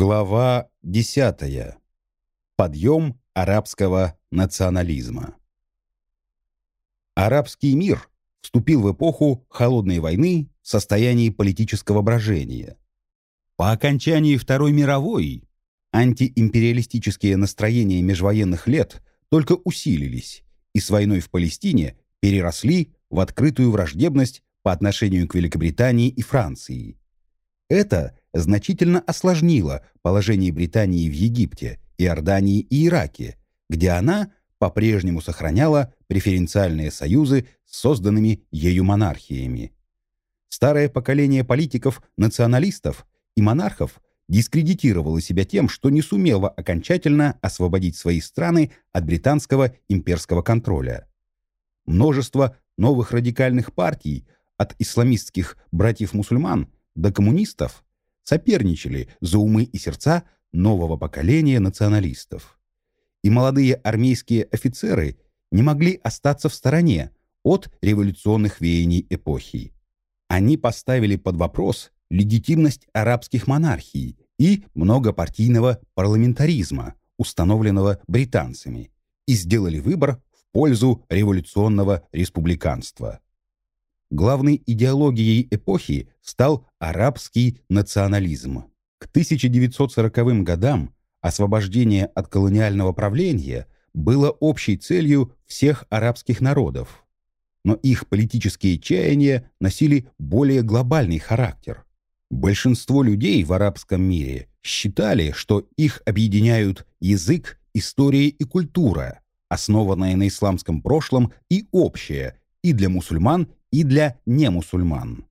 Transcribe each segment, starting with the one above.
Глава 10. Подъем арабского национализма. Арабский мир вступил в эпоху холодной войны в состоянии политического брожения. По окончании Второй мировой антиимпериалистические настроения межвоенных лет только усилились и с войной в Палестине переросли в открытую враждебность по отношению к Великобритании и Франции. Это значительно осложнило положение Британии в Египте, Иордании и Ираке, где она по-прежнему сохраняла преференциальные союзы с созданными ею монархиями. Старое поколение политиков-националистов и монархов дискредитировало себя тем, что не сумело окончательно освободить свои страны от британского имперского контроля. Множество новых радикальных партий, от исламистских братьев-мусульман до коммунистов, соперничали за умы и сердца нового поколения националистов. И молодые армейские офицеры не могли остаться в стороне от революционных веяний эпохи. Они поставили под вопрос легитимность арабских монархий и многопартийного парламентаризма, установленного британцами, и сделали выбор в пользу революционного республиканства. Главной идеологией эпохи стал арабский национализм. К 1940 годам освобождение от колониального правления было общей целью всех арабских народов. Но их политические чаяния носили более глобальный характер. Большинство людей в арабском мире считали, что их объединяют язык, история и культура, основанная на исламском прошлом и общая и для мусульман, и для немусульман.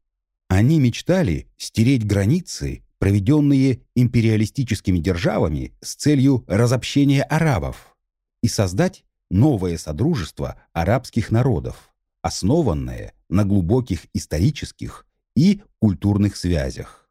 Они мечтали стереть границы, проведенные империалистическими державами с целью разобщения арабов, и создать новое содружество арабских народов, основанное на глубоких исторических и культурных связях.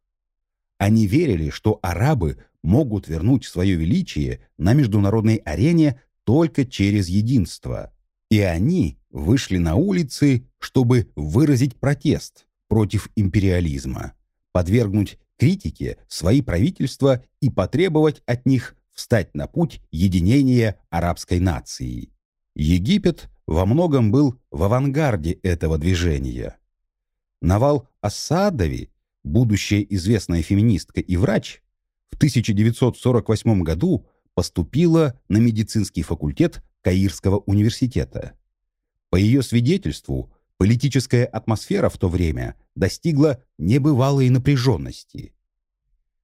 Они верили, что арабы могут вернуть свое величие на международной арене только через единство, и они вышли на улицы, чтобы выразить протест против империализма, подвергнуть критике свои правительства и потребовать от них встать на путь единения арабской нации. Египет во многом был в авангарде этого движения. Навал Ассадави, будущая известная феминистка и врач, в 1948 году поступила на медицинский факультет Каирского университета. По ее свидетельству, политическая атмосфера в то время достигла небывалой напряженности.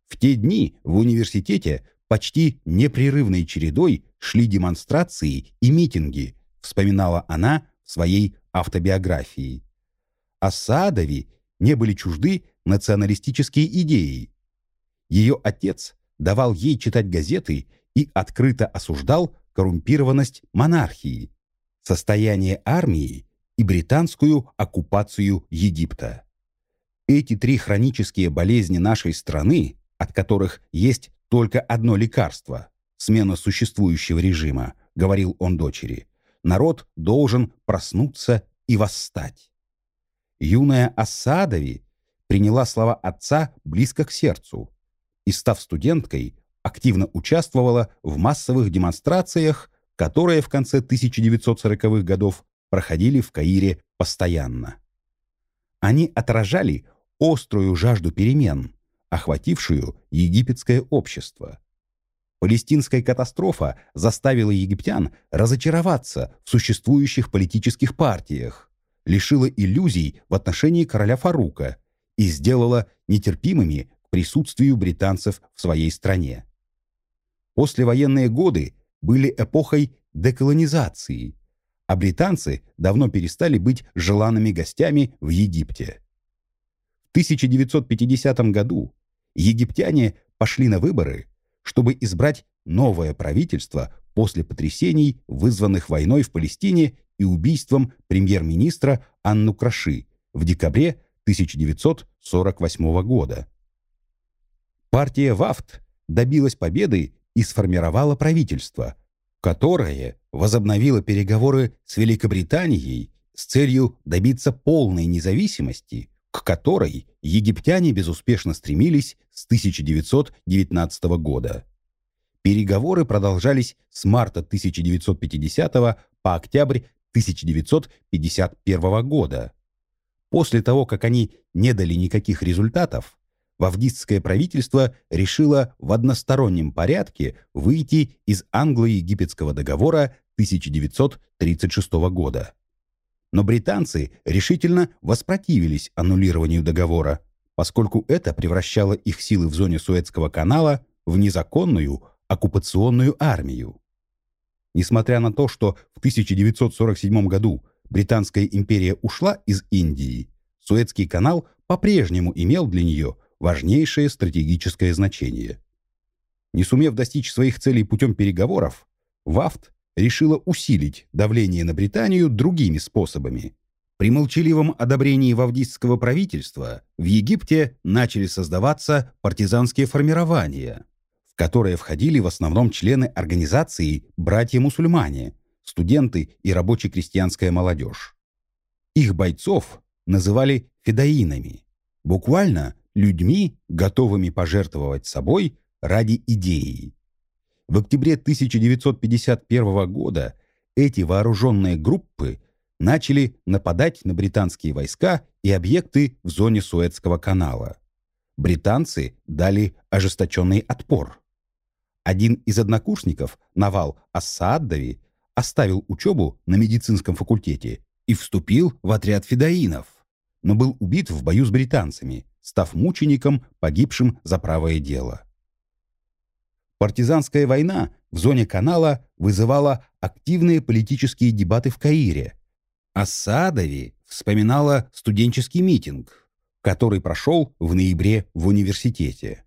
В те дни в университете почти непрерывной чередой шли демонстрации и митинги, вспоминала она в своей автобиографии. А Саадави не были чужды националистические идеи. Ее отец давал ей читать газеты и открыто осуждал коррумпированность монархии, состояние армии и британскую оккупацию Египта. Эти три хронические болезни нашей страны, от которых есть только одно лекарство – смена существующего режима, говорил он дочери, народ должен проснуться и восстать. Юная Асадови приняла слова отца близко к сердцу и, став студенткой, активно участвовала в массовых демонстрациях, которые в конце 1940-х годов проходили в Каире постоянно. Они отражали острую жажду перемен, охватившую египетское общество. Палестинская катастрофа заставила египтян разочароваться в существующих политических партиях, лишила иллюзий в отношении короля Фарука и сделала нетерпимыми к присутствию британцев в своей стране. Послевоенные годы были эпохой деколонизации, а британцы давно перестали быть желанными гостями в Египте. В 1950 году египтяне пошли на выборы, чтобы избрать новое правительство после потрясений, вызванных войной в Палестине и убийством премьер-министра Анну Краши в декабре 1948 года. Партия ВАФТ добилась победы и сформировала правительство, которое возобновило переговоры с Великобританией с целью добиться полной независимости к которой египтяне безуспешно стремились с 1919 года. Переговоры продолжались с марта 1950 по октябрь 1951 года. После того, как они не дали никаких результатов, вавдистское правительство решило в одностороннем порядке выйти из англо-египетского договора 1936 года. Но британцы решительно воспротивились аннулированию договора, поскольку это превращало их силы в зоне Суэцкого канала в незаконную оккупационную армию. Несмотря на то, что в 1947 году Британская империя ушла из Индии, Суэцкий канал по-прежнему имел для нее важнейшее стратегическое значение. Не сумев достичь своих целей путем переговоров, ВАФТ решила усилить давление на Британию другими способами. При молчаливом одобрении вавдистского правительства в Египте начали создаваться партизанские формирования, в которые входили в основном члены организации «Братья-мусульмане», студенты и рабоче-крестьянская молодежь. Их бойцов называли федоинами, буквально людьми, готовыми пожертвовать собой ради идеи. В октябре 1951 года эти вооруженные группы начали нападать на британские войска и объекты в зоне Суэцкого канала. Британцы дали ожесточенный отпор. Один из однокурсников, Навал Ассааддави, оставил учебу на медицинском факультете и вступил в отряд федоинов, но был убит в бою с британцами, став мучеником, погибшим за правое дело. Партизанская война в зоне канала вызывала активные политические дебаты в Каире. А Саадави вспоминала студенческий митинг, который прошел в ноябре в университете.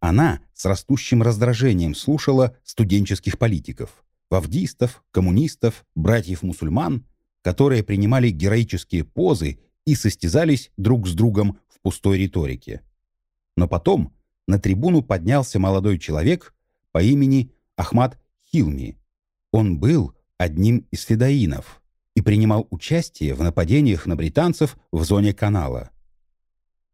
Она с растущим раздражением слушала студенческих политиков, вавдистов, коммунистов, братьев-мусульман, которые принимали героические позы и состязались друг с другом в пустой риторике. Но потом на трибуну поднялся молодой человек по имени Ахмад Хилми. Он был одним из федоинов и принимал участие в нападениях на британцев в зоне канала.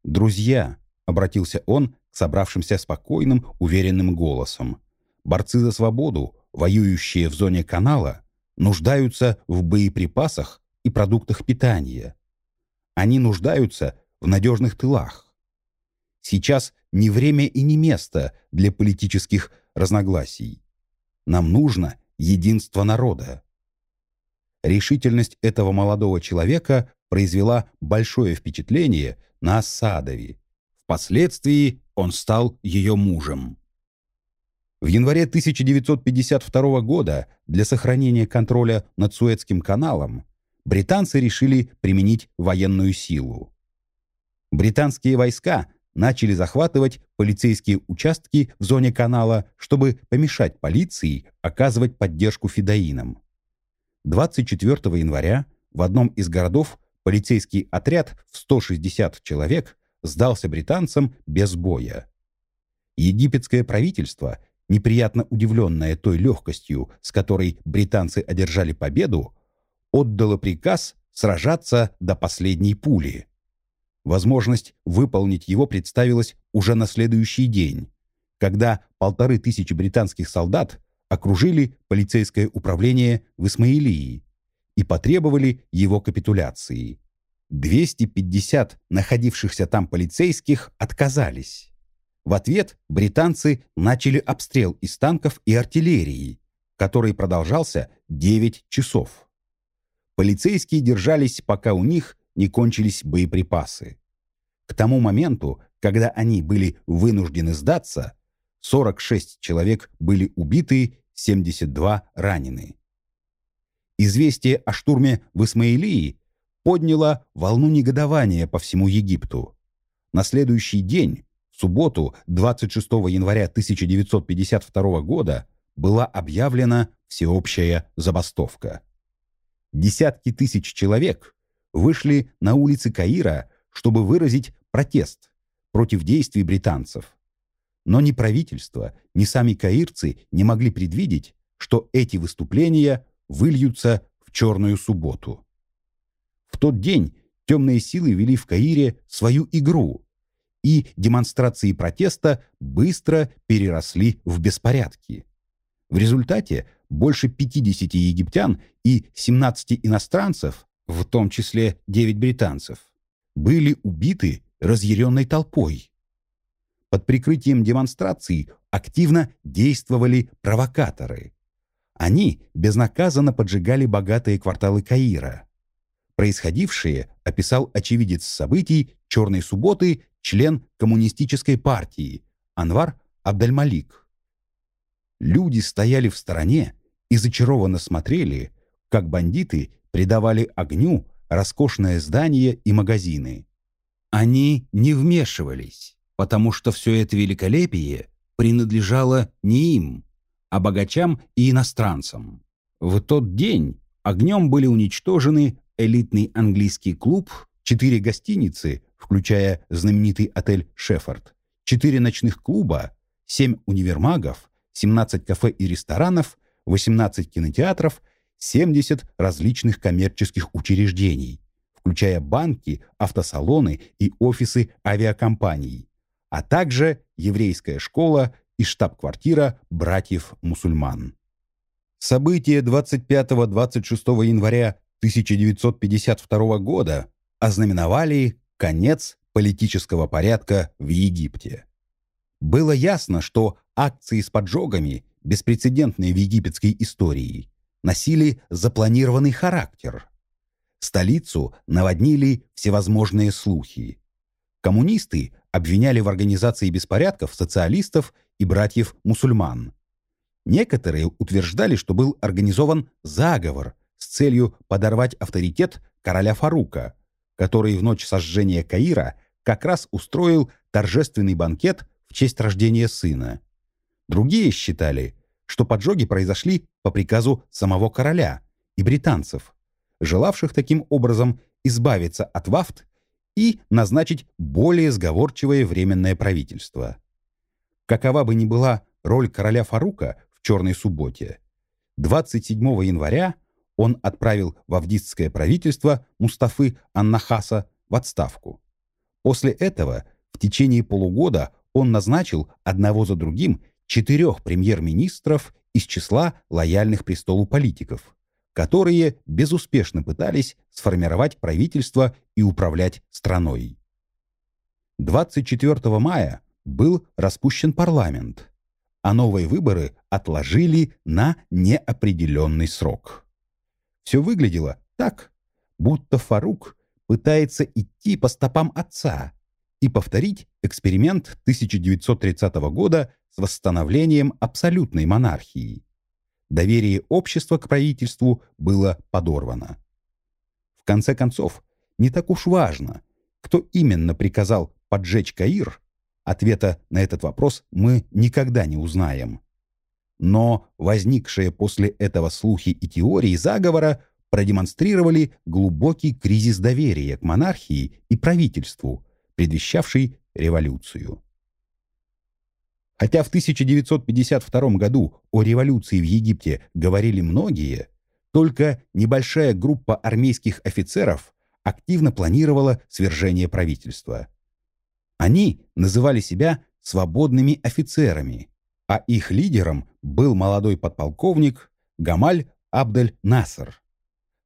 «Друзья», — обратился он к собравшимся спокойным, уверенным голосом, «борцы за свободу, воюющие в зоне канала, нуждаются в боеприпасах и продуктах питания. Они нуждаются в надежных тылах. Сейчас не время и не место для политических разногласий. Нам нужно единство народа. Решительность этого молодого человека произвела большое впечатление на Асадове. Впоследствии он стал ее мужем. В январе 1952 года для сохранения контроля над Суэцким каналом британцы решили применить военную силу. Британские войска начали захватывать полицейские участки в зоне канала, чтобы помешать полиции оказывать поддержку федоинам. 24 января в одном из городов полицейский отряд в 160 человек сдался британцам без боя. Египетское правительство, неприятно удивленное той легкостью, с которой британцы одержали победу, отдало приказ сражаться до последней пули. Возможность выполнить его представилась уже на следующий день, когда полторы тысячи британских солдат окружили полицейское управление в Исмаилии и потребовали его капитуляции. 250 находившихся там полицейских отказались. В ответ британцы начали обстрел из танков и артиллерии, который продолжался 9 часов. Полицейские держались, пока у них не кончились боеприпасы. К тому моменту, когда они были вынуждены сдаться, 46 человек были убиты, 72 ранены. Известие о штурме в Исмаилии подняло волну негодования по всему Египту. На следующий день, в субботу, 26 января 1952 года, была объявлена всеобщая забастовка. Десятки тысяч человек вышли на улицы Каира, чтобы выразить протест против действий британцев. Но ни правительство, ни сами каирцы не могли предвидеть, что эти выступления выльются в черную субботу. В тот день темные силы вели в Каире свою игру, и демонстрации протеста быстро переросли в беспорядки. В результате больше 50 египтян и 17 иностранцев, в том числе 9 британцев, были убиты разъяренной толпой. Под прикрытием демонстраций активно действовали провокаторы. Они безнаказанно поджигали богатые кварталы Каира. Происходившее описал очевидец событий «Черной субботы», член коммунистической партии Анвар Абдальмалик. Люди стояли в стороне и зачарованно смотрели, как бандиты придавали огню роскошное здание и магазины. Они не вмешивались, потому что все это великолепие принадлежало не им, а богачам и иностранцам. В тот день огнем были уничтожены элитный английский клуб, четыре гостиницы, включая знаменитый отель «Шеффорд», четыре ночных клуба, семь универмагов, 17 кафе и ресторанов, 18 кинотеатров, 70 различных коммерческих учреждений, включая банки, автосалоны и офисы авиакомпаний, а также еврейская школа и штаб-квартира братьев-мусульман. События 25-26 января 1952 года ознаменовали конец политического порядка в Египте. Было ясно, что акции с поджогами, беспрецедентные в египетской истории, носили запланированный характер. Столицу наводнили всевозможные слухи. Коммунисты обвиняли в организации беспорядков социалистов и братьев-мусульман. Некоторые утверждали, что был организован заговор с целью подорвать авторитет короля Фарука, который в ночь сожжения Каира как раз устроил торжественный банкет в честь рождения сына. Другие считали, что поджоги произошли по приказу самого короля и британцев, желавших таким образом избавиться от вафт и назначить более сговорчивое временное правительство. Какова бы ни была роль короля Фарука в «Черной субботе», 27 января он отправил в авдистское правительство Мустафы Аннахаса в отставку. После этого в течение полугода он назначил одного за другим четырех премьер-министров из числа лояльных престолу политиков, которые безуспешно пытались сформировать правительство и управлять страной. 24 мая был распущен парламент, а новые выборы отложили на неопределенный срок. Все выглядело так, будто Фарук пытается идти по стопам отца и повторить эксперимент 1930 года с восстановлением абсолютной монархии. Доверие общества к правительству было подорвано. В конце концов, не так уж важно, кто именно приказал поджечь Каир, ответа на этот вопрос мы никогда не узнаем. Но возникшие после этого слухи и теории заговора продемонстрировали глубокий кризис доверия к монархии и правительству, предвещавший революцию. Хотя в 1952 году о революции в Египте говорили многие, только небольшая группа армейских офицеров активно планировала свержение правительства. Они называли себя свободными офицерами, а их лидером был молодой подполковник Гамаль Абдель Наср.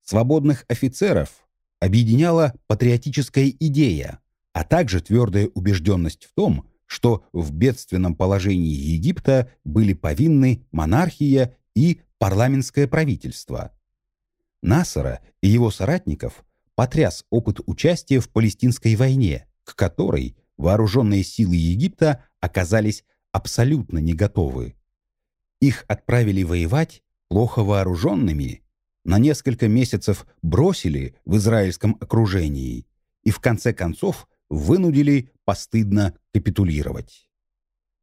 Свободных офицеров объединяла патриотическая идея, а также твердая убежденность в том, что в бедственном положении Египта были повинны монархия и парламентское правительство. Насара и его соратников потряс опыт участия в Палестинской войне, к которой вооруженные силы Египта оказались абсолютно не готовы. Их отправили воевать плохо вооруженными, на несколько месяцев бросили в израильском окружении и в конце концов вынудили постыдно капитулировать.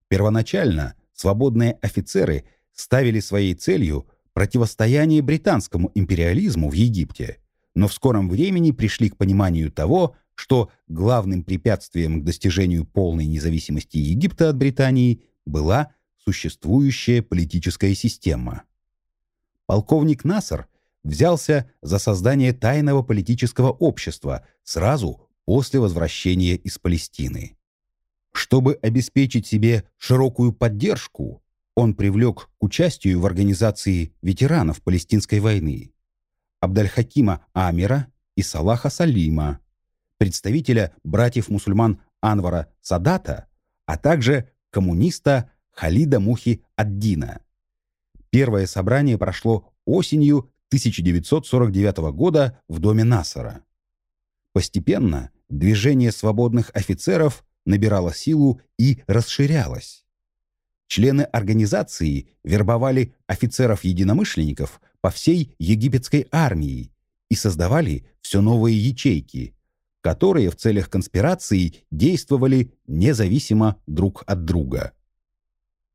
Первоначально свободные офицеры ставили своей целью противостояние британскому империализму в Египте, но в скором времени пришли к пониманию того, что главным препятствием к достижению полной независимости Египта от Британии была существующая политическая система. Полковник Насар взялся за создание тайного политического общества сразу после возвращения из Палестины. Чтобы обеспечить себе широкую поддержку, он привлек к участию в организации ветеранов Палестинской войны Абдальхакима Амира и Салаха Салима, представителя братьев-мусульман Анвара Садата, а также коммуниста Халида Мухи Аддина. Первое собрание прошло осенью 1949 года в доме Насара. Постепенно движение свободных офицеров набирало силу и расширялось. Члены организации вербовали офицеров-единомышленников по всей египетской армии и создавали все новые ячейки, которые в целях конспирации действовали независимо друг от друга.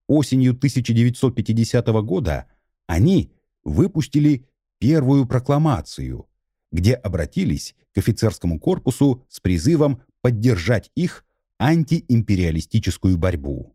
Осенью 1950 года они выпустили первую прокламацию, где обратились к офицерскому корпусу с призывом поддержать их антиимпериалистическую борьбу.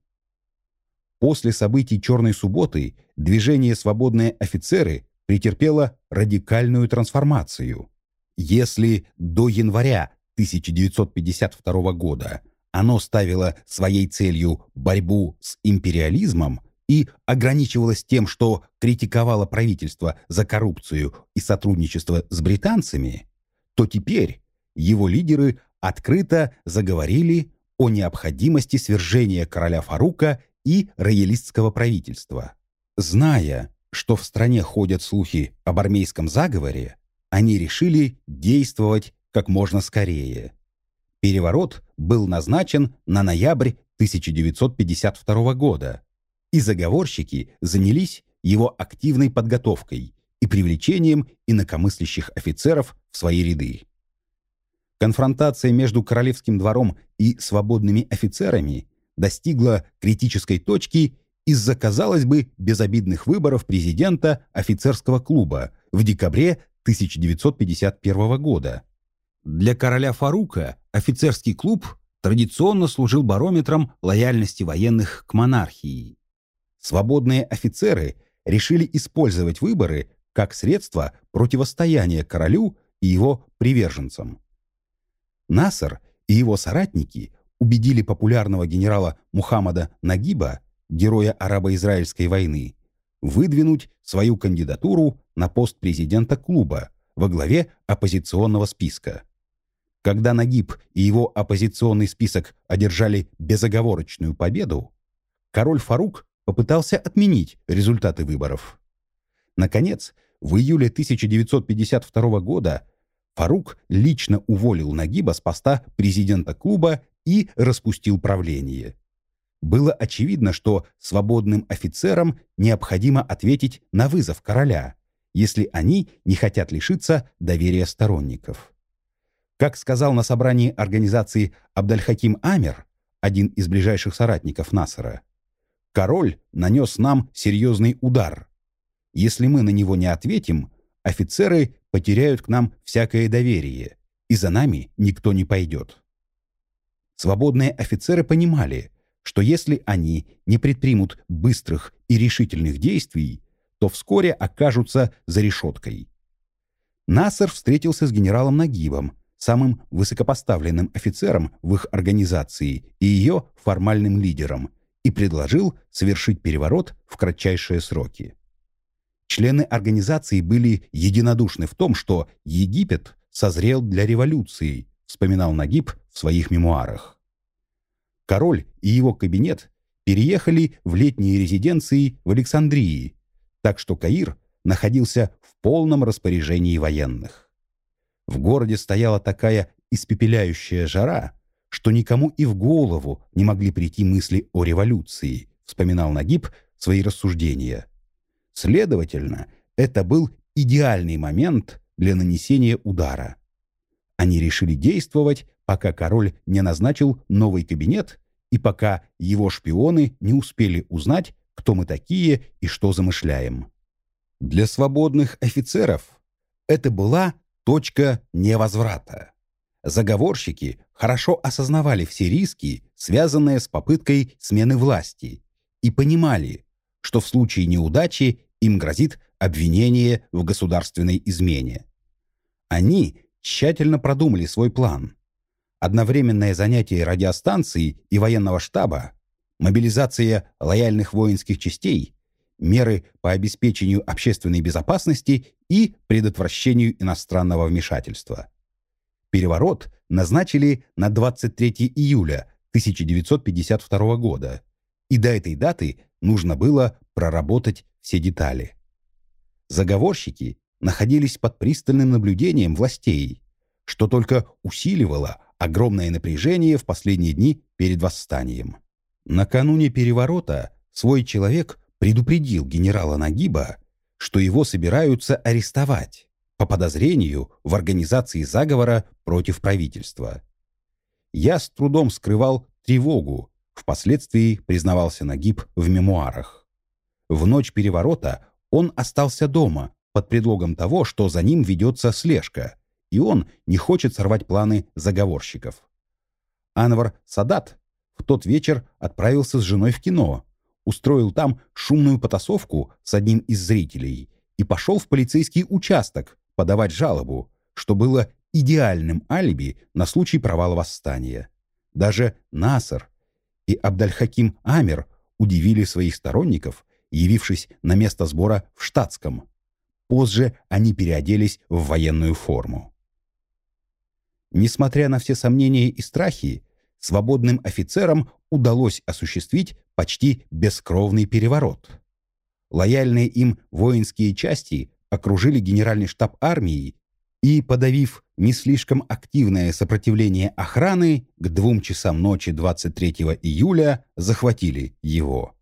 После событий Черной субботы движение «Свободные офицеры» претерпело радикальную трансформацию. Если до января 1952 года оно ставило своей целью борьбу с империализмом и ограничивалось тем, что критиковало правительство за коррупцию и сотрудничество с британцами, то теперь его лидеры открыто заговорили о необходимости свержения короля Фарука и роялистского правительства. Зная, что в стране ходят слухи об армейском заговоре, они решили действовать как можно скорее. Переворот был назначен на ноябрь 1952 года, и заговорщики занялись его активной подготовкой и привлечением инакомыслящих офицеров в свои ряды. Конфронтация между королевским двором и свободными офицерами достигла критической точки из-за, казалось бы, безобидных выборов президента офицерского клуба в декабре 1951 года. Для короля Фарука офицерский клуб традиционно служил барометром лояльности военных к монархии. Свободные офицеры решили использовать выборы как средство противостояния королю и его приверженцам. Насар и его соратники убедили популярного генерала Мухаммада Нагиба, героя арабо-израильской войны, выдвинуть свою кандидатуру на пост президента клуба во главе оппозиционного списка. Когда Нагиб и его оппозиционный список одержали безоговорочную победу, король Фарук попытался отменить результаты выборов. Наконец, в июле 1952 года Фарук лично уволил Нагиба с поста президента клуба и распустил правление. Было очевидно, что свободным офицерам необходимо ответить на вызов короля, если они не хотят лишиться доверия сторонников. Как сказал на собрании организации Абдальхаким Амер, один из ближайших соратников Насара, «Король нанес нам серьезный удар. Если мы на него не ответим, офицеры потеряют к нам всякое доверие, и за нами никто не пойдет». Свободные офицеры понимали, что если они не предпримут быстрых и решительных действий, то вскоре окажутся за решеткой. Насер встретился с генералом Нагибом, самым высокопоставленным офицером в их организации и ее формальным лидером, и предложил совершить переворот в кратчайшие сроки. Члены организации были единодушны в том, что Египет созрел для революции, вспоминал Нагиб в своих мемуарах. Король и его кабинет переехали в летние резиденции в Александрии, так что Каир находился в полном распоряжении военных. В городе стояла такая испепеляющая жара, что никому и в голову не могли прийти мысли о революции, вспоминал Нагиб свои рассуждения. Следовательно, это был идеальный момент для нанесения удара. Они решили действовать, пока король не назначил новый кабинет и пока его шпионы не успели узнать, кто мы такие и что замышляем. Для свободных офицеров это была точка невозврата. Заговорщики хорошо осознавали все риски, связанные с попыткой смены власти, и понимали, что в случае неудачи им грозит обвинение в государственной измене. Они тщательно продумали свой план. Одновременное занятие радиостанции и военного штаба, мобилизация лояльных воинских частей, меры по обеспечению общественной безопасности и предотвращению иностранного вмешательства. Переворот назначили на 23 июля 1952 года, и до этой даты нужно было проработать все детали. Заговорщики находились под пристальным наблюдением властей, что только усиливало огромное напряжение в последние дни перед восстанием. Накануне переворота свой человек предупредил генерала Нагиба, что его собираются арестовать по подозрению в организации заговора против правительства. Я с трудом скрывал тревогу, впоследствии признавался Нагиб в мемуарах. В ночь переворота он остался дома под предлогом того, что за ним ведется слежка, и он не хочет сорвать планы заговорщиков. Анвар Садат в тот вечер отправился с женой в кино, устроил там шумную потасовку с одним из зрителей и пошел в полицейский участок подавать жалобу, что было идеальным алиби на случай провала восстания. Даже Насер и Абдальхаким Амер удивили своих сторонников, явившись на место сбора в штатском. Позже они переоделись в военную форму. Несмотря на все сомнения и страхи, свободным офицерам удалось осуществить почти бескровный переворот. Лояльные им воинские части окружили генеральный штаб армии и, подавив не слишком активное сопротивление охраны, к двум часам ночи 23 июля захватили его.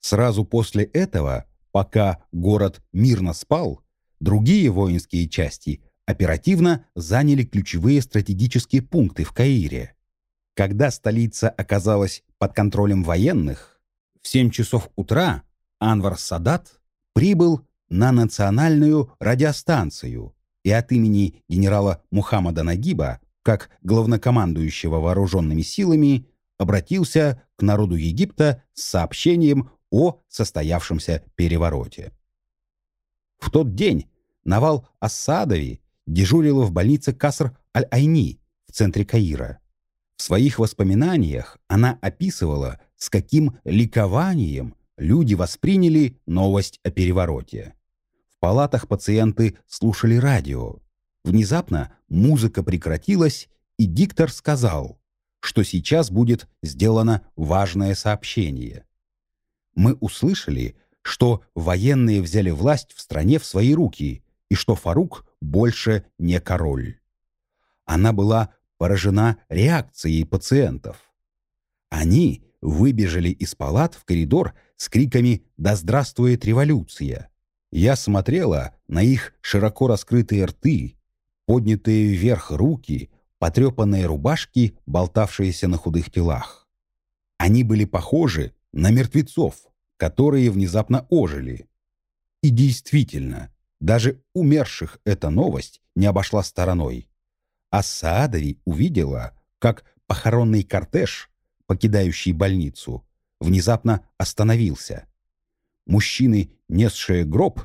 Сразу после этого, пока город мирно спал, другие воинские части оперативно заняли ключевые стратегические пункты в Каире. Когда столица оказалась под контролем военных, в 7 часов утра Анвар Садат прибыл на национальную радиостанцию и от имени генерала Мухаммада Нагиба, как главнокомандующего вооруженными силами, обратился к народу Египта с сообщением о состоявшемся перевороте. В тот день Навал Ассадови дежурила в больнице Каср-Аль-Айни в центре Каира. В своих воспоминаниях она описывала, с каким ликованием люди восприняли новость о перевороте. В палатах пациенты слушали радио. Внезапно музыка прекратилась, и диктор сказал, что сейчас будет сделано важное сообщение. Мы услышали, что военные взяли власть в стране в свои руки и что Фарук больше не король. Она была поражена реакцией пациентов. Они выбежали из палат в коридор с криками «Да здравствует революция!». Я смотрела на их широко раскрытые рты, поднятые вверх руки, потрепанные рубашки, болтавшиеся на худых телах. Они были похожи на мертвецов, которые внезапно ожили. И действительно, даже умерших эта новость не обошла стороной. А Саадави увидела, как похоронный кортеж, покидающий больницу, внезапно остановился. Мужчины, несшие гроб,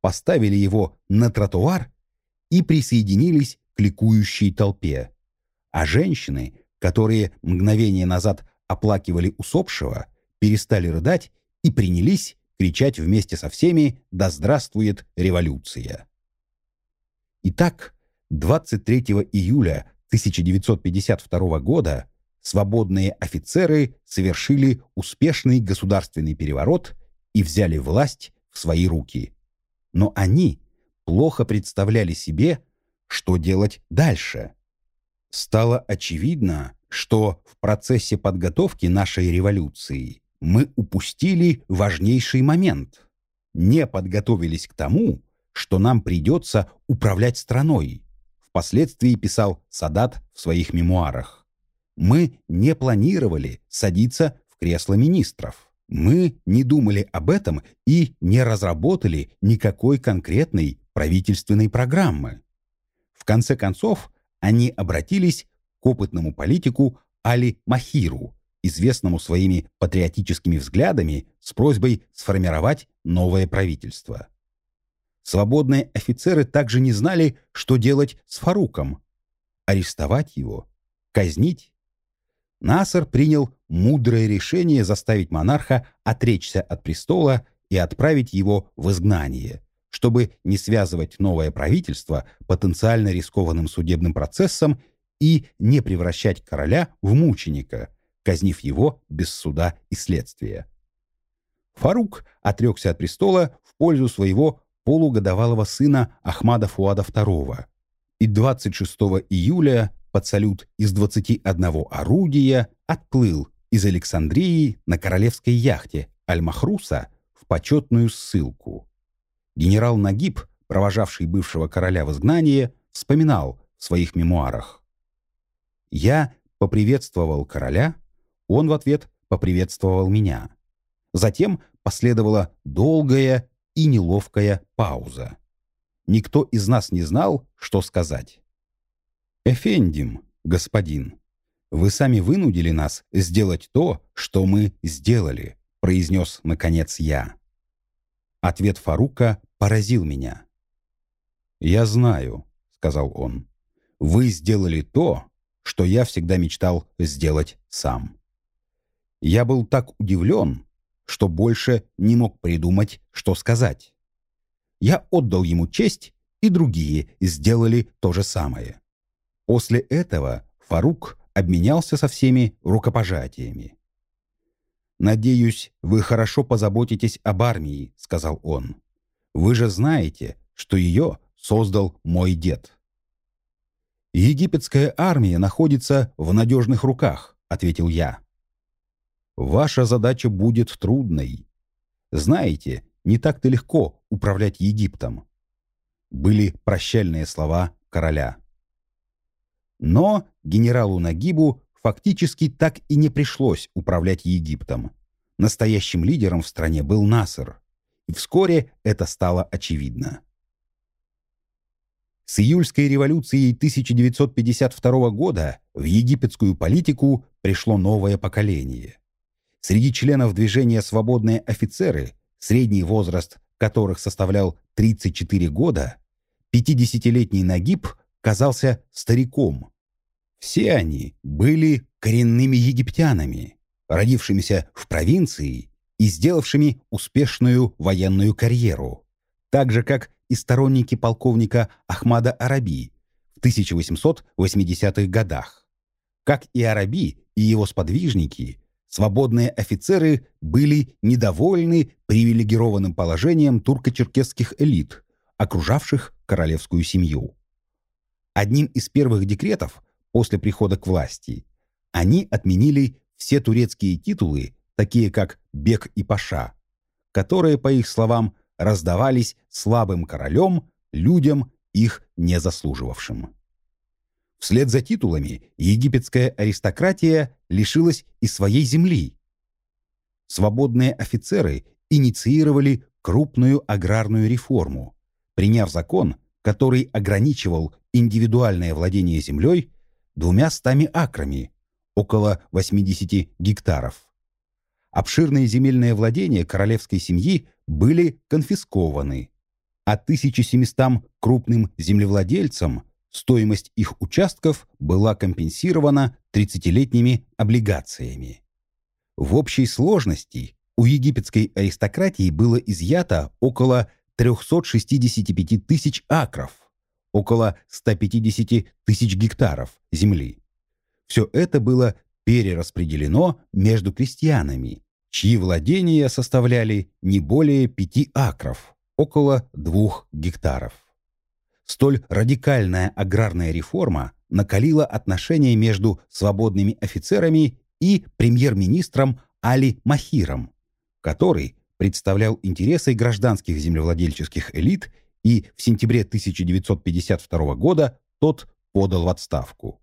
поставили его на тротуар и присоединились к ликующей толпе. А женщины, которые мгновение назад оплакивали усопшего, перестали рыдать и принялись кричать вместе со всеми «Да здравствует революция!». Итак, 23 июля 1952 года свободные офицеры совершили успешный государственный переворот и взяли власть в свои руки. Но они плохо представляли себе, что делать дальше. Стало очевидно, что в процессе подготовки нашей революции мы упустили важнейший момент. Не подготовились к тому, что нам придется управлять страной, впоследствии писал Садат в своих мемуарах. Мы не планировали садиться в кресло министров. Мы не думали об этом и не разработали никакой конкретной правительственной программы. В конце концов, они обратились к опытному политику Али Махиру, известному своими патриотическими взглядами, с просьбой сформировать новое правительство. Свободные офицеры также не знали, что делать с Фаруком. Арестовать его? Казнить? Насар принял мудрое решение заставить монарха отречься от престола и отправить его в изгнание, чтобы не связывать новое правительство потенциально рискованным судебным процессом и не превращать короля в мученика, казнив его без суда и следствия. Фарук отрекся от престола в пользу своего полугодовалого сына Ахмада Фуада II. И 26 июля под салют из 21 орудия отплыл из Александрии на королевской яхте Аль-Махруса в почетную ссылку. Генерал Нагиб, провожавший бывшего короля в изгнание, вспоминал в своих мемуарах. «Я поприветствовал короля, он в ответ поприветствовал меня. Затем последовала долгая и неловкая пауза. Никто из нас не знал, что сказать. «Эфендим, господин, вы сами вынудили нас сделать то, что мы сделали», произнес, наконец, я. Ответ Фарука поразил меня. «Я знаю», — сказал он, — «вы сделали то, что я всегда мечтал сделать сам». Я был так удивлен, что больше не мог придумать, что сказать. Я отдал ему честь, и другие сделали то же самое. После этого Фарук обменялся со всеми рукопожатиями. «Надеюсь, вы хорошо позаботитесь об армии», — сказал он. «Вы же знаете, что ее создал мой дед». «Египетская армия находится в надежных руках», — ответил я. «Ваша задача будет трудной. Знаете, не так-то легко управлять Египтом». Были прощальные слова короля. Но генералу Нагибу фактически так и не пришлось управлять Египтом. Настоящим лидером в стране был Насер, и вскоре это стало очевидно. С июльской революцией 1952 года в египетскую политику пришло новое поколение. Среди членов движения «Свободные офицеры», средний возраст которых составлял 34 года, 50-летний Нагиб казался стариком. Все они были коренными египтянами, родившимися в провинции и сделавшими успешную военную карьеру, так же, как и сторонники полковника Ахмада Араби в 1880-х годах. Как и Араби и его сподвижники, свободные офицеры были недовольны привилегированным положением турко-черкесских элит, окружавших королевскую семью. Одним из первых декретов после прихода к власти они отменили все турецкие титулы, такие как Бек и Паша, которые, по их словам, раздавались слабым королем, людям, их не заслуживавшим. Вслед за титулами египетская аристократия лишилась и своей земли. Свободные офицеры инициировали крупную аграрную реформу, приняв закон, который ограничивал индивидуальное владение землей двумя стами акрами, около 80 гектаров. Обширные земельные владения королевской семьи были конфискованы, а 1700 крупным землевладельцам стоимость их участков была компенсирована 30-летними облигациями. В общей сложности у египетской аристократии было изъято около 365 тысяч акров, около 150 тысяч гектаров земли. Все это было перераспределено между крестьянами, чьи владения составляли не более 5 акров, около 2 гектаров. Столь радикальная аграрная реформа накалила отношения между свободными офицерами и премьер-министром Али Махиром, который представлял интересы гражданских землевладельческих элит, и в сентябре 1952 года тот подал в отставку.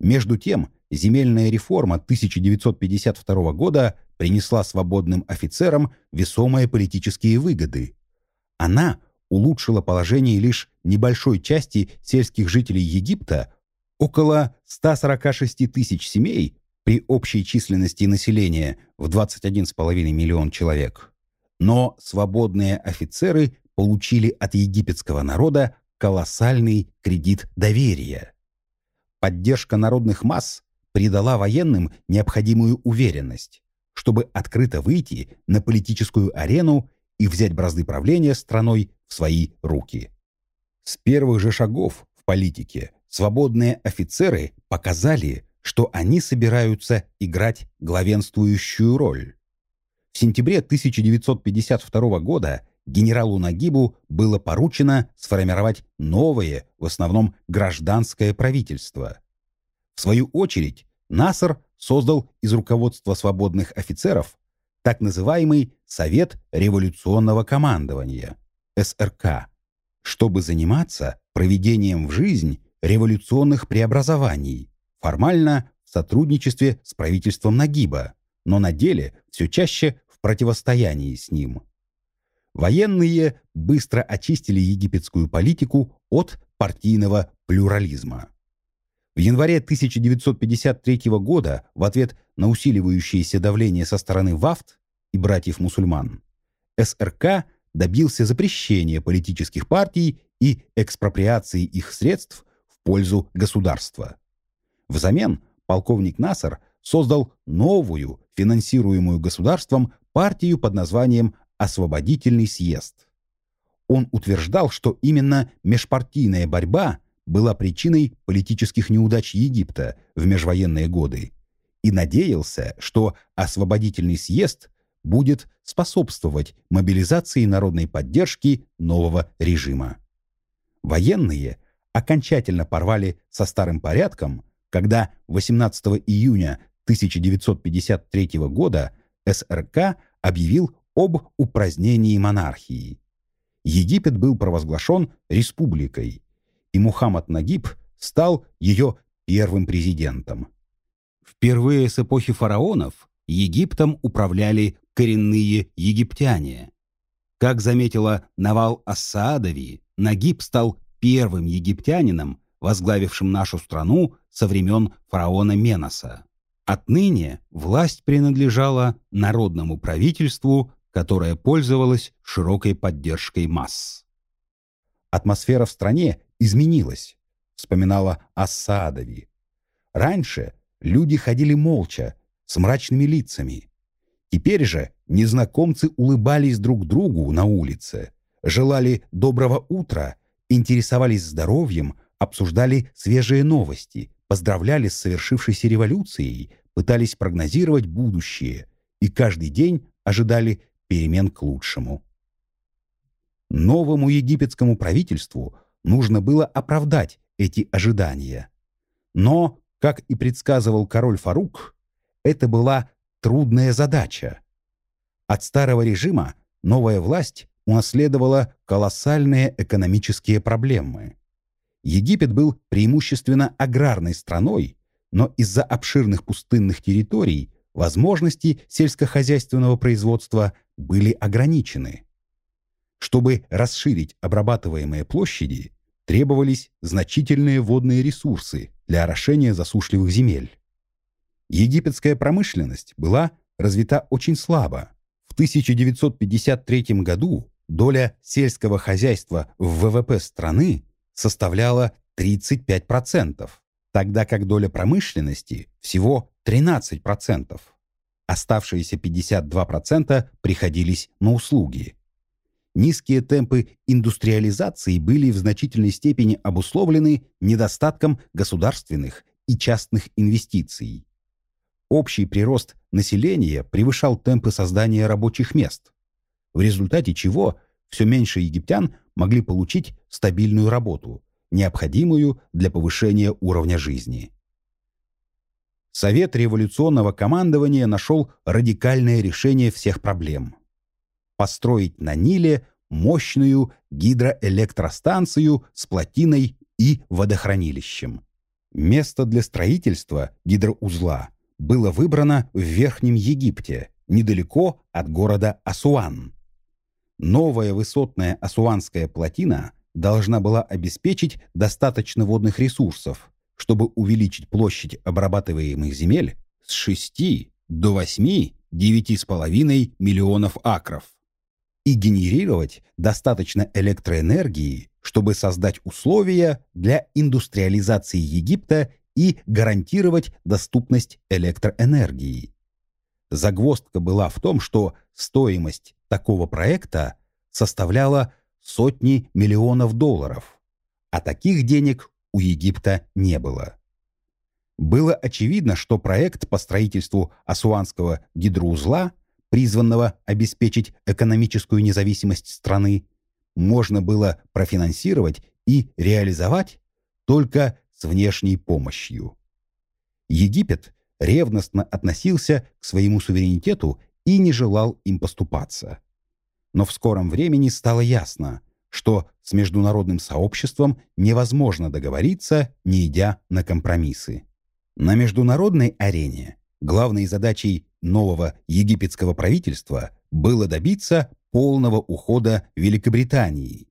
Между тем, земельная реформа 1952 года принесла свободным офицерам весомые политические выгоды. Она улучшила положение лишь небольшой части сельских жителей Египта, около 146 тысяч семей при общей численности населения в 21,5 миллион человек. Но свободные офицеры получили от египетского народа колоссальный кредит доверия. Поддержка народных масс придала военным необходимую уверенность, чтобы открыто выйти на политическую арену и взять бразды правления страной в свои руки. С первых же шагов в политике свободные офицеры показали, что они собираются играть главенствующую роль. В сентябре 1952 года генералу Нагибу было поручено сформировать новое, в основном гражданское правительство. В свою очередь, Наср создал из руководства свободных офицеров так называемый Совет революционного командования, СРК, чтобы заниматься проведением в жизнь революционных преобразований, формально в сотрудничестве с правительством Нагиба, но на деле все чаще в противостоянии с ним. Военные быстро очистили египетскую политику от партийного плюрализма. В январе 1953 года в ответ на усиливающееся давление со стороны ВАФТ и братьев-мусульман СРК добился запрещения политических партий и экспроприации их средств в пользу государства. Взамен полковник Насар создал новую, финансируемую государством, партию под названием «Освободительный съезд». Он утверждал, что именно межпартийная борьба была причиной политических неудач Египта в межвоенные годы и надеялся, что освободительный съезд будет способствовать мобилизации народной поддержки нового режима. Военные окончательно порвали со старым порядком, когда 18 июня 1953 года СРК объявил об упразднении монархии. Египет был провозглашен республикой, и Мухаммад Нагиб стал ее первым президентом. Впервые с эпохи фараонов Египтом управляли коренные египтяне. Как заметила Навал Ассаадави, Нагиб стал первым египтянином, возглавившим нашу страну со времен фараона Меноса. Отныне власть принадлежала народному правительству, которое пользовалось широкой поддержкой масс. Атмосфера в стране изменилась, вспоминала Ассаадави. Раньше люди ходили молча, с мрачными лицами. Теперь же незнакомцы улыбались друг другу на улице, желали доброго утра, интересовались здоровьем, обсуждали свежие новости, поздравляли с совершившейся революцией, пытались прогнозировать будущее и каждый день ожидали перемен к лучшему. Новому египетскому правительству нужно было оправдать эти ожидания. Но, как и предсказывал король Фарук, это была трудная задача. От старого режима новая власть унаследовала колоссальные экономические проблемы. Египет был преимущественно аграрной страной, но из-за обширных пустынных территорий возможности сельскохозяйственного производства были ограничены. Чтобы расширить обрабатываемые площади, требовались значительные водные ресурсы для орошения засушливых земель. Египетская промышленность была развита очень слабо. В 1953 году доля сельского хозяйства в ВВП страны составляла 35%, тогда как доля промышленности всего 13%. Оставшиеся 52% приходились на услуги. Низкие темпы индустриализации были в значительной степени обусловлены недостатком государственных и частных инвестиций. Общий прирост населения превышал темпы создания рабочих мест, в результате чего все меньше египтян могли получить стабильную работу, необходимую для повышения уровня жизни. Совет революционного командования нашел радикальное решение всех проблем. Построить на Ниле мощную гидроэлектростанцию с плотиной и водохранилищем. Место для строительства гидроузла было выбрано в Верхнем Египте, недалеко от города Асуан. Новая высотная асуанская плотина должна была обеспечить достаточно водных ресурсов, чтобы увеличить площадь обрабатываемых земель с 6 до 8 9,5 миллионов акров. и генерировать достаточно электроэнергии, чтобы создать условия для индустриализации Египта и гарантировать доступность электроэнергии. Загвоздка была в том, что стоимость такого проекта составляла сотни миллионов долларов, а таких денег у Египта не было. Было очевидно, что проект по строительству Асуанского гидроузла, призванного обеспечить экономическую независимость страны, можно было профинансировать и реализовать только с внешней помощью. Египет ревностно относился к своему суверенитету и не желал им поступаться. Но в скором времени стало ясно, что с международным сообществом невозможно договориться, не идя на компромиссы. На международной арене главной задачей нового египетского правительства было добиться полного ухода Великобритании.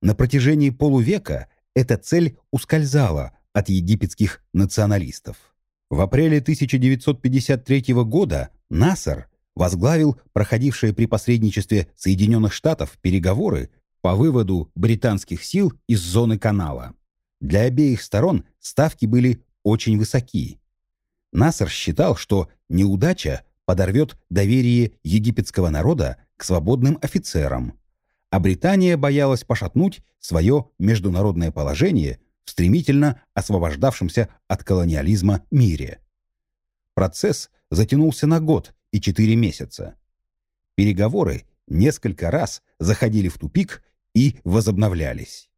На протяжении полувека эта цель ускользала от египетских националистов. В апреле 1953 года Насер возглавил проходившие при посредничестве Соединенных Штатов переговоры по выводу британских сил из зоны канала. Для обеих сторон ставки были очень высоки. Насер считал, что неудача подорвет доверие египетского народа к свободным офицерам, а Британия боялась пошатнуть свое международное положение в стремительно освобождавшемся от колониализма мире. Процесс затянулся на год и четыре месяца. Переговоры несколько раз заходили в тупик и возобновлялись.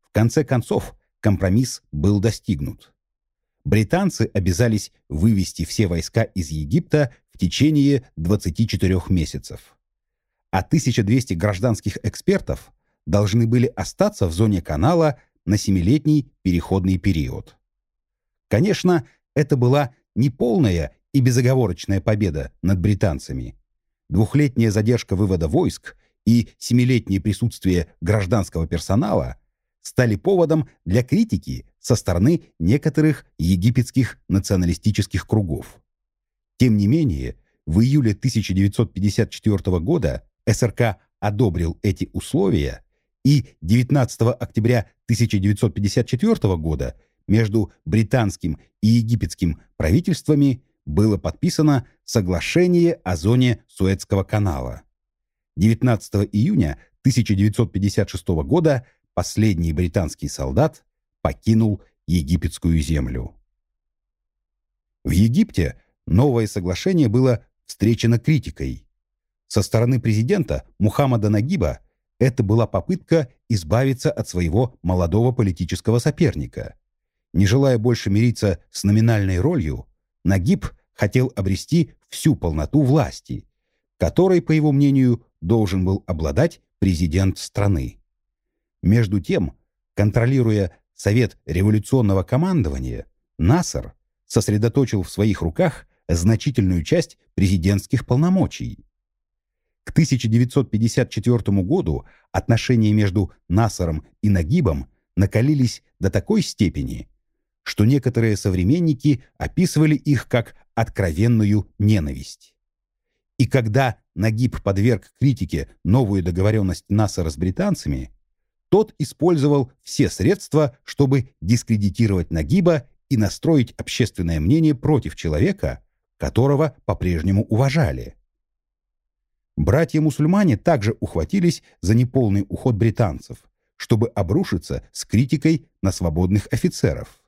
В конце концов, компромисс был достигнут британцы обязались вывести все войска из Египта в течение 24 месяцев. А 1200 гражданских экспертов должны были остаться в зоне канала на семилетний переходный период. Конечно, это была не полная и безоговорочная победа над британцами. Двухлетняя задержка вывода войск и семилетнее присутствие гражданского персонала стали поводом для критики со стороны некоторых египетских националистических кругов. Тем не менее, в июле 1954 года СРК одобрил эти условия, и 19 октября 1954 года между британским и египетским правительствами было подписано соглашение о зоне Суэцкого канала. 19 июня 1956 года последний британский солдат покинул египетскую землю. В Египте новое соглашение было встречено критикой. Со стороны президента Мухаммада Нагиба это была попытка избавиться от своего молодого политического соперника. Не желая больше мириться с номинальной ролью, Нагиб хотел обрести всю полноту власти, которой, по его мнению, должен был обладать президент страны. Между тем, контролируя Совет революционного командования, Насер сосредоточил в своих руках значительную часть президентских полномочий. К 1954 году отношения между Насером и Нагибом накалились до такой степени, что некоторые современники описывали их как откровенную ненависть. И когда Нагиб подверг критике новую договоренность Насера с британцами, тот использовал все средства, чтобы дискредитировать Нагиба и настроить общественное мнение против человека, которого по-прежнему уважали. Братья-мусульмане также ухватились за неполный уход британцев, чтобы обрушиться с критикой на свободных офицеров.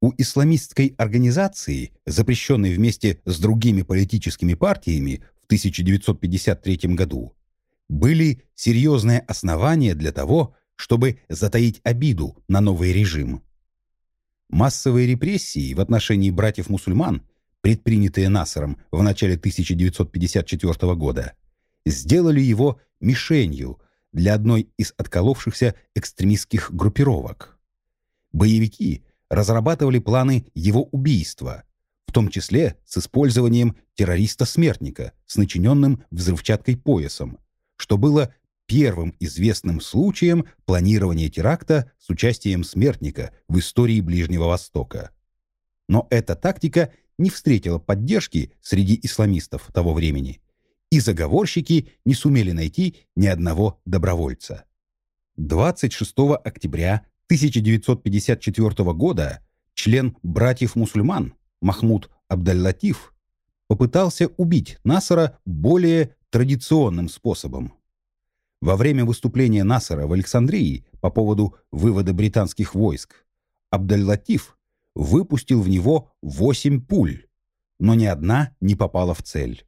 У исламистской организации, запрещенной вместе с другими политическими партиями в 1953 году, были серьезные основания для того, чтобы затаить обиду на новый режим. Массовые репрессии в отношении братьев-мусульман, предпринятые Насером в начале 1954 года, сделали его мишенью для одной из отколовшихся экстремистских группировок. Боевики разрабатывали планы его убийства, в том числе с использованием террориста-смертника с начиненным взрывчаткой поясом, что было первым известным случаем планирования теракта с участием смертника в истории Ближнего Востока. Но эта тактика не встретила поддержки среди исламистов того времени и заговорщики не сумели найти ни одного добровольца. 26 октября 1954 года член «Братьев-мусульман» Махмуд Абдаллатиф попытался убить Насара более традиционным способом. Во время выступления Насара в Александрии по поводу вывода британских войск Абдаллатиф выпустил в него восемь пуль, но ни одна не попала в цель.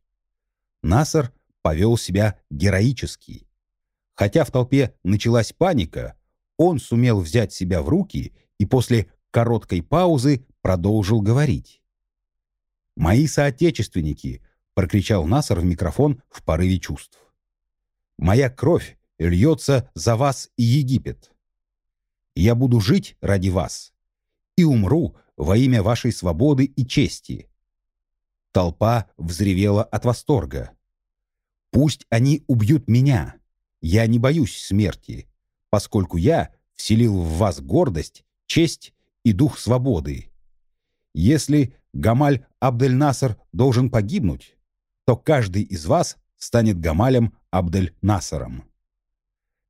Насар повел себя героически. Хотя в толпе началась паника, он сумел взять себя в руки и после короткой паузы продолжил говорить. «Мои соотечественники!» — прокричал Насар в микрофон в порыве чувств. «Моя кровь льется за вас и Египет. Я буду жить ради вас и умру во имя вашей свободы и чести. Толпа взревела от восторга. «Пусть они убьют меня. Я не боюсь смерти, поскольку я вселил в вас гордость, честь и дух свободы. Если Гамаль Абдель-Наср должен погибнуть, то каждый из вас станет Гамалем Абдель-Насаром».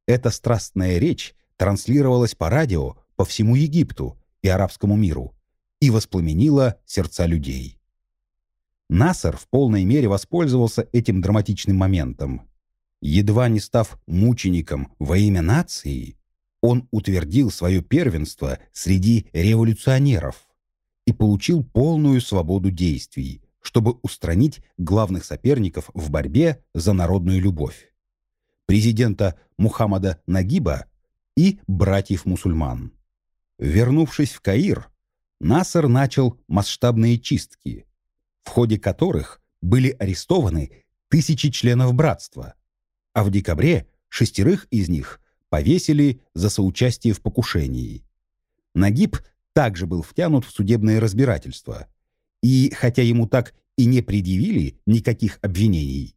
Эта страстная речь транслировалась по радио по всему Египту и арабскому миру и воспламенила сердца людей. Насар в полной мере воспользовался этим драматичным моментом. Едва не став мучеником во имя нации, он утвердил свое первенство среди революционеров и получил полную свободу действий, чтобы устранить главных соперников в борьбе за народную любовь – президента Мухаммада Нагиба и братьев-мусульман. Вернувшись в Каир, Насар начал масштабные чистки – в ходе которых были арестованы тысячи членов братства, а в декабре шестерых из них повесили за соучастие в покушении. Нагиб также был втянут в судебное разбирательство, и хотя ему так и не предъявили никаких обвинений,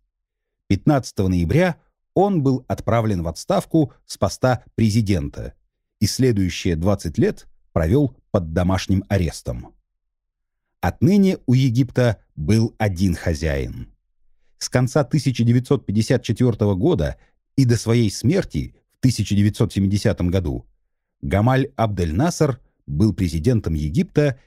15 ноября он был отправлен в отставку с поста президента и следующие 20 лет провел под домашним арестом. Отныне у Египта был один хозяин. С конца 1954 года и до своей смерти в 1970 году Гамаль Абдель-Наср был президентом Египта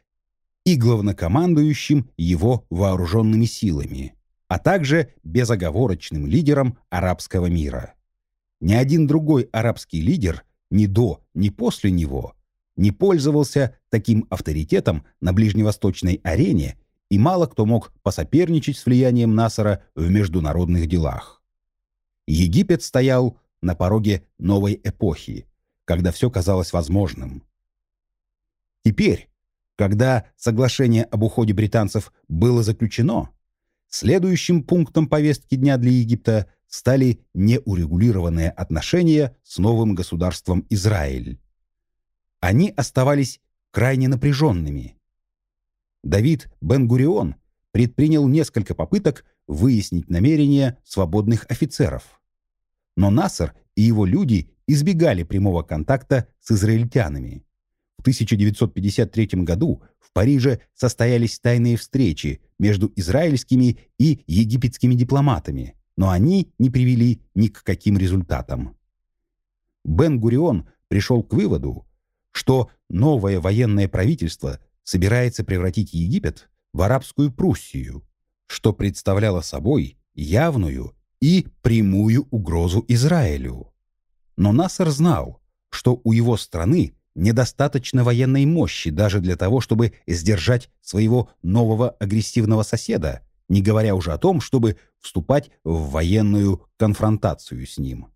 и главнокомандующим его вооруженными силами, а также безоговорочным лидером арабского мира. Ни один другой арабский лидер ни до, ни после него не пользовался таким авторитетом на ближневосточной арене, и мало кто мог посоперничать с влиянием Насара в международных делах. Египет стоял на пороге новой эпохи, когда все казалось возможным. Теперь, когда соглашение об уходе британцев было заключено, следующим пунктом повестки дня для Египта стали неурегулированные отношения с новым государством Израиль они оставались крайне напряженными. Давид Бен-Гурион предпринял несколько попыток выяснить намерения свободных офицеров. Но Насser и его люди избегали прямого контакта с израильтянами. В 1953 году в Париже состоялись тайные встречи между израильскими и египетскими дипломатами, но они не привели ни к каким результатам. Бен-Гурион пришел к выводу, что новое военное правительство собирается превратить Египет в арабскую Пруссию, что представляло собой явную и прямую угрозу Израилю. Но Насар знал, что у его страны недостаточно военной мощи даже для того, чтобы сдержать своего нового агрессивного соседа, не говоря уже о том, чтобы вступать в военную конфронтацию с ним.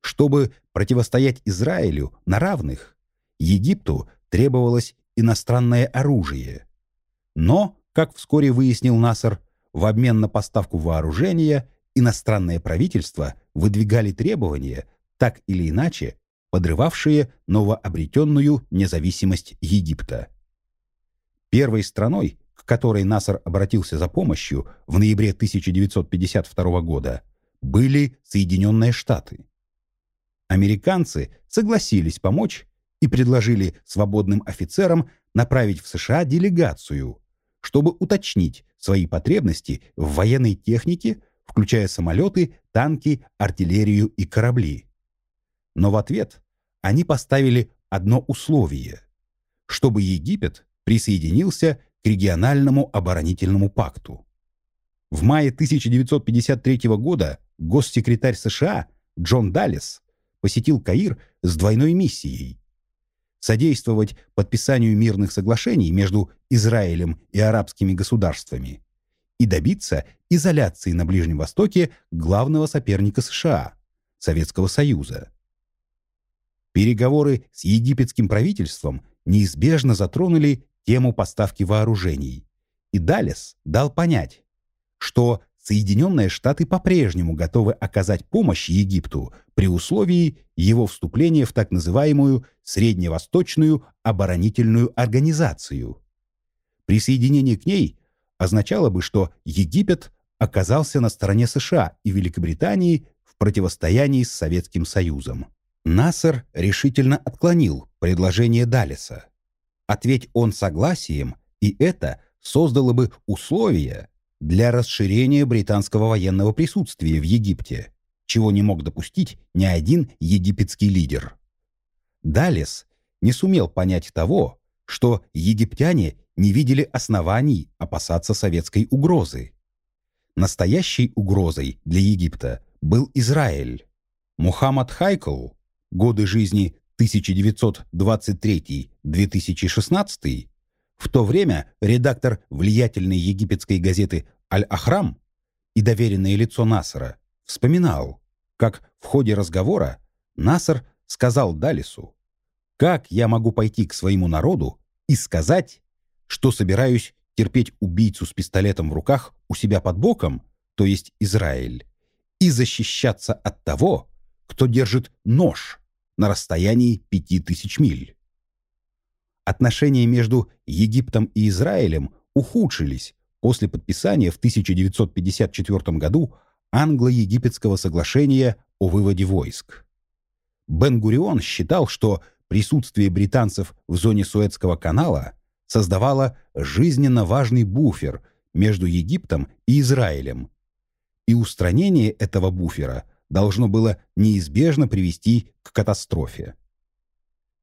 Чтобы противостоять Израилю на равных, Египту требовалось иностранное оружие. Но, как вскоре выяснил Насар, в обмен на поставку вооружения иностранные правительства выдвигали требования, так или иначе, подрывавшие новообретенную независимость Египта. Первой страной, к которой Насар обратился за помощью в ноябре 1952 года, были Соединенные Штаты. Американцы согласились помочь и предложили свободным офицерам направить в США делегацию, чтобы уточнить свои потребности в военной технике, включая самолеты, танки, артиллерию и корабли. Но в ответ они поставили одно условие – чтобы Египет присоединился к региональному оборонительному пакту. В мае 1953 года госсекретарь США Джон Даллес посетил Каир с двойной миссией содействовать подписанию мирных соглашений между Израилем и арабскими государствами и добиться изоляции на Ближнем Востоке главного соперника США – Советского Союза. Переговоры с египетским правительством неизбежно затронули тему поставки вооружений, и Далес дал понять, что Соединенные Штаты по-прежнему готовы оказать помощь Египту при условии его вступления в так называемую Средневосточную оборонительную организацию. Присоединение к ней означало бы, что Египет оказался на стороне США и Великобритании в противостоянии с Советским Союзом. Нассер решительно отклонил предложение Далеса. Ответь он согласием, и это создало бы условия для расширения британского военного присутствия в Египте, чего не мог допустить ни один египетский лидер. Далес не сумел понять того, что египтяне не видели оснований опасаться советской угрозы. Настоящей угрозой для Египта был Израиль. Мухаммад Хайкл годы жизни 1923-2016, в то время редактор влиятельной египетской газеты «Аль-Ахрам» и доверенное лицо Насара вспоминал, как в ходе разговора Насар сказал Далису, «Как я могу пойти к своему народу и сказать, что собираюсь терпеть убийцу с пистолетом в руках у себя под боком, то есть Израиль, и защищаться от того, кто держит нож на расстоянии пяти тысяч миль. Отношения между Египтом и Израилем ухудшились после подписания в 1954 году англо-египетского соглашения о выводе войск. Бен-Гурион считал, что присутствие британцев в зоне Суэцкого канала создавало жизненно важный буфер между Египтом и Израилем, и устранение этого буфера должно было неизбежно привести к катастрофе.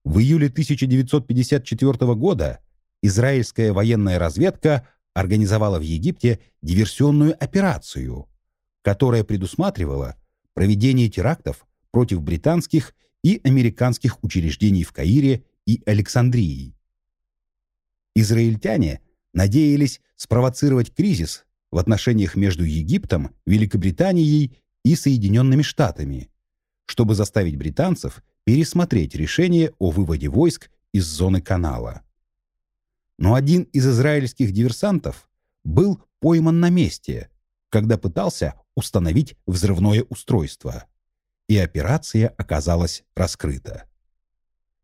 В июле 1954 года израильская военная разведка организовала в Египте диверсионную операцию, которая предусматривала проведение терактов против британских и американских учреждений в Каире и Александрии. Израильтяне надеялись спровоцировать кризис в отношениях между Египтом, Великобританией и Соединенными Штатами, чтобы заставить британцев пересмотреть решение о выводе войск из зоны канала. Но один из израильских диверсантов был пойман на месте, когда пытался установить взрывное устройство, и операция оказалась раскрыта.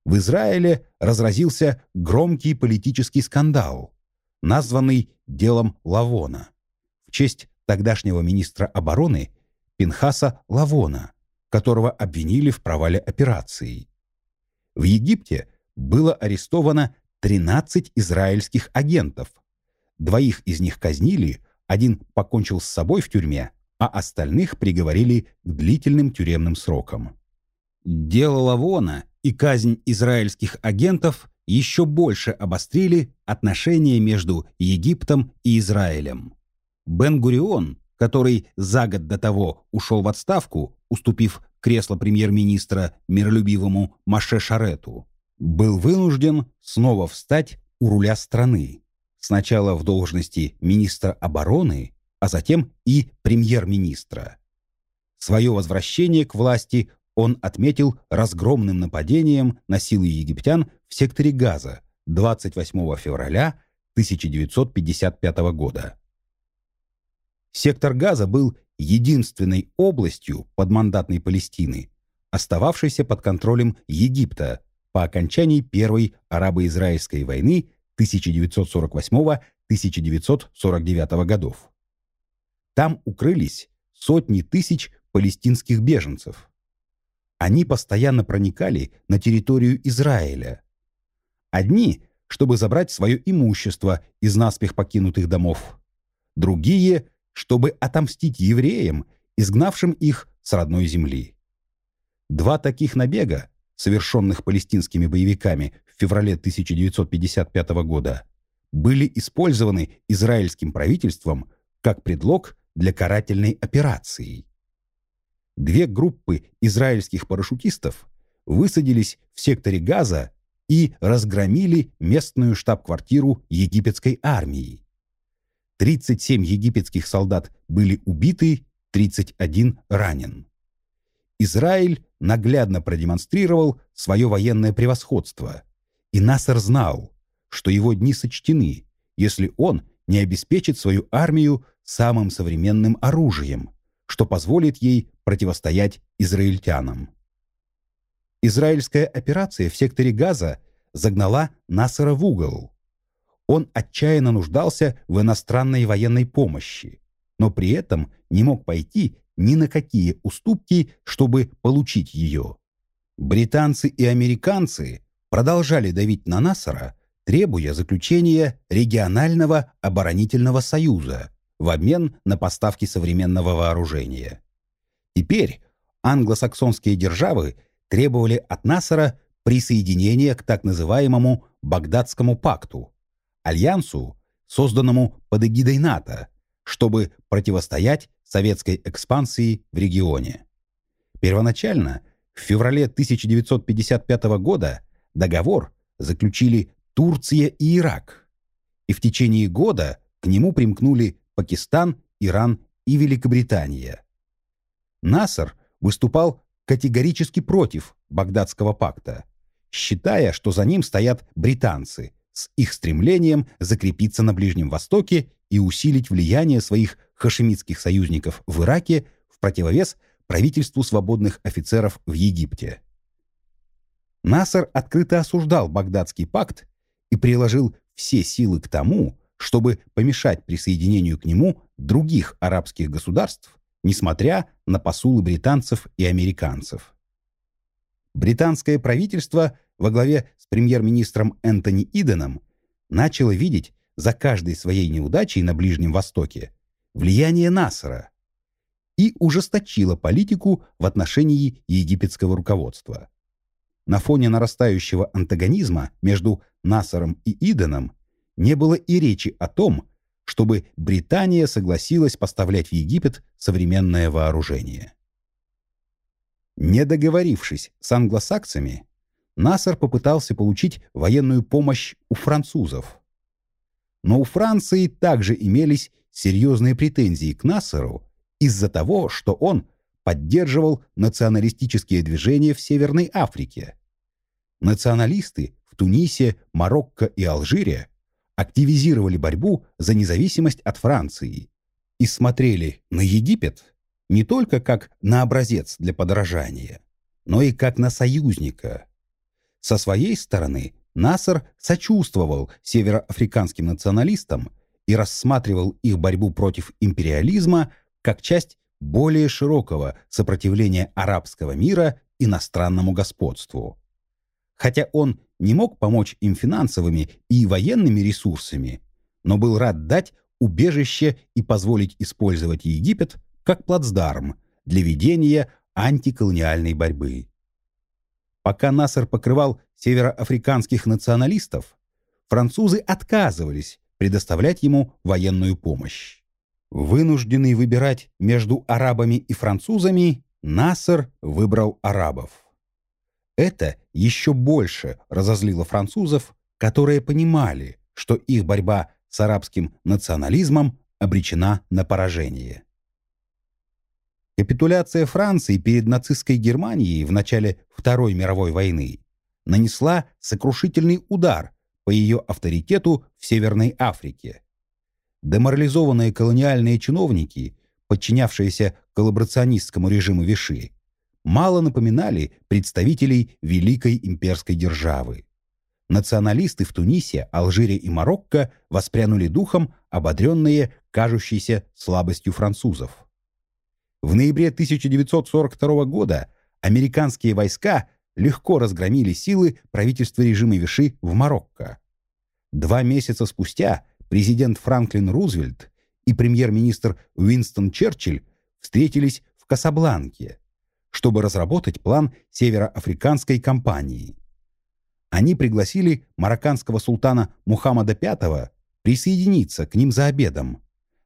В Израиле разразился громкий политический скандал, названный делом Лавона, в честь тогдашнего министра обороны Пинхаса Лавона, которого обвинили в провале операции. В Египте было арестовано 13 израильских агентов. Двоих из них казнили, один покончил с собой в тюрьме, а остальных приговорили к длительным тюремным срокам. Дело Лавона и казнь израильских агентов еще больше обострили отношения между Египтом и Израилем. Бен-Гурион который за год до того ушел в отставку, уступив кресло премьер-министра миролюбивому Маше Шарету, был вынужден снова встать у руля страны. Сначала в должности министра обороны, а затем и премьер-министра. Свое возвращение к власти он отметил разгромным нападением на силы египтян в секторе Газа 28 февраля 1955 года. Сектор Газа был единственной областью подмандатной Палестины, остававшейся под контролем Египта по окончании Первой арабо-израильской войны 1948-1949 годов. Там укрылись сотни тысяч палестинских беженцев. Они постоянно проникали на территорию Израиля. Одни, чтобы забрать свое имущество из наспех покинутых домов. Другие чтобы отомстить евреям, изгнавшим их с родной земли. Два таких набега, совершенных палестинскими боевиками в феврале 1955 года, были использованы израильским правительством как предлог для карательной операции. Две группы израильских парашютистов высадились в секторе Газа и разгромили местную штаб-квартиру египетской армии. 37 египетских солдат были убиты, 31 ранен. Израиль наглядно продемонстрировал свое военное превосходство, и Насар знал, что его дни сочтены, если он не обеспечит свою армию самым современным оружием, что позволит ей противостоять израильтянам. Израильская операция в секторе Газа загнала Насара в угол. Он отчаянно нуждался в иностранной военной помощи, но при этом не мог пойти ни на какие уступки, чтобы получить ее. Британцы и американцы продолжали давить на Насара, требуя заключения регионального оборонительного союза в обмен на поставки современного вооружения. Теперь англосаксонские державы требовали от Насара присоединения к так называемому Багдадскому пакту, альянсу, созданному под эгидой НАТО, чтобы противостоять советской экспансии в регионе. Первоначально, в феврале 1955 года, договор заключили Турция и Ирак, и в течение года к нему примкнули Пакистан, Иран и Великобритания. Насар выступал категорически против Багдадского пакта, считая, что за ним стоят британцы с их стремлением закрепиться на Ближнем Востоке и усилить влияние своих хашемитских союзников в Ираке в противовес правительству свободных офицеров в Египте. Насар открыто осуждал Багдадский пакт и приложил все силы к тому, чтобы помешать присоединению к нему других арабских государств, несмотря на посулы британцев и американцев. Британское правительство во главе с премьер-министром Энтони Иденом начало видеть за каждой своей неудачей на Ближнем Востоке влияние Насара и ужесточило политику в отношении египетского руководства. На фоне нарастающего антагонизма между Насаром и Иденом не было и речи о том, чтобы Британия согласилась поставлять в Египет современное вооружение. Не договорившись с англосаксами, Насар попытался получить военную помощь у французов. Но у Франции также имелись серьезные претензии к Насару из-за того, что он поддерживал националистические движения в Северной Африке. Националисты в Тунисе, Марокко и Алжире активизировали борьбу за независимость от Франции и смотрели на Египет не только как на образец для подражания, но и как на союзника. Со своей стороны Насер сочувствовал североафриканским националистам и рассматривал их борьбу против империализма как часть более широкого сопротивления арабского мира иностранному господству. Хотя он не мог помочь им финансовыми и военными ресурсами, но был рад дать убежище и позволить использовать Египет как плацдарм для ведения антиколониальной борьбы. Пока Насser покрывал североафриканских националистов, французы отказывались предоставлять ему военную помощь. Вынужденный выбирать между арабами и французами, Насser выбрал арабов. Это еще больше разозлило французов, которые понимали, что их борьба с арабским национализмом обречена на поражение. Капитуляция Франции перед нацистской Германией в начале Второй мировой войны нанесла сокрушительный удар по ее авторитету в Северной Африке. Деморализованные колониальные чиновники, подчинявшиеся коллаборационистскому режиму Виши, мало напоминали представителей великой имперской державы. Националисты в Тунисе, Алжире и Марокко воспрянули духом, ободренные кажущейся слабостью французов. В ноябре 1942 года американские войска легко разгромили силы правительства режима Виши в Марокко. Два месяца спустя президент Франклин Рузвельт и премьер-министр Уинстон Черчилль встретились в Касабланке, чтобы разработать план североафриканской кампании. Они пригласили марокканского султана Мухаммада V присоединиться к ним за обедом,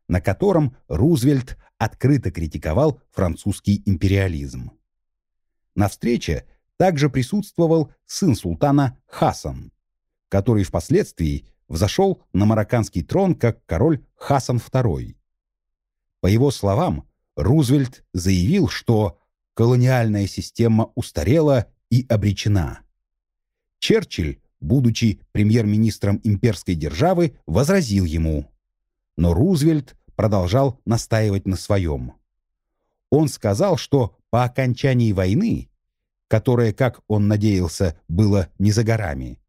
на котором Рузвельт открыто критиковал французский империализм. На встрече также присутствовал сын султана Хасан, который впоследствии взошел на марокканский трон как король Хасан II. По его словам, Рузвельт заявил, что колониальная система устарела и обречена. Черчилль, будучи премьер-министром имперской державы, возразил ему. Но Рузвельт продолжал настаивать на своем. Он сказал, что по окончании войны, которая, как он надеялся, была не за горами,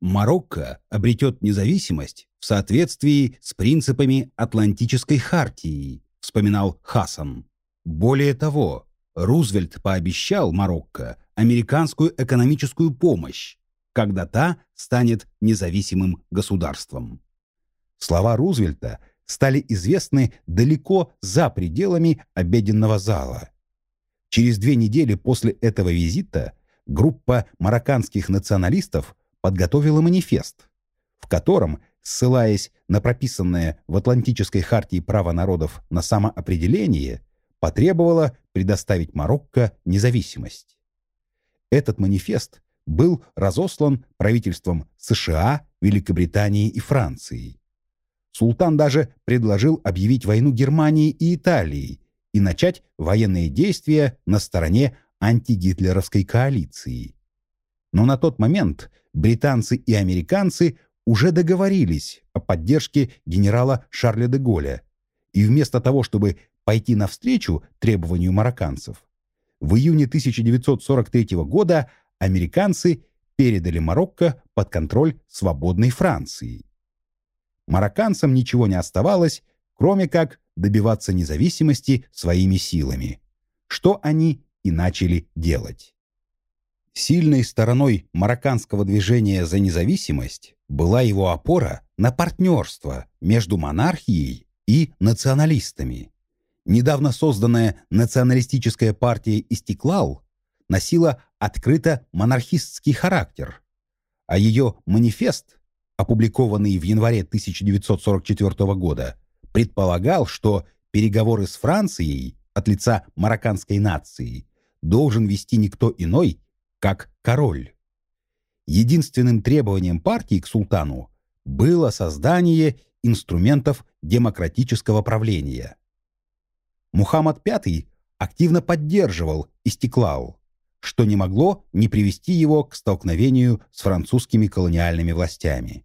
Марокко обретет независимость в соответствии с принципами Атлантической хартии, вспоминал Хасан. Более того, Рузвельт пообещал Марокко американскую экономическую помощь, когда та станет независимым государством. Слова Рузвельта стали известны далеко за пределами обеденного зала. Через две недели после этого визита группа марокканских националистов подготовила манифест, в котором, ссылаясь на прописанное в Атлантической хартии право народов на самоопределение, потребовала предоставить Марокко независимость. Этот манифест был разослан правительством США, Великобритании и Франции. Султан даже предложил объявить войну Германии и Италии и начать военные действия на стороне антигитлеровской коалиции. Но на тот момент британцы и американцы уже договорились о поддержке генерала Шарля де Голля, и вместо того, чтобы пойти навстречу требованию марокканцев, в июне 1943 года американцы передали Марокко под контроль свободной Франции. Марокканцам ничего не оставалось, кроме как добиваться независимости своими силами, что они и начали делать. Сильной стороной марокканского движения за независимость была его опора на партнерство между монархией и националистами. Недавно созданная националистическая партия «Истеклал» носила открыто монархистский характер, а ее манифест, опубликованный в январе 1944 года, предполагал, что переговоры с Францией от лица марокканской нации должен вести никто иной, как король. Единственным требованием партии к султану было создание инструментов демократического правления. Мухаммад V активно поддерживал Истеклал, что не могло не привести его к столкновению с французскими колониальными властями.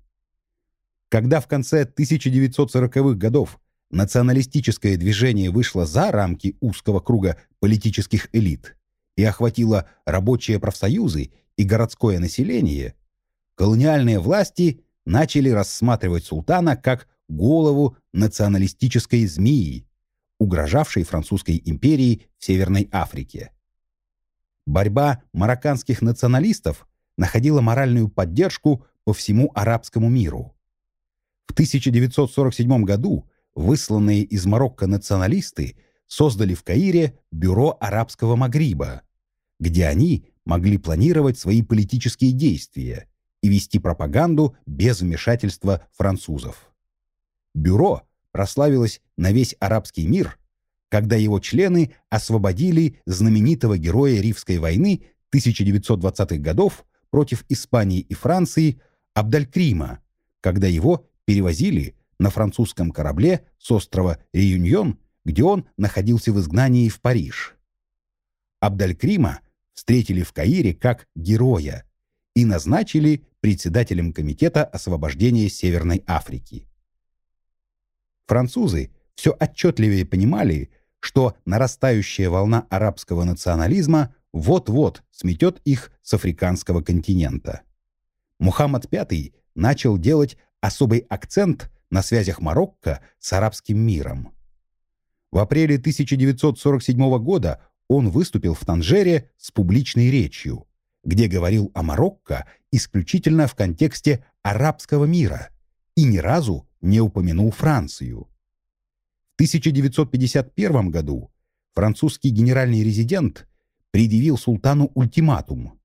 Когда в конце 1940-х годов националистическое движение вышло за рамки узкого круга политических элит, и охватила рабочие профсоюзы и городское население, колониальные власти начали рассматривать султана как голову националистической змеи, угрожавшей французской империи в Северной Африке. Борьба марокканских националистов находила моральную поддержку по всему арабскому миру. В 1947 году высланные из Марокко националисты создали в Каире бюро арабского Магриба, где они могли планировать свои политические действия и вести пропаганду без вмешательства французов. Бюро прославилось на весь арабский мир, когда его члены освободили знаменитого героя Ривской войны 1920-х годов против Испании и Франции Абдалькрима, когда его перевозили на французском корабле с острова Реюньон, где он находился в изгнании в Париж. Абдалькрима встретили в Каире как героя и назначили председателем Комитета освобождения Северной Африки. Французы все отчетливее понимали, что нарастающая волна арабского национализма вот-вот сметет их с африканского континента. Мухаммад V начал делать особый акцент на связях Марокко с арабским миром. В апреле 1947 года он выступил в Танжере с публичной речью, где говорил о Марокко исключительно в контексте арабского мира и ни разу не упомянул Францию. 1951 году французский генеральный резидент предъявил султану ультиматум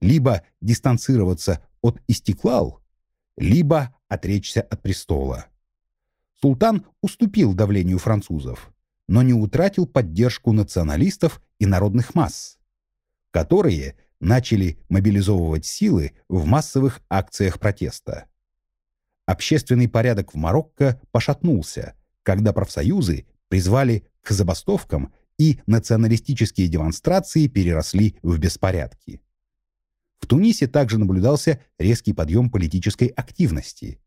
либо дистанцироваться от Истеклал, либо отречься от престола. Султан уступил давлению французов, но не утратил поддержку националистов и народных масс, которые начали мобилизовывать силы в массовых акциях протеста. Общественный порядок в Марокко пошатнулся, когда профсоюзы призвали к забастовкам и националистические демонстрации переросли в беспорядки. В Тунисе также наблюдался резкий подъем политической активности.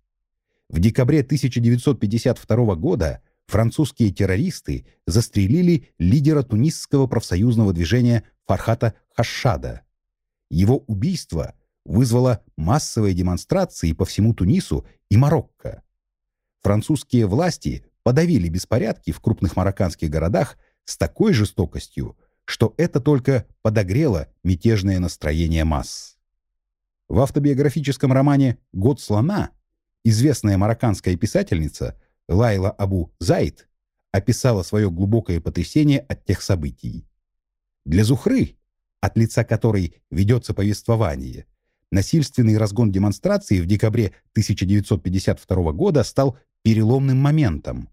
В декабре 1952 года французские террористы застрелили лидера тунисского профсоюзного движения Фархата Хашшада. Его убийство вызвало массовые демонстрации по всему Тунису и Марокко. Французские власти подавили беспорядки в крупных марокканских городах с такой жестокостью, что это только подогрело мятежное настроение масс. В автобиографическом романе «Год слона» известная марокканская писательница Лайла Абу Зайд описала свое глубокое потрясение от тех событий. Для Зухры, от лица которой ведется повествование, насильственный разгон демонстрации в декабре 1952 года стал переломным моментом,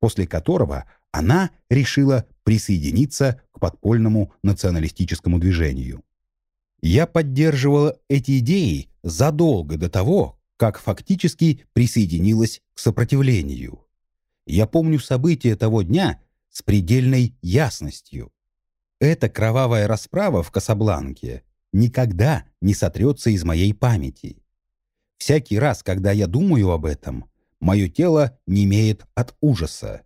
после которого она решила присоединиться к подпольному националистическому движению. Я поддерживала эти идеи задолго до того, как фактически присоединилась к сопротивлению. Я помню события того дня с предельной ясностью. Эта кровавая расправа в Касабланке никогда не сотрется из моей памяти. Всякий раз, когда я думаю об этом, мое тело немеет от ужаса.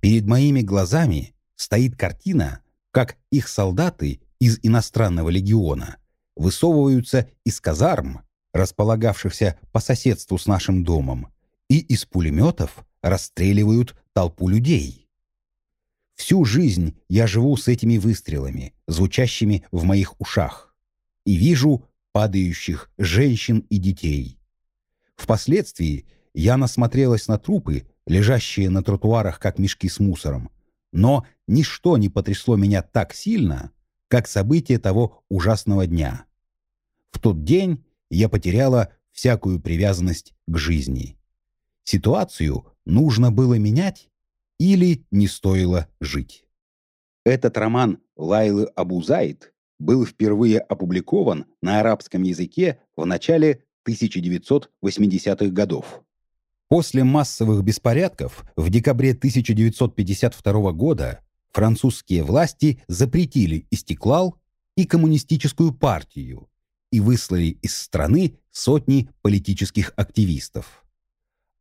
Перед моими глазами стоит картина, как их солдаты из иностранного легиона высовываются из казарм, располагавшихся по соседству с нашим домом, и из пулеметов расстреливают толпу людей. Всю жизнь я живу с этими выстрелами, звучащими в моих ушах, и вижу падающих женщин и детей. Впоследствии я насмотрелась на трупы, лежащие на тротуарах, как мешки с мусором. Но ничто не потрясло меня так сильно, как событие того ужасного дня. В тот день я потеряла всякую привязанность к жизни. Ситуацию нужно было менять или не стоило жить. Этот роман Лайлы Абузайд был впервые опубликован на арабском языке в начале 1980-х годов. После массовых беспорядков в декабре 1952 года французские власти запретили Истеклал и коммунистическую партию и выслали из страны сотни политических активистов.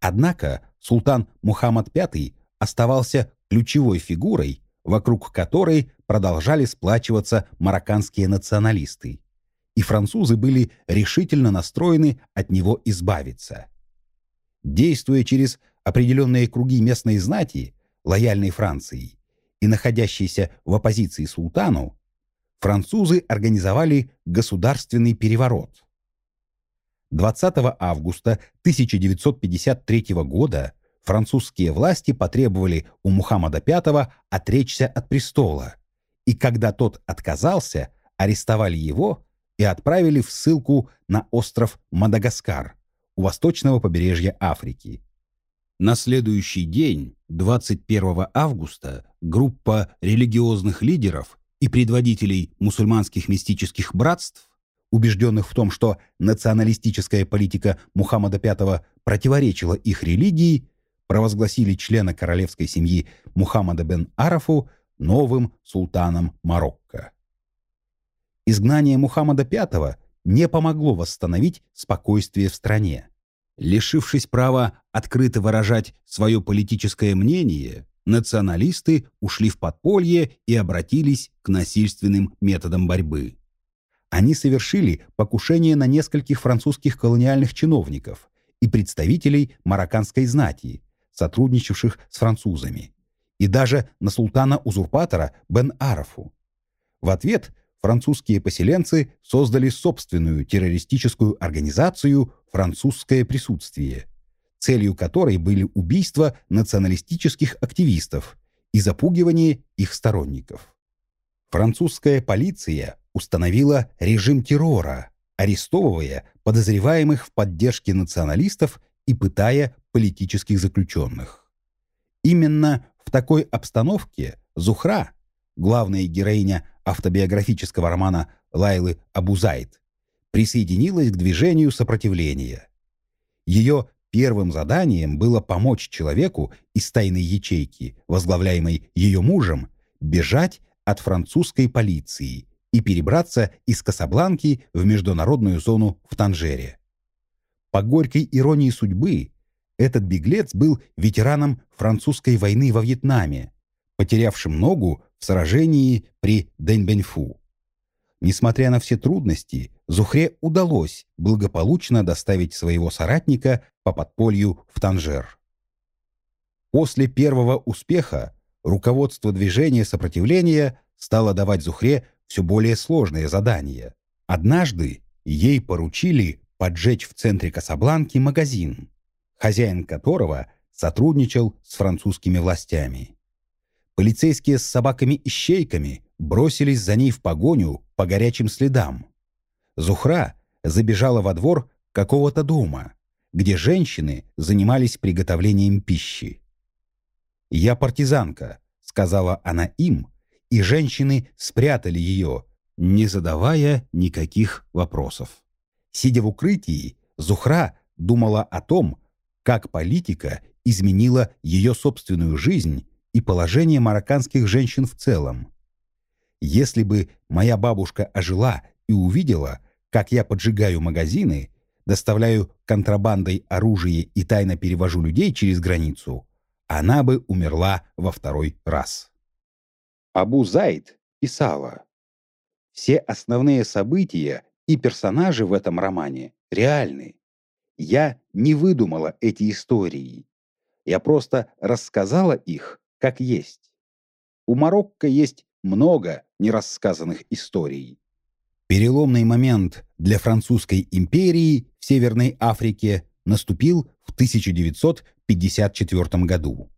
Однако султан Мухаммад V оставался ключевой фигурой, вокруг которой продолжали сплачиваться марокканские националисты, и французы были решительно настроены от него избавиться – действуя через определенные круги местной знати, лояльной Франции, и находящиеся в оппозиции султану, французы организовали государственный переворот. 20 августа 1953 года французские власти потребовали у Мухаммада V отречься от престола, и когда тот отказался, арестовали его и отправили в ссылку на остров Мадагаскар, у восточного побережья Африки. На следующий день, 21 августа, группа религиозных лидеров и предводителей мусульманских мистических братств, убежденных в том, что националистическая политика Мухаммада V противоречила их религии, провозгласили члена королевской семьи Мухаммада бен Арафу новым султаном Марокко. Изгнание Мухаммада V не помогло восстановить спокойствие в стране. Лишившись права открыто выражать свое политическое мнение, националисты ушли в подполье и обратились к насильственным методам борьбы. Они совершили покушение на нескольких французских колониальных чиновников и представителей марокканской знати, сотрудничавших с французами, и даже на султана-узурпатора Бен Арафу. В ответ французские поселенцы создали собственную террористическую организацию «Французское присутствие», целью которой были убийства националистических активистов и запугивание их сторонников. Французская полиция установила режим террора, арестовывая подозреваемых в поддержке националистов и пытая политических заключенных. Именно в такой обстановке Зухра, главная героиня автобиографического романа Лайлы Абузайт, присоединилась к движению сопротивления. Ее первым заданием было помочь человеку из тайной ячейки, возглавляемой ее мужем, бежать от французской полиции и перебраться из Касабланки в международную зону в Танжере. По горькой иронии судьбы, этот беглец был ветераном французской войны во Вьетнаме, потерявшим ногу в сражении при Дэньбэньфу. Несмотря на все трудности, Зухре удалось благополучно доставить своего соратника по подполью в Танжер. После первого успеха руководство движения сопротивления стало давать Зухре все более сложные задания. Однажды ей поручили поджечь в центре Касабланки магазин, хозяин которого сотрудничал с французскими властями. Полицейские с собаками-ищейками бросились за ней в погоню по горячим следам. Зухра забежала во двор какого-то дома, где женщины занимались приготовлением пищи. «Я партизанка», — сказала она им, и женщины спрятали ее, не задавая никаких вопросов. Сидя в укрытии, Зухра думала о том, как политика изменила ее собственную жизнь и положение марокканских женщин в целом. Если бы моя бабушка ожила и увидела, как я поджигаю магазины, доставляю контрабандой оружие и тайно перевожу людей через границу, она бы умерла во второй раз. Абу Зайд писала, «Все основные события и персонажи в этом романе реальны. Я не выдумала эти истории. Я просто рассказала их как есть. У Марокко есть много нерассказанных историй. Переломный момент для французской империи в Северной Африке наступил в 1954 году.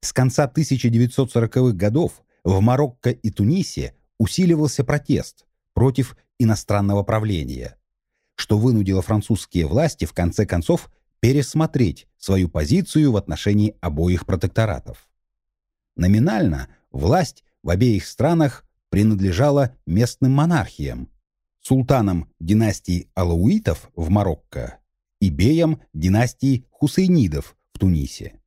С конца 1940-х годов в Марокко и Тунисе усиливался протест против иностранного правления, что вынудило французские власти в конце концов пересмотреть свою позицию в отношении обоих протекторатов. Номинально власть в обеих странах принадлежала местным монархиям, султанам династии Алауитов в Марокко и беям династии Хусейнидов в Тунисе.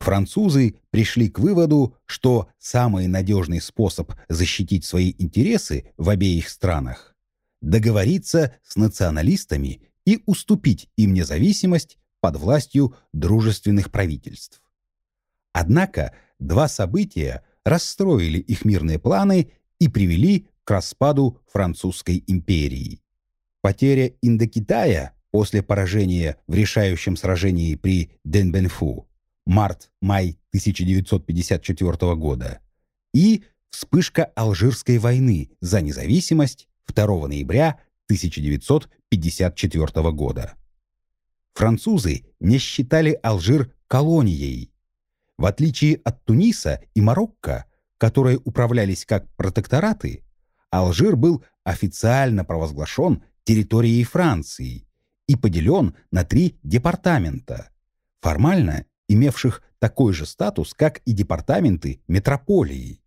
Французы пришли к выводу, что самый надежный способ защитить свои интересы в обеих странах – договориться с националистами и уступить им независимость под властью дружественных правительств. Однако два события расстроили их мирные планы и привели к распаду французской империи. Потеря Индокитая после поражения в решающем сражении при Денбенфу март-май 1954 года и вспышка Алжирской войны за независимость 2 ноября 1954 года. Французы не считали Алжир колонией, в отличие от Туниса и Марокко, которые управлялись как протектораты, Алжир был официально провозглашен территорией Франции и поделен на три департамента, формально имевших такой же статус, как и департаменты метрополии.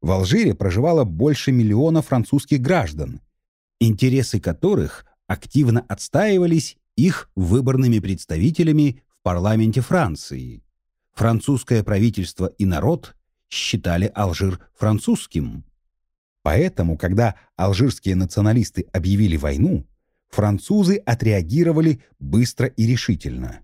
В Алжире проживало больше миллиона французских граждан, интересы которых активно отстаивались их выборными представителями в парламенте Франции французское правительство и народ считали Алжир французским. Поэтому, когда алжирские националисты объявили войну, французы отреагировали быстро и решительно.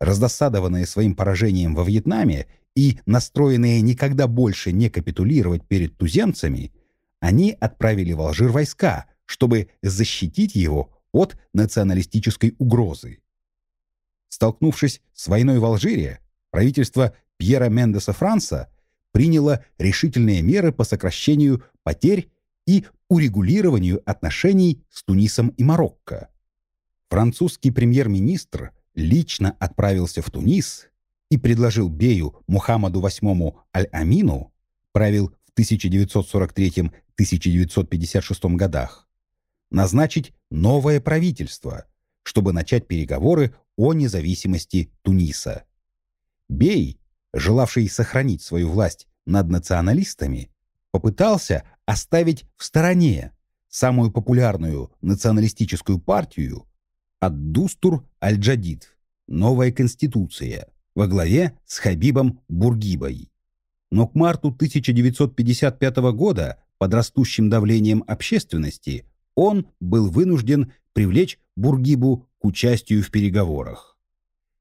Раздосадованные своим поражением во Вьетнаме и настроенные никогда больше не капитулировать перед туземцами, они отправили в Алжир войска, чтобы защитить его от националистической угрозы. Столкнувшись с войной в Алжире, правительство Пьера Мендеса Франса приняло решительные меры по сокращению потерь и урегулированию отношений с Тунисом и Марокко. Французский премьер-министр лично отправился в Тунис и предложил Бею Мухаммаду VIII Аль-Амину, правил в 1943-1956 годах, назначить новое правительство, чтобы начать переговоры о независимости Туниса. Бей, желавший сохранить свою власть над националистами, попытался оставить в стороне самую популярную националистическую партию Ад-Дустур Аль-Джадид «Новая Конституция» во главе с Хабибом Бургибой. Но к марту 1955 года под растущим давлением общественности он был вынужден привлечь Бургибу к участию в переговорах.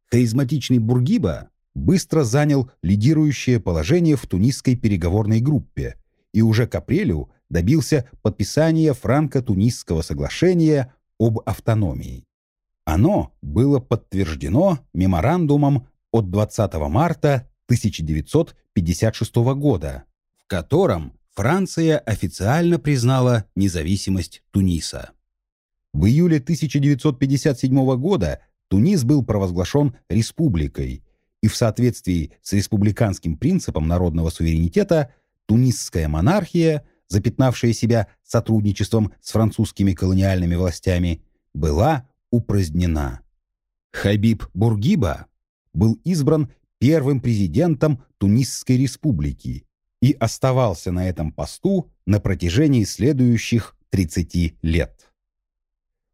Харизматичный Бургиба быстро занял лидирующее положение в тунисской переговорной группе и уже к апрелю добился подписания франко-тунисского соглашения об автономии. Оно было подтверждено меморандумом от 20 марта 1956 года, в котором Франция официально признала независимость Туниса. В июле 1957 года Тунис был провозглашен республикой, и в соответствии с республиканским принципом народного суверенитета тунисская монархия, запятнавшая себя сотрудничеством с французскими колониальными властями, была упразднена. Хабиб Бургиба был избран первым президентом Тунисской республики и оставался на этом посту на протяжении следующих 30 лет.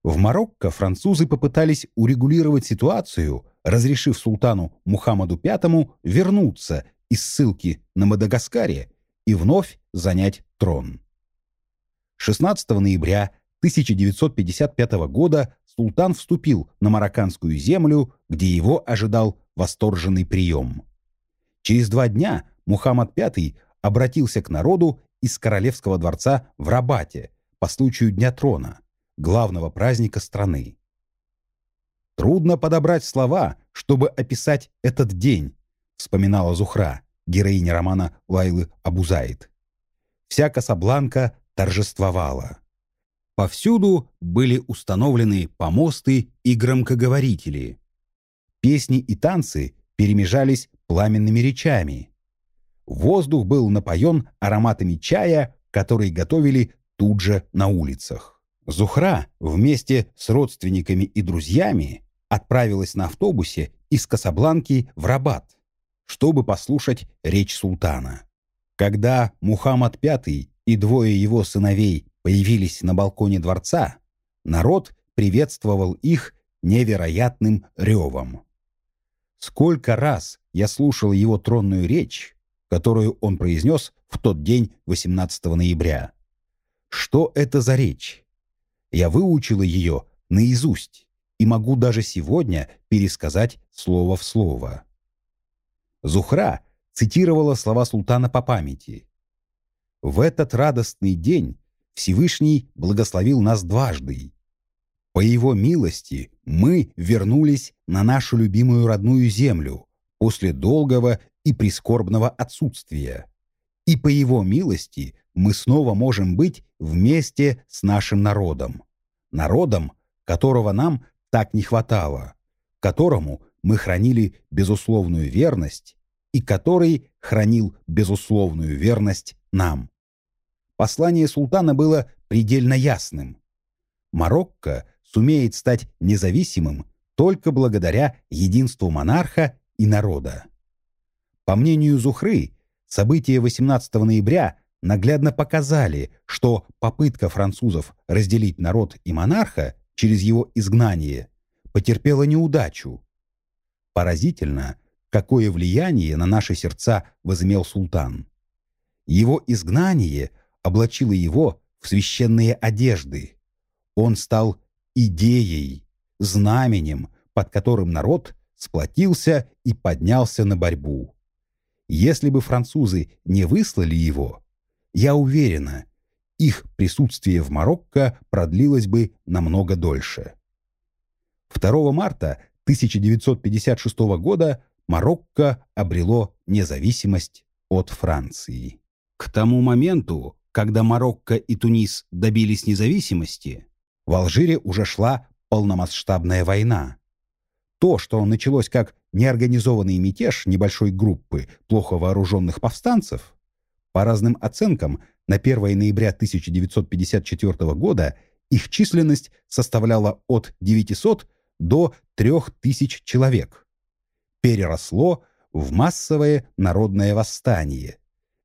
В Марокко французы попытались урегулировать ситуацию, разрешив султану Мухаммаду V вернуться из ссылки на Мадагаскаре и вновь занять трон. 16 ноября 1955 года султан вступил на марокканскую землю, где его ожидал восторженный прием. Через два дня Мухаммад V обратился к народу из королевского дворца в Рабате по случаю Дня трона, главного праздника страны. «Трудно подобрать слова, чтобы описать этот день», вспоминала Зухра, героиня романа Лайлы Абузаид. Вся Касабланка торжествовала. Повсюду были установлены помосты и громкоговорители. Песни и танцы перемежались пламенными речами. Воздух был напоен ароматами чая, который готовили тут же на улицах. Зухра вместе с родственниками и друзьями отправилась на автобусе из Касабланки в Рабат, чтобы послушать речь султана. Когда Мухаммад V и двое его сыновей появились на балконе дворца, народ приветствовал их невероятным ревом. Сколько раз я слушал его тронную речь, которую он произнес в тот день 18 ноября. Что это за речь? Я выучила ее наизусть и могу даже сегодня пересказать слово в слово. Зухра цитировала слова султана по памяти. «В этот радостный день Всевышний благословил нас дважды. По его милости мы вернулись на нашу любимую родную землю после долгого и прискорбного отсутствия. И по его милости мы снова можем быть вместе с нашим народом. Народом, которого нам так не хватало, которому мы хранили безусловную верность и который хранил безусловную верность нам. Послание султана было предельно ясным. Марокко сумеет стать независимым только благодаря единству монарха и народа. По мнению Зухры, события 18 ноября наглядно показали, что попытка французов разделить народ и монарха через его изгнание потерпела неудачу. Поразительно, какое влияние на наши сердца возымел султан. Его изгнание облачило его в священные одежды. Он стал идеей, знаменем, под которым народ сплотился и поднялся на борьбу. Если бы французы не выслали его, я уверена, их присутствие в Марокко продлилось бы намного дольше. 2 марта 1956 года Марокко обрело независимость от Франции. К тому моменту, когда Марокко и Тунис добились независимости, в Алжире уже шла полномасштабная война. То, что началось как неорганизованный мятеж небольшой группы плохо вооруженных повстанцев, по разным оценкам, на 1 ноября 1954 года их численность составляла от 900 до 3000 человек. Переросло в массовое народное восстание,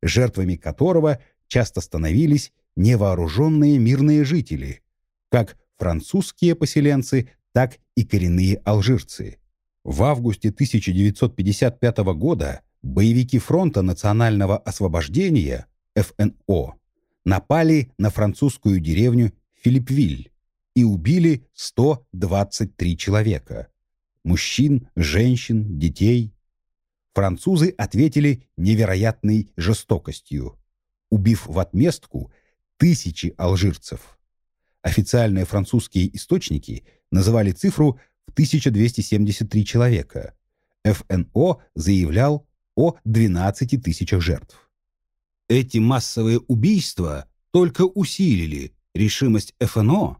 жертвами которого часто становились невооруженные мирные жители, как французские поселенцы, так и коренные алжирцы. В августе 1955 года боевики Фронта национального освобождения ФНО напали на французскую деревню Филиппвиль и убили 123 человека – мужчин, женщин, детей. Французы ответили невероятной жестокостью, убив в отместку тысячи алжирцев. Официальные французские источники называли цифру в 1273 человека. ФНО заявлял о 12 тысячах жертв. Эти массовые убийства только усилили решимость ФНО,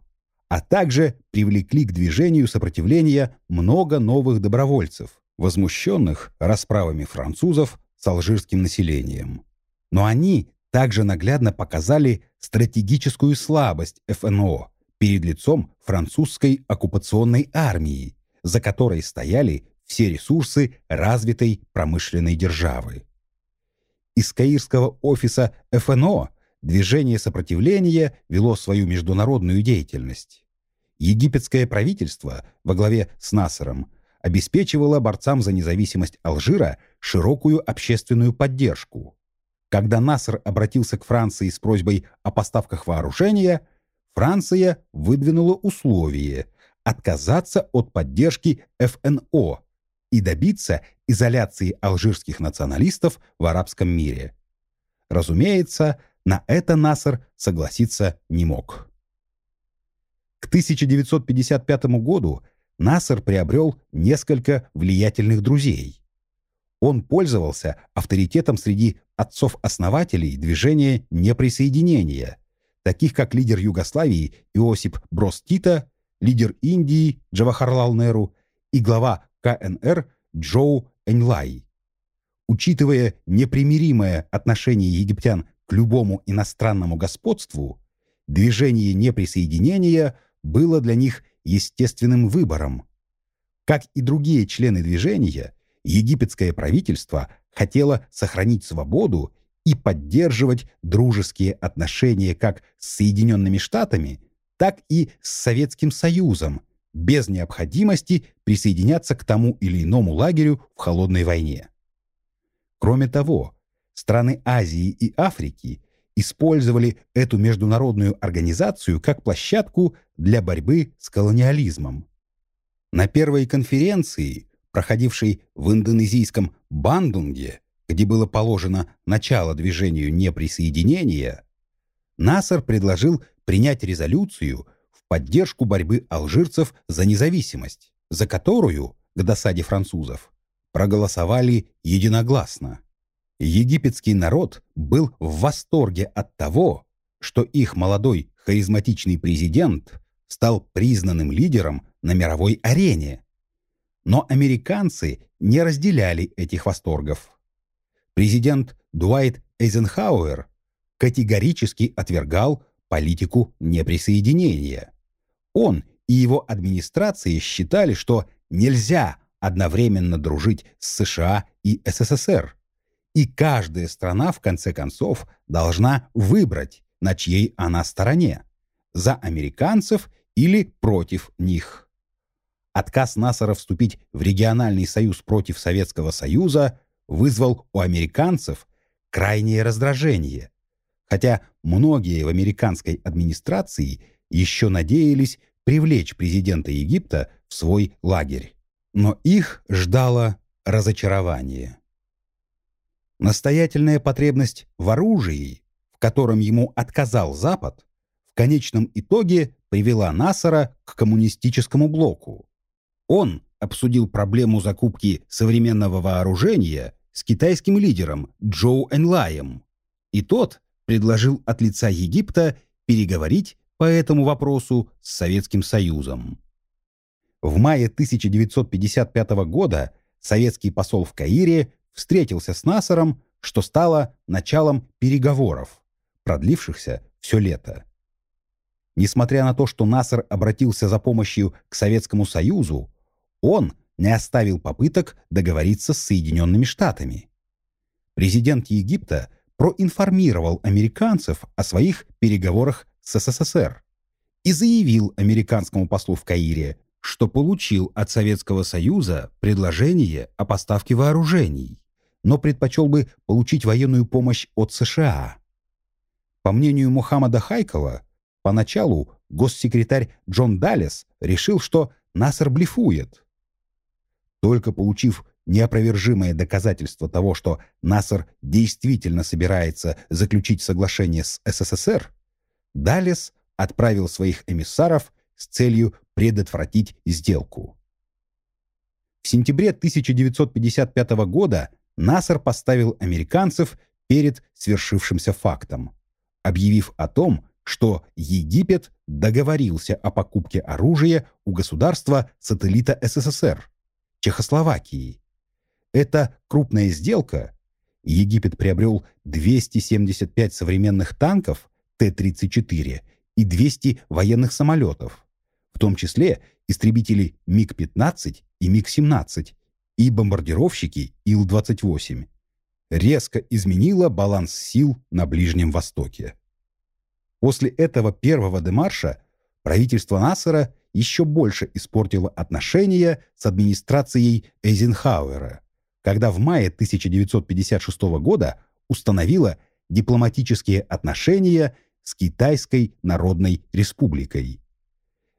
а также привлекли к движению сопротивления много новых добровольцев, возмущенных расправами французов с алжирским населением. Но они также наглядно показали стратегическую слабость ФНО перед лицом французской оккупационной армии, за которой стояли все ресурсы развитой промышленной державы. Из каирского офиса ФНО движение сопротивления вело свою международную деятельность. Египетское правительство во главе с Насером обеспечивало борцам за независимость Алжира широкую общественную поддержку. Когда Насер обратился к Франции с просьбой о поставках вооружения, Франция выдвинула условие отказаться от поддержки ФНО и добиться изоляции алжирских националистов в арабском мире. Разумеется, на это Насер согласиться не мог. К 1955 году Насер приобрел несколько влиятельных друзей. Он пользовался авторитетом среди отцов-основателей движения неприсоединения, таких как лидер Югославии Иосип Брос Тита, лидер Индии Джавахарлал Неру и глава КНР Джоу Эньлай. Учитывая непримиримое отношение египтян к любому иностранному господству, движение неприсоединения было для них естественным выбором. Как и другие члены движения, египетское правительство хотело сохранить свободу и поддерживать дружеские отношения как с Соединенными Штатами, так и с Советским Союзом – без необходимости присоединяться к тому или иному лагерю в холодной войне. Кроме того, страны Азии и Африки использовали эту международную организацию как площадку для борьбы с колониализмом. На первой конференции, проходившей в индонезийском Бандунге, где было положено начало движению неприсоединения, Насар предложил принять резолюцию поддержку борьбы алжирцев за независимость, за которую, к досаде французов, проголосовали единогласно. Египетский народ был в восторге от того, что их молодой харизматичный президент стал признанным лидером на мировой арене. Но американцы не разделяли этих восторгов. Президент Дуайт Эйзенхауэр категорически отвергал политику неприсоединения. Он и его администрация считали, что нельзя одновременно дружить с США и СССР. И каждая страна, в конце концов, должна выбрать, на чьей она стороне – за американцев или против них. Отказ Насара вступить в региональный союз против Советского Союза вызвал у американцев крайнее раздражение, хотя многие в американской администрации – еще надеялись привлечь президента Египта в свой лагерь. Но их ждало разочарование. Настоятельная потребность в оружии, в котором ему отказал Запад, в конечном итоге привела Насара к коммунистическому блоку. Он обсудил проблему закупки современного вооружения с китайским лидером Джоу Энлаем, и тот предложил от лица Египта переговорить по этому вопросу с Советским Союзом. В мае 1955 года советский посол в Каире встретился с Насаром, что стало началом переговоров, продлившихся все лето. Несмотря на то, что Насар обратился за помощью к Советскому Союзу, он не оставил попыток договориться с Соединенными Штатами. Президент Египта проинформировал американцев о своих переговорах СССР и заявил американскому послу в Каире, что получил от Советского Союза предложение о поставке вооружений, но предпочел бы получить военную помощь от США. По мнению Мухаммада Хайкова, поначалу госсекретарь Джон Даллес решил, что Насер блефует. Только получив неопровержимое доказательство того, что Насер действительно собирается заключить соглашение с СССР, Даллес отправил своих эмиссаров с целью предотвратить сделку. В сентябре 1955 года Насер поставил американцев перед свершившимся фактом, объявив о том, что Египет договорился о покупке оружия у государства-сателлита СССР, Чехословакии. Это крупная сделка. Египет приобрел 275 современных танков Т-34 и 200 военных самолетов, в том числе истребители МиГ-15 и МиГ-17 и бомбардировщики Ил-28, резко изменила баланс сил на Ближнем Востоке. После этого первого демарша правительство Нассера еще больше испортило отношения с администрацией Эйзенхауэра, когда в мае 1956 года установила дипломатические отношения с Китайской Народной Республикой.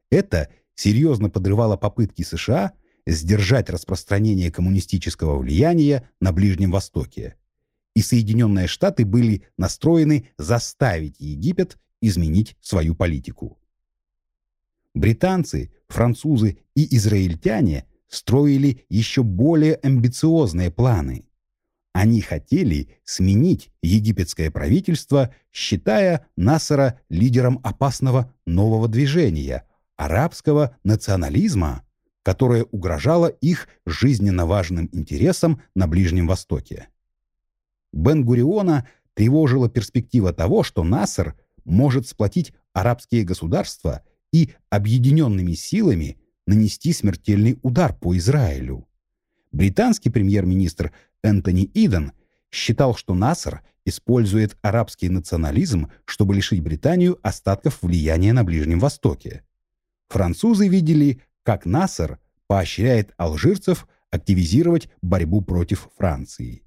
Это серьезно подрывало попытки США сдержать распространение коммунистического влияния на Ближнем Востоке. И Соединенные Штаты были настроены заставить Египет изменить свою политику. Британцы, французы и израильтяне строили еще более амбициозные планы. Они хотели сменить египетское правительство, считая Насара лидером опасного нового движения – арабского национализма, которое угрожало их жизненно важным интересам на Ближнем Востоке. Бен-Гуриона тревожила перспектива того, что Насер может сплотить арабские государства и объединенными силами нанести смертельный удар по Израилю. Британский премьер-министр Энтони Иден считал, что Насер использует арабский национализм, чтобы лишить Британию остатков влияния на Ближнем Востоке. Французы видели как Насер поощряет алжирцев активизировать борьбу против Франции.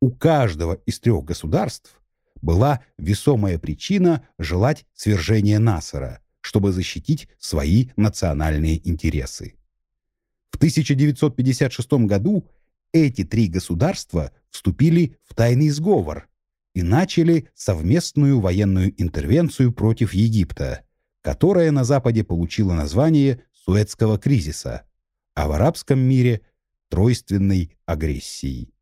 У каждого из трех государств была весомая причина желать свержения Насера, чтобы защитить свои национальные интересы. В 1956 году эти три государства вступили в тайный сговор и начали совместную военную интервенцию против Египта, которая на Западе получила название Суэцкого кризиса, а в арабском мире – тройственной агрессии.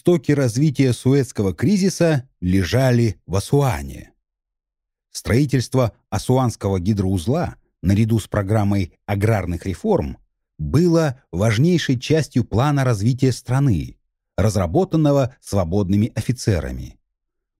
Истоки развития Суэцкого кризиса лежали в Асуане. Строительство Асуанского гидроузла наряду с программой аграрных реформ было важнейшей частью плана развития страны, разработанного свободными офицерами.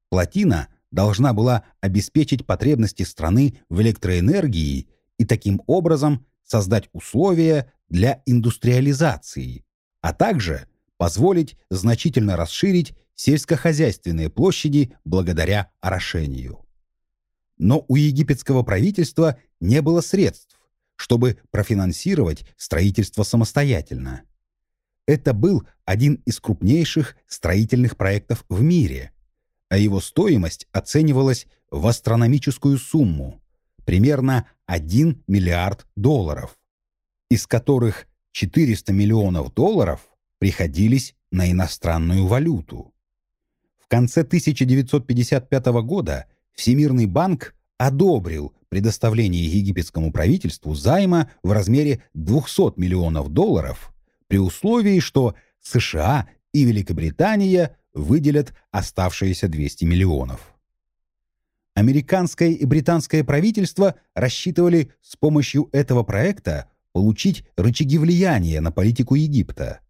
Плотина должна была обеспечить потребности страны в электроэнергии и таким образом создать условия для индустриализации, а также позволить значительно расширить сельскохозяйственные площади благодаря орошению. Но у египетского правительства не было средств, чтобы профинансировать строительство самостоятельно. Это был один из крупнейших строительных проектов в мире, а его стоимость оценивалась в астрономическую сумму – примерно 1 миллиард долларов, из которых 400 миллионов долларов приходились на иностранную валюту. В конце 1955 года Всемирный банк одобрил предоставление египетскому правительству займа в размере 200 миллионов долларов при условии, что США и Великобритания выделят оставшиеся 200 миллионов. Американское и британское правительство рассчитывали с помощью этого проекта получить рычаги влияния на политику Египта.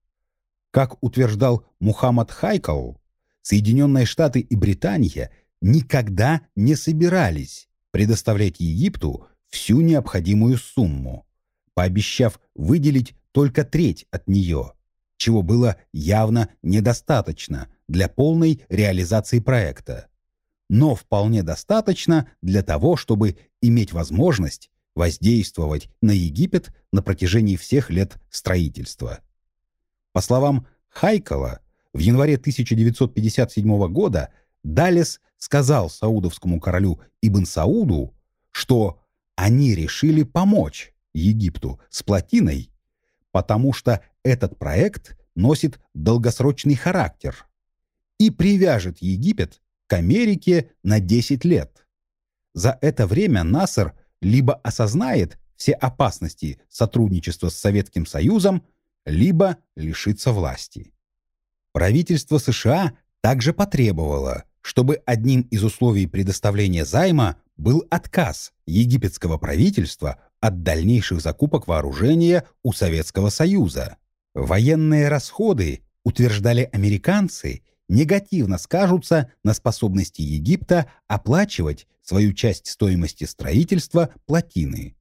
Как утверждал Мухаммад Хайкал, Соединенные Штаты и Британия никогда не собирались предоставлять Египту всю необходимую сумму, пообещав выделить только треть от нее, чего было явно недостаточно для полной реализации проекта но вполне достаточно для того, чтобы иметь возможность воздействовать на Египет на протяжении всех лет строительства. По словам Хайкала, в январе 1957 года Далес сказал саудовскому королю Ибн Сауду, что они решили помочь Египту с плотиной, потому что этот проект носит долгосрочный характер и привяжет Египет к Америке на 10 лет. За это время Насер либо осознает все опасности сотрудничества с Советским Союзом, либо лишится власти. Правительство США также потребовало, чтобы одним из условий предоставления займа был отказ египетского правительства от дальнейших закупок вооружения у Советского Союза. Военные расходы, утверждали американцы, негативно скажутся на способности Египта оплачивать свою часть стоимости строительства плотины.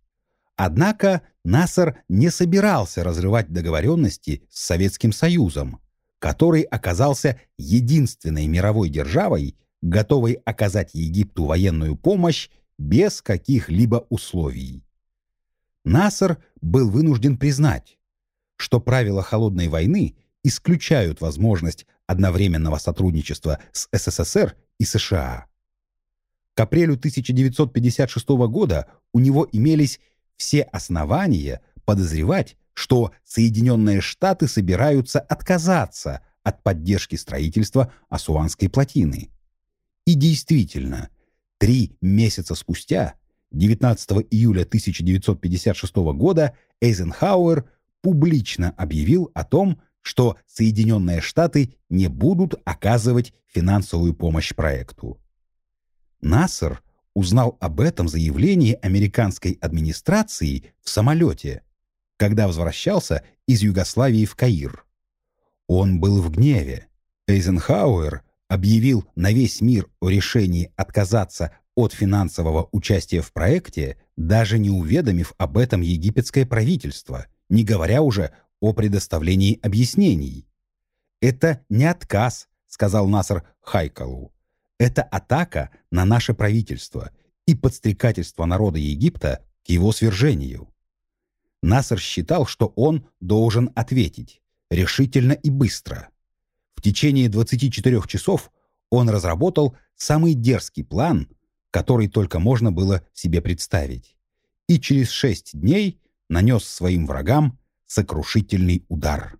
Однако Насар не собирался разрывать договоренности с Советским Союзом, который оказался единственной мировой державой, готовой оказать Египту военную помощь без каких-либо условий. Насар был вынужден признать, что правила холодной войны исключают возможность одновременного сотрудничества с СССР и США. К апрелю 1956 года у него имелись все основания подозревать, что Соединенные Штаты собираются отказаться от поддержки строительства Асуанской плотины. И действительно, три месяца спустя, 19 июля 1956 года, Эйзенхауэр публично объявил о том, что Соединенные Штаты не будут оказывать финансовую помощь проекту. Нассер узнал об этом заявлении американской администрации в самолете, когда возвращался из Югославии в Каир. Он был в гневе. Эйзенхауэр объявил на весь мир о решении отказаться от финансового участия в проекте, даже не уведомив об этом египетское правительство, не говоря уже о предоставлении объяснений. «Это не отказ», — сказал Насар Хайкалу. «Это атака на наше правительство и подстрекательство народа Египта к его свержению». Насар считал, что он должен ответить решительно и быстро. В течение 24 часов он разработал самый дерзкий план, который только можно было себе представить, и через шесть дней нанес своим врагам сокрушительный удар.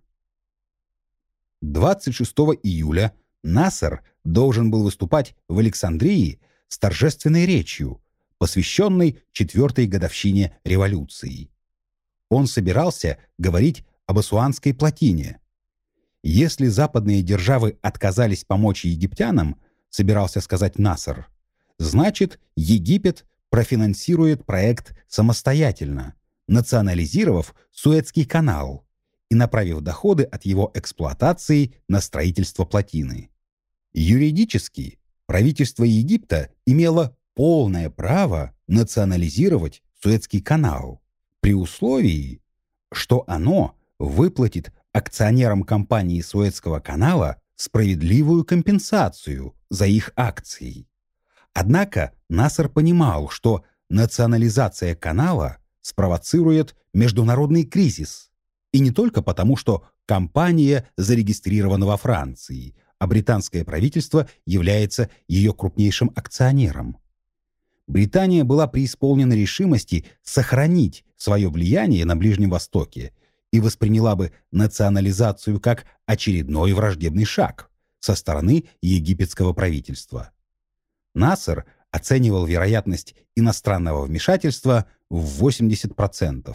26 июля Насер должен был выступать в Александрии с торжественной речью, посвященной четвертой годовщине революции. Он собирался говорить об Асуанской плотине. Если западные державы отказались помочь египтянам, собирался сказать Насер, значит, Египет профинансирует проект самостоятельно, национализировав Суэцкий канал и направив доходы от его эксплуатации на строительство плотины. Юридически правительство Египта имело полное право национализировать Суэцкий канал при условии, что оно выплатит акционерам компании Суэцкого канала справедливую компенсацию за их акции. Однако Насер понимал, что национализация канала спровоцирует международный кризис. И не только потому, что компания зарегистрирована во Франции, а британское правительство является ее крупнейшим акционером. Британия была преисполнена решимости сохранить свое влияние на Ближнем Востоке и восприняла бы национализацию как очередной враждебный шаг со стороны египетского правительства. Насер оценивал вероятность иностранного вмешательства в 80%.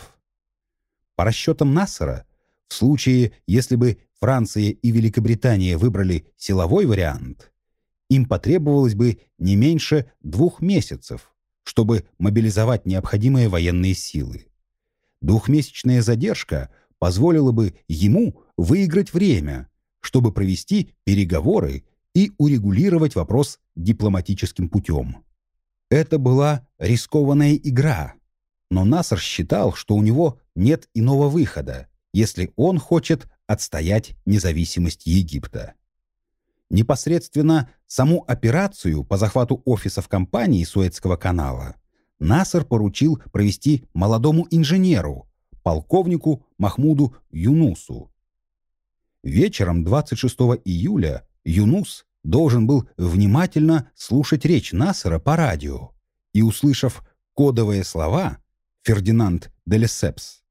По расчетам Нассера, в случае, если бы Франция и Великобритания выбрали силовой вариант, им потребовалось бы не меньше двух месяцев, чтобы мобилизовать необходимые военные силы. Двухмесячная задержка позволила бы ему выиграть время, чтобы провести переговоры и урегулировать вопрос дипломатическим путем. Это была рискованная игра, но Наср считал, что у него нет иного выхода, если он хочет отстоять независимость Египта. Непосредственно саму операцию по захвату офисов компании Суэцкого канала Насер поручил провести молодому инженеру, полковнику Махмуду Юнусу. Вечером 26 июля Юнус должен был внимательно слушать речь Насера по радио и, услышав кодовые слова «Фердинанд де Лесепс»,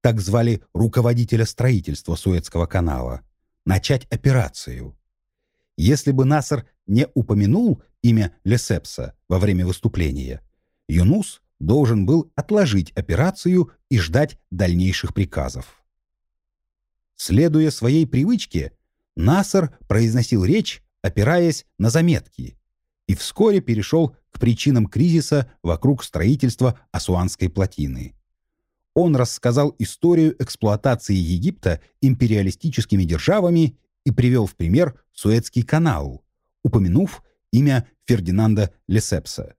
так звали руководителя строительства Суэцкого канала, начать операцию. Если бы Насер не упомянул имя Лесепса во время выступления, Юнус должен был отложить операцию и ждать дальнейших приказов. Следуя своей привычке, Насер произносил речь, опираясь на заметки, и вскоре перешел к причинам кризиса вокруг строительства Асуанской плотины. Он рассказал историю эксплуатации Египта империалистическими державами и привел в пример Суэцкий канал, упомянув имя Фердинанда Лесепса.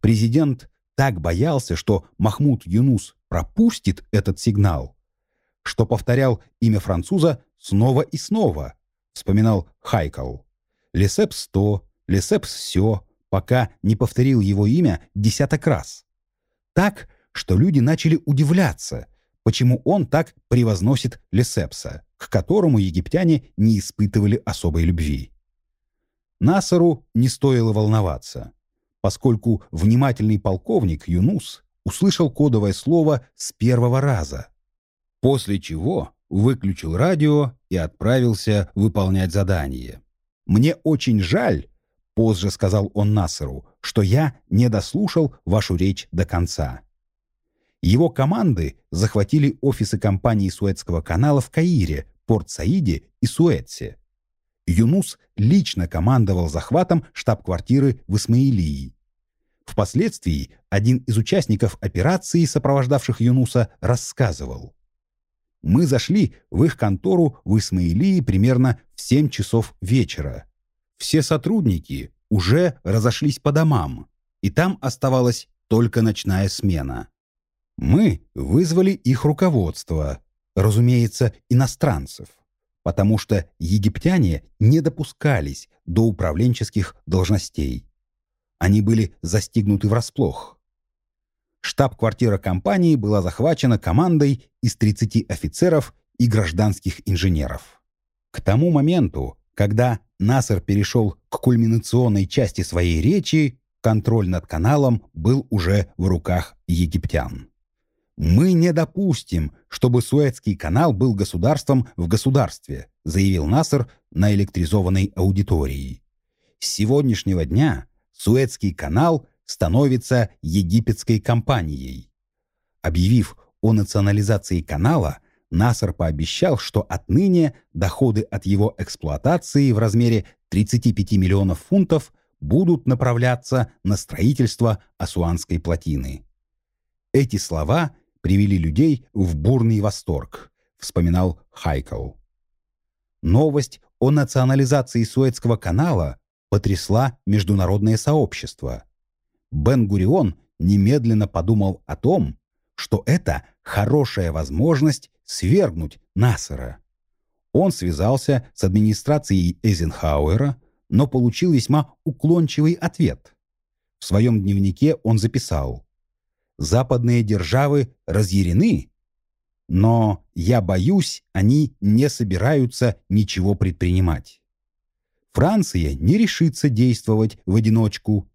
Президент так боялся, что Махмуд Юнус пропустит этот сигнал, что повторял имя француза снова и снова, вспоминал Хайкал. Лесепс то, Лесепс все, пока не повторил его имя десяток раз. Так, что люди начали удивляться, почему он так превозносит Лесепса, к которому египтяне не испытывали особой любви. Насару не стоило волноваться поскольку внимательный полковник Юнус услышал кодовое слово с первого раза, после чего выключил радио и отправился выполнять задание. «Мне очень жаль», — позже сказал он Насеру, «что я не дослушал вашу речь до конца». Его команды захватили офисы компании Суэцкого канала в Каире, Порт-Саиде и Суэце. Юнус лично командовал захватом штаб-квартиры в Исмаилии. Впоследствии один из участников операции, сопровождавших Юнуса, рассказывал. «Мы зашли в их контору в Исмаилии примерно в 7 часов вечера. Все сотрудники уже разошлись по домам, и там оставалась только ночная смена. Мы вызвали их руководство, разумеется, иностранцев, потому что египтяне не допускались до управленческих должностей. Они были застигнуты врасплох. Штаб-квартира компании была захвачена командой из 30 офицеров и гражданских инженеров. К тому моменту, когда Насер перешел к кульминационной части своей речи, контроль над каналом был уже в руках египтян. «Мы не допустим, чтобы Суэцкий канал был государством в государстве», заявил Насер на электризованной аудитории. «С сегодняшнего дня Суэцкий канал становится египетской компанией. Объявив о национализации канала, Насар пообещал, что отныне доходы от его эксплуатации в размере 35 миллионов фунтов будут направляться на строительство Асуанской плотины. Эти слова привели людей в бурный восторг, вспоминал Хайкл. Новость о национализации Суэцкого канала потрясла международное сообщество. Бен-Гурион немедленно подумал о том, что это хорошая возможность свергнуть Насера. Он связался с администрацией Эйзенхауэра, но получил весьма уклончивый ответ. В своем дневнике он записал «Западные державы разъярены, но, я боюсь, они не собираются ничего предпринимать». Франция не решится действовать в одиночку.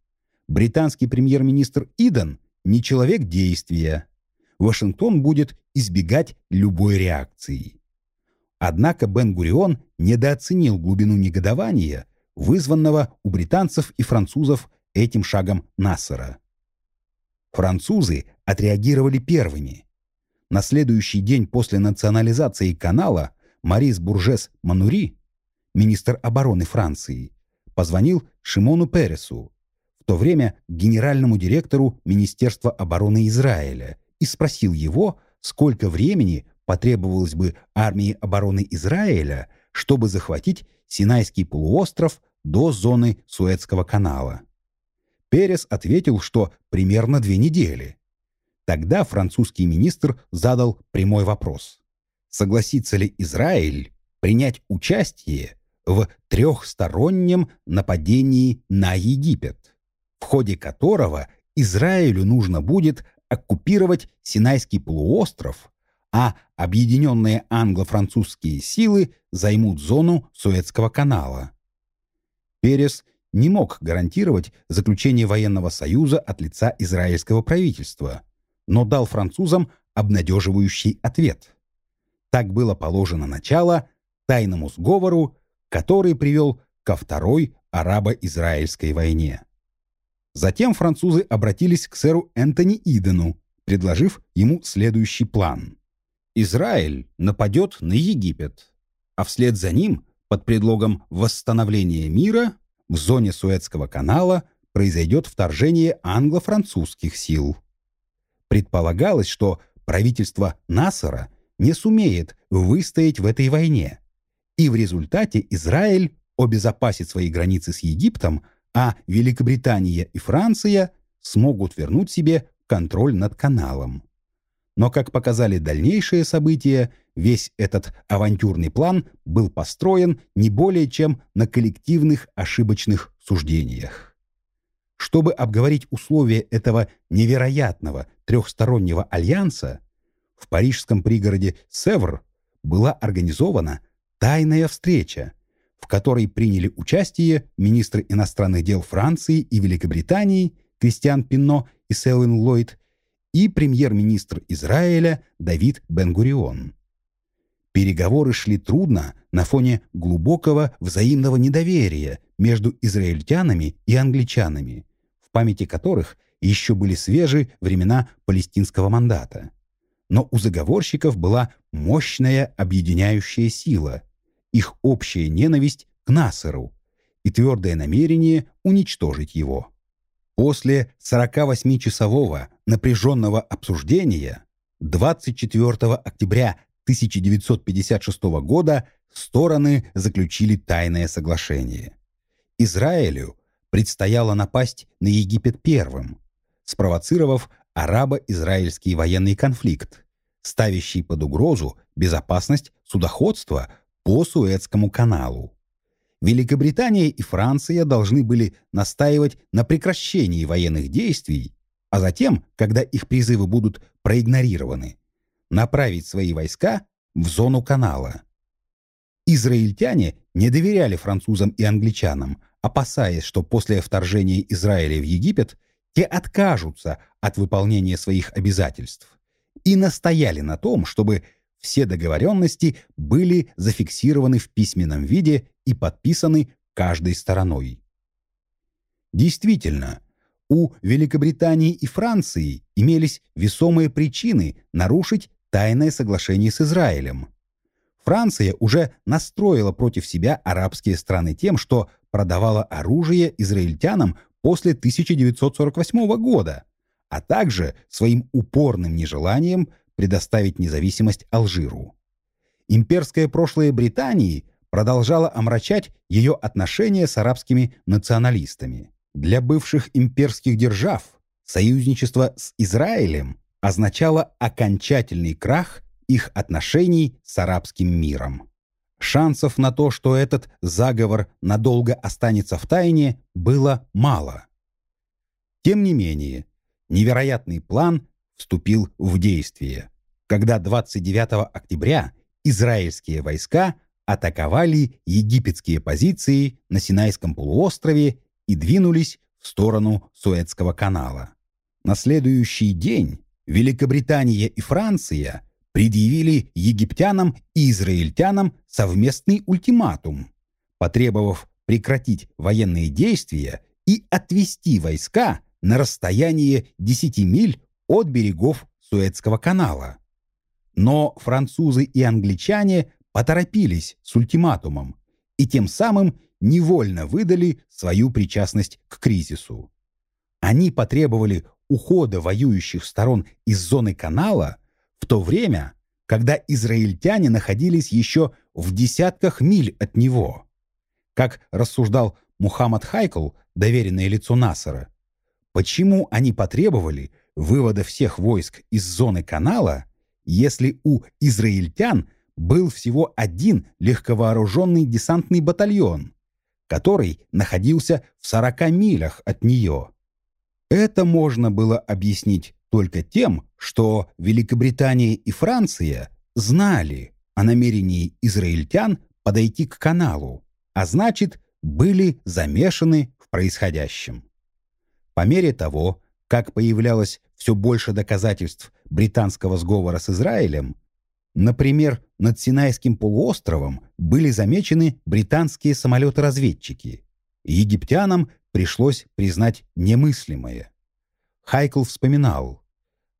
Британский премьер-министр Иден не человек действия. Вашингтон будет избегать любой реакции. Однако Бен-Гурион недооценил глубину негодования, вызванного у британцев и французов этим шагом Нассера. Французы отреагировали первыми. На следующий день после национализации канала Марис Буржес Манури, министр обороны Франции, позвонил Шимону Пересу, в то время генеральному директору Министерства обороны Израиля, и спросил его, сколько времени потребовалось бы армии обороны Израиля, чтобы захватить Синайский полуостров до зоны Суэцкого канала. Перес ответил, что примерно две недели. Тогда французский министр задал прямой вопрос. Согласится ли Израиль принять участие в трехстороннем нападении на Египет, в ходе которого Израилю нужно будет оккупировать Синайский полуостров, а объединенные англо-французские силы займут зону Суэцкого канала. Перес не мог гарантировать заключение военного союза от лица израильского правительства, но дал французам обнадеживающий ответ. Так было положено начало тайному сговору, который привел ко Второй арабо-израильской войне. Затем французы обратились к сэру Энтони Идену, предложив ему следующий план. Израиль нападет на Египет, а вслед за ним, под предлогом восстановления мира, в зоне Суэцкого канала произойдет вторжение англо-французских сил. Предполагалось, что правительство Насара не сумеет выстоять в этой войне, и в результате Израиль обезопасит свои границы с Египтом, а Великобритания и Франция смогут вернуть себе контроль над каналом. Но, как показали дальнейшие события, весь этот авантюрный план был построен не более чем на коллективных ошибочных суждениях. Чтобы обговорить условия этого невероятного трехстороннего альянса, в парижском пригороде Севр была организована тайная встреча, в которой приняли участие министры иностранных дел Франции и Великобритании Кристиан Пинно и Селвин Ллойд и премьер-министр Израиля Давид Бен-Гурион. Переговоры шли трудно на фоне глубокого взаимного недоверия между израильтянами и англичанами, в памяти которых еще были свежи времена палестинского мандата. Но у заговорщиков была мощная объединяющая сила, их общая ненависть к Насеру и твердое намерение уничтожить его. После 48-часового напряженного обсуждения 24 октября 1956 года стороны заключили тайное соглашение. Израилю предстояло напасть на Египет первым, спровоцировав арабо-израильский военный конфликт, ставящий под угрозу безопасность судоходства по Суэцкому каналу. Великобритания и Франция должны были настаивать на прекращении военных действий, а затем, когда их призывы будут проигнорированы, направить свои войска в зону канала. Израильтяне не доверяли французам и англичанам, опасаясь, что после вторжения Израиля в Египет те откажутся от выполнения своих обязательств, и настояли на том, чтобы все договоренности были зафиксированы в письменном виде и подписаны каждой стороной. Действительно, у Великобритании и Франции имелись весомые причины нарушить тайное соглашение с Израилем. Франция уже настроила против себя арабские страны тем, что продавала оружие израильтянам после 1948 года, а также своим упорным нежеланием предоставить независимость Алжиру. Имперское прошлое Британии продолжало омрачать ее отношения с арабскими националистами. Для бывших имперских держав союзничество с Израилем означало окончательный крах их отношений с арабским миром. Шансов на то, что этот заговор надолго останется в тайне, было мало. Тем не менее, невероятный план вступил в действие, когда 29 октября израильские войска атаковали египетские позиции на Синайском полуострове и двинулись в сторону Суэцкого канала. На следующий день Великобритания и Франция предъявили египтянам и израильтянам совместный ультиматум, потребовав прекратить военные действия и отвести войска на расстояние 10 миль от берегов Суэцкого канала. Но французы и англичане поторопились с ультиматумом и тем самым невольно выдали свою причастность к кризису. Они потребовали ухода воюющих сторон из зоны канала в то время, когда израильтяне находились еще в десятках миль от него. Как рассуждал Мухаммад Хайкл, доверенное лицо Насара, почему они потребовали вывода всех войск из зоны канала, если у израильтян был всего один легковооруженный десантный батальон, который находился в 40 милях от нее. Это можно было объяснить только тем, что Великобритания и Франция знали о намерении израильтян подойти к каналу, а значит, были замешаны в происходящем. По мере того, как появлялось все больше доказательств британского сговора с Израилем, например, над Синайским полуостровом были замечены британские самолеты-разведчики. Египтянам пришлось признать немыслимое. Хайкл вспоминал,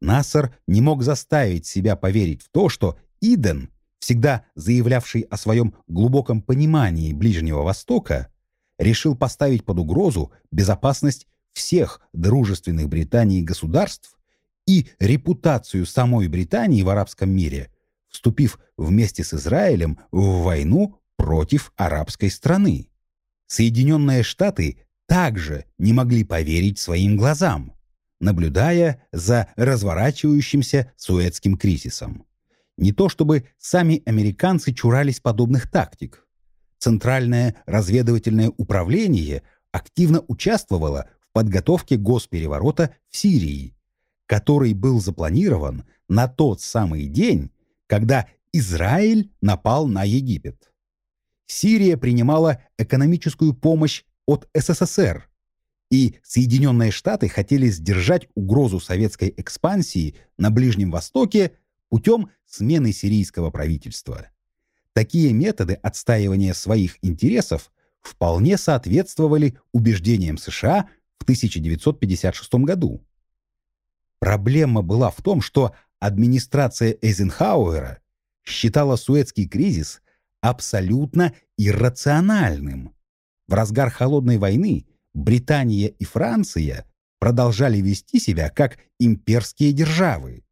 Насар не мог заставить себя поверить в то, что Иден, всегда заявлявший о своем глубоком понимании Ближнего Востока, решил поставить под угрозу безопасность всех дружественных Британии государств и репутацию самой Британии в арабском мире, вступив вместе с Израилем в войну против арабской страны. Соединенные Штаты также не могли поверить своим глазам, наблюдая за разворачивающимся Суэцким кризисом. Не то чтобы сами американцы чурались подобных тактик. Центральное разведывательное управление активно участвовало в подготовке госпереворота в Сирии, который был запланирован на тот самый день, когда Израиль напал на Египет. Сирия принимала экономическую помощь от СССР, и Соединенные Штаты хотели сдержать угрозу советской экспансии на Ближнем Востоке путем смены сирийского правительства. Такие методы отстаивания своих интересов вполне соответствовали убеждениям США в 1956 году. Проблема была в том, что администрация Эйзенхауэра считала Суэцкий кризис абсолютно иррациональным. В разгар Холодной войны Британия и Франция продолжали вести себя как имперские державы.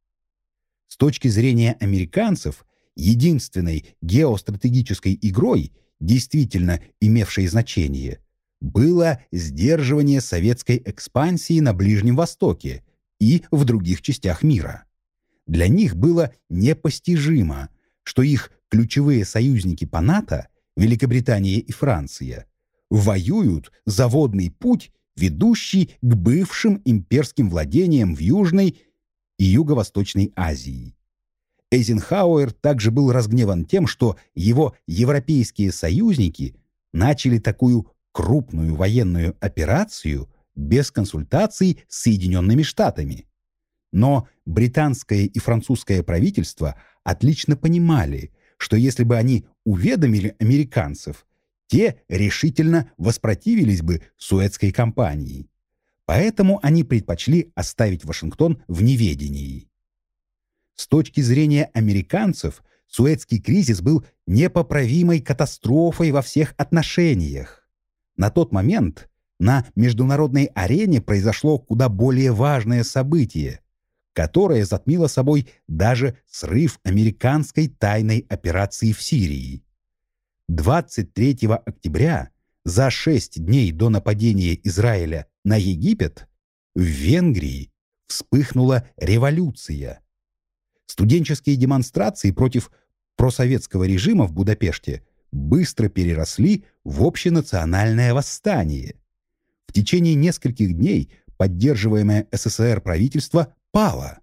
С точки зрения американцев, единственной геостратегической игрой, действительно имевшей значение, было сдерживание советской экспансии на Ближнем Востоке и в других частях мира. Для них было непостижимо, что их ключевые союзники по НАТО, Великобритания и Франция, воюют за водный путь, ведущий к бывшим имперским владениям в Южной и Юго-Восточной Азии. Эйзенхауэр также был разгневан тем, что его европейские союзники начали такую крупную военную операцию без консультаций с Соединенными Штатами. Но британское и французское правительство отлично понимали, что если бы они уведомили американцев, те решительно воспротивились бы Суэцкой кампании. Поэтому они предпочли оставить Вашингтон в неведении. С точки зрения американцев, Суэцкий кризис был непоправимой катастрофой во всех отношениях. На тот момент на международной арене произошло куда более важное событие, которое затмило собой даже срыв американской тайной операции в Сирии. 23 октября, за шесть дней до нападения Израиля на Египет, в Венгрии вспыхнула революция. Студенческие демонстрации против просоветского режима в Будапеште быстро переросли в общенациональное восстание. В течение нескольких дней поддерживаемое СССР правительство пало.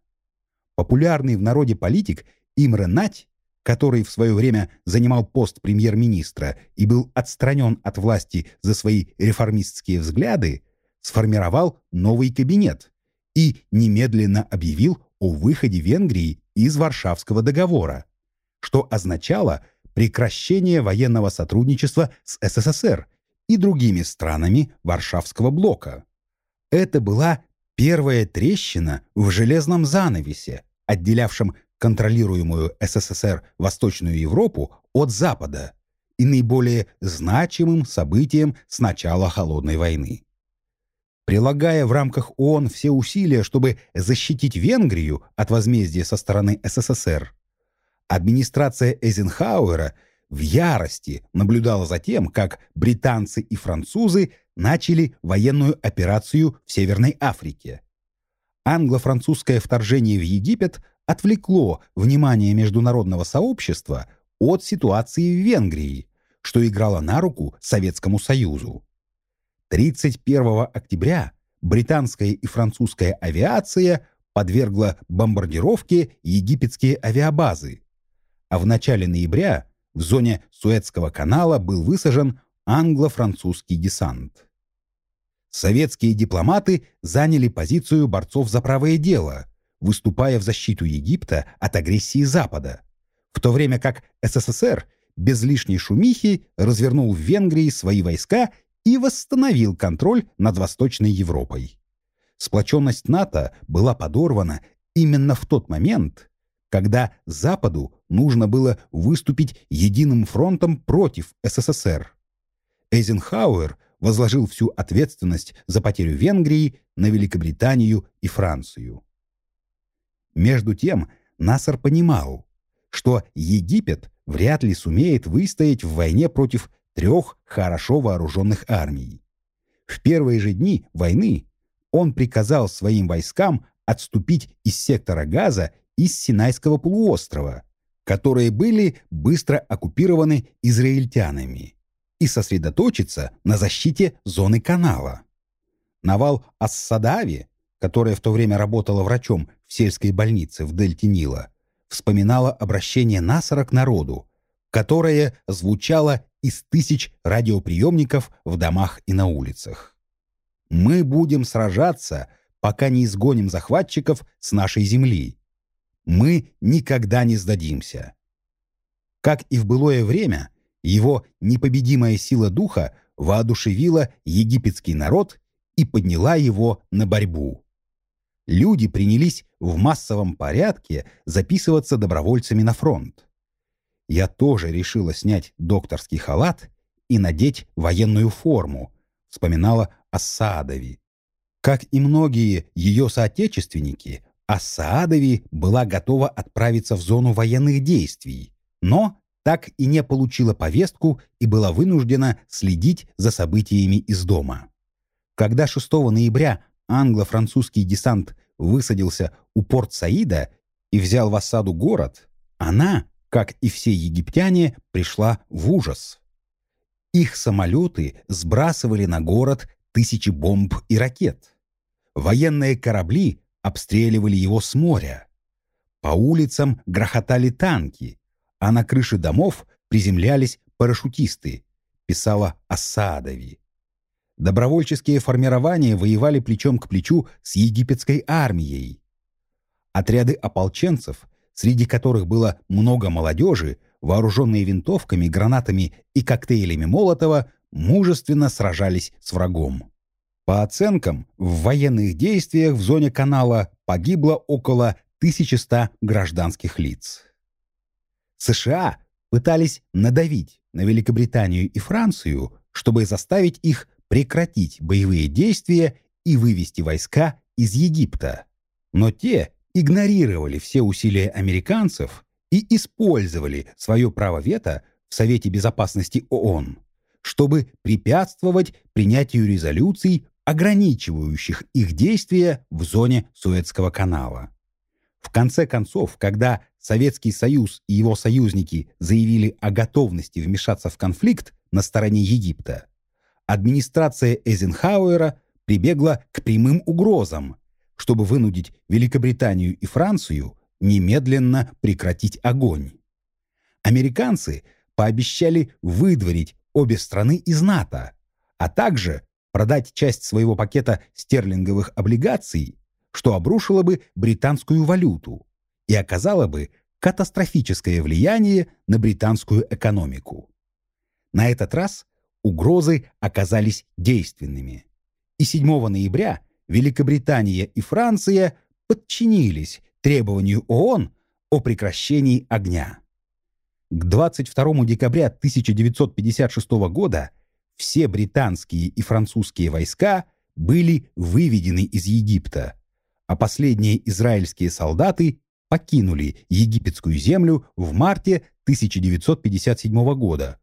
Популярный в народе политик Имре Нать который в свое время занимал пост премьер-министра и был отстранен от власти за свои реформистские взгляды, сформировал новый кабинет и немедленно объявил о выходе Венгрии из Варшавского договора, что означало прекращение военного сотрудничества с СССР и другими странами Варшавского блока. Это была первая трещина в железном занавесе, отделявшем контролируемую СССР Восточную Европу от Запада и наиболее значимым событием с начала Холодной войны. Прилагая в рамках ООН все усилия, чтобы защитить Венгрию от возмездия со стороны СССР, администрация Эйзенхауэра в ярости наблюдала за тем, как британцы и французы начали военную операцию в Северной Африке. Англо-французское вторжение в Египет отвлекло внимание международного сообщества от ситуации в Венгрии, что играло на руку Советскому Союзу. 31 октября британская и французская авиация подвергла бомбардировке египетские авиабазы, а в начале ноября в зоне Суэцкого канала был высажен англо-французский десант. Советские дипломаты заняли позицию борцов за правое дело, выступая в защиту Египта от агрессии Запада, в то время как СССР без лишней шумихи развернул в Венгрии свои войска и восстановил контроль над Восточной Европой. Сплоченность НАТО была подорвана именно в тот момент, когда Западу нужно было выступить единым фронтом против СССР. Эйзенхауэр возложил всю ответственность за потерю Венгрии на Великобританию и Францию. Между тем, Насар понимал, что Египет вряд ли сумеет выстоять в войне против трех хорошо вооруженных армий. В первые же дни войны он приказал своим войскам отступить из сектора Газа из Синайского полуострова, которые были быстро оккупированы израильтянами, и сосредоточиться на защите зоны канала. Навал Ассадаве, которая в то время работала врачом в сельской больнице в дельте Нила, вспоминала обращение Насара к народу, которое звучало из тысяч радиоприемников в домах и на улицах. «Мы будем сражаться, пока не изгоним захватчиков с нашей земли мы никогда не сдадимся. Как и в былое время, его непобедимая сила духа воодушевила египетский народ и подняла его на борьбу. Люди принялись в массовом порядке записываться добровольцами на фронт. Я тоже решила снять докторский халат и надеть военную форму, вспоминала Ассаадови. Как и многие ее соотечественники, а Саадави была готова отправиться в зону военных действий, но так и не получила повестку и была вынуждена следить за событиями из дома. Когда 6 ноября англо-французский десант высадился у порт Саида и взял в осаду город, она, как и все египтяне, пришла в ужас. Их самолеты сбрасывали на город тысячи бомб и ракет. Военные корабли обстреливали его с моря. По улицам грохотали танки, а на крыши домов приземлялись парашютисты, писала Асадови. Добровольческие формирования воевали плечом к плечу с египетской армией. Отряды ополченцев, среди которых было много молодежи, вооруженные винтовками, гранатами и коктейлями Молотова, мужественно сражались с врагом. По оценкам, в военных действиях в зоне канала погибло около 1100 гражданских лиц. США пытались надавить на Великобританию и Францию, чтобы заставить их прекратить боевые действия и вывести войска из Египта. Но те игнорировали все усилия американцев и использовали свое право вето в Совете Безопасности ООН, чтобы препятствовать принятию резолюций ограничивающих их действия в зоне Суэцкого канала. В конце концов, когда Советский Союз и его союзники заявили о готовности вмешаться в конфликт на стороне Египта, администрация Эйзенхауэра прибегла к прямым угрозам, чтобы вынудить Великобританию и Францию немедленно прекратить огонь. Американцы пообещали выдворить обе страны из НАТО, а также продать часть своего пакета стерлинговых облигаций, что обрушило бы британскую валюту и оказало бы катастрофическое влияние на британскую экономику. На этот раз угрозы оказались действенными. И 7 ноября Великобритания и Франция подчинились требованию ООН о прекращении огня. К 22 декабря 1956 года все британские и французские войска были выведены из Египта, а последние израильские солдаты покинули египетскую землю в марте 1957 года,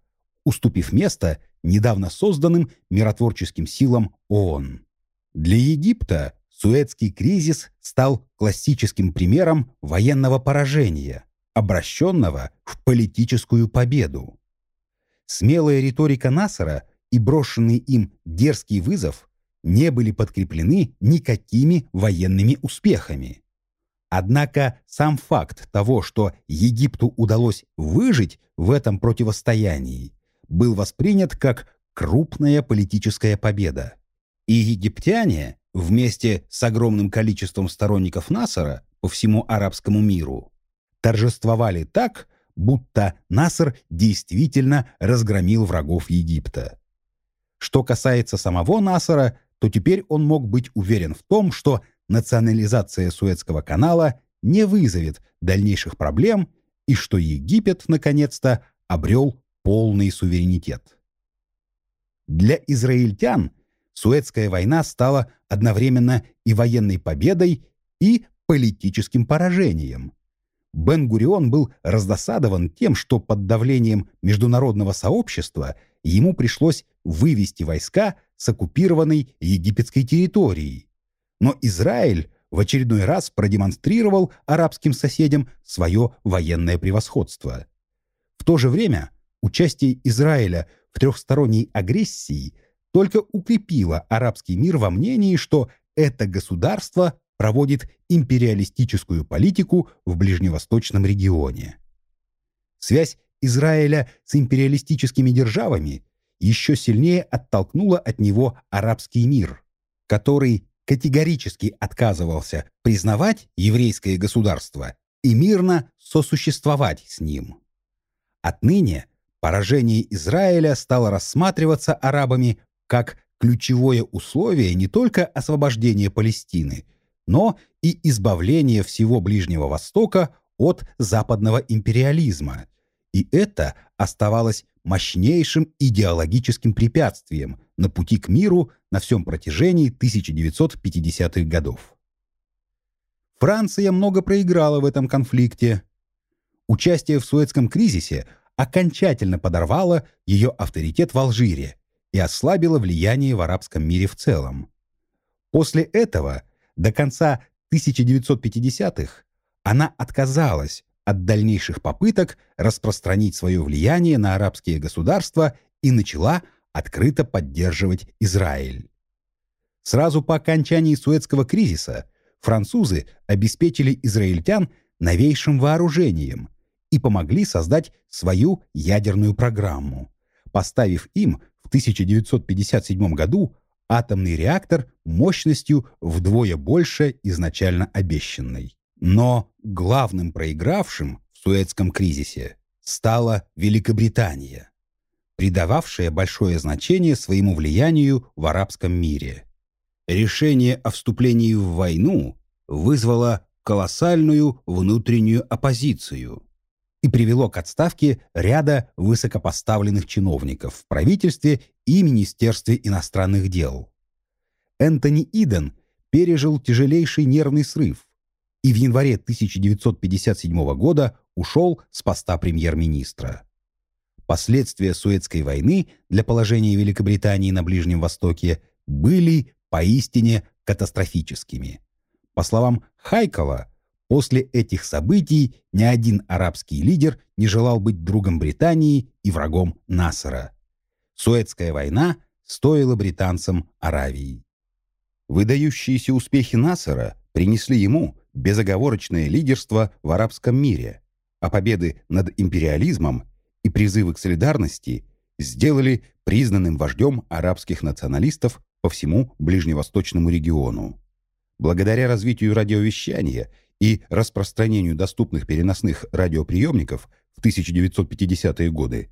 уступив место недавно созданным миротворческим силам ООН. Для Египта Суэцкий кризис стал классическим примером военного поражения, обращенного в политическую победу. Смелая риторика Насара и брошенный им дерзкий вызов не были подкреплены никакими военными успехами. Однако сам факт того, что Египту удалось выжить в этом противостоянии, был воспринят как крупная политическая победа. И египтяне, вместе с огромным количеством сторонников Насара по всему арабскому миру, торжествовали так, будто Насар действительно разгромил врагов Египта. Что касается самого Насара, то теперь он мог быть уверен в том, что национализация Суэцкого канала не вызовет дальнейших проблем и что Египет, наконец-то, обрел полный суверенитет. Для израильтян Суэцкая война стала одновременно и военной победой, и политическим поражением. Бен-Гурион был раздосадован тем, что под давлением международного сообщества ему пришлось вывести войска с оккупированной египетской территории. Но Израиль в очередной раз продемонстрировал арабским соседям свое военное превосходство. В то же время участие Израиля в трехсторонней агрессии только укрепило арабский мир во мнении, что это государство проводит империалистическую политику в ближневосточном регионе. Связь Израиля с империалистическими державами еще сильнее оттолкнула от него арабский мир, который категорически отказывался признавать еврейское государство и мирно сосуществовать с ним. Отныне поражение Израиля стало рассматриваться арабами как ключевое условие не только освобождения Палестины – но и избавление всего Ближнего Востока от западного империализма. И это оставалось мощнейшим идеологическим препятствием на пути к миру на всем протяжении 1950-х годов. Франция много проиграла в этом конфликте. Участие в Суэцком кризисе окончательно подорвало ее авторитет в Алжире и ослабило влияние в арабском мире в целом. После этого до конца 1950-х она отказалась от дальнейших попыток распространить свое влияние на арабские государства и начала открыто поддерживать Израиль. Сразу по окончании Суэцкого кризиса французы обеспечили израильтян новейшим вооружением и помогли создать свою ядерную программу, поставив им в 1957 году атомный реактор мощностью вдвое больше изначально обещанной. Но главным проигравшим в Суэцком кризисе стала Великобритания, придававшая большое значение своему влиянию в арабском мире. Решение о вступлении в войну вызвало колоссальную внутреннюю оппозицию и привело к отставке ряда высокопоставленных чиновников в правительстве и Министерстве иностранных дел. Энтони Иден пережил тяжелейший нервный срыв и в январе 1957 года ушел с поста премьер-министра. Последствия Суэцкой войны для положения Великобритании на Ближнем Востоке были поистине катастрофическими. По словам Хайкова, после этих событий ни один арабский лидер не желал быть другом Британии и врагом Насара. Суэцкая война стоила британцам Аравии. Выдающиеся успехи Насара принесли ему безоговорочное лидерство в арабском мире, а победы над империализмом и призывы к солидарности сделали признанным вождем арабских националистов по всему ближневосточному региону. Благодаря развитию радиовещания и распространению доступных переносных радиоприемников в 1950-е годы,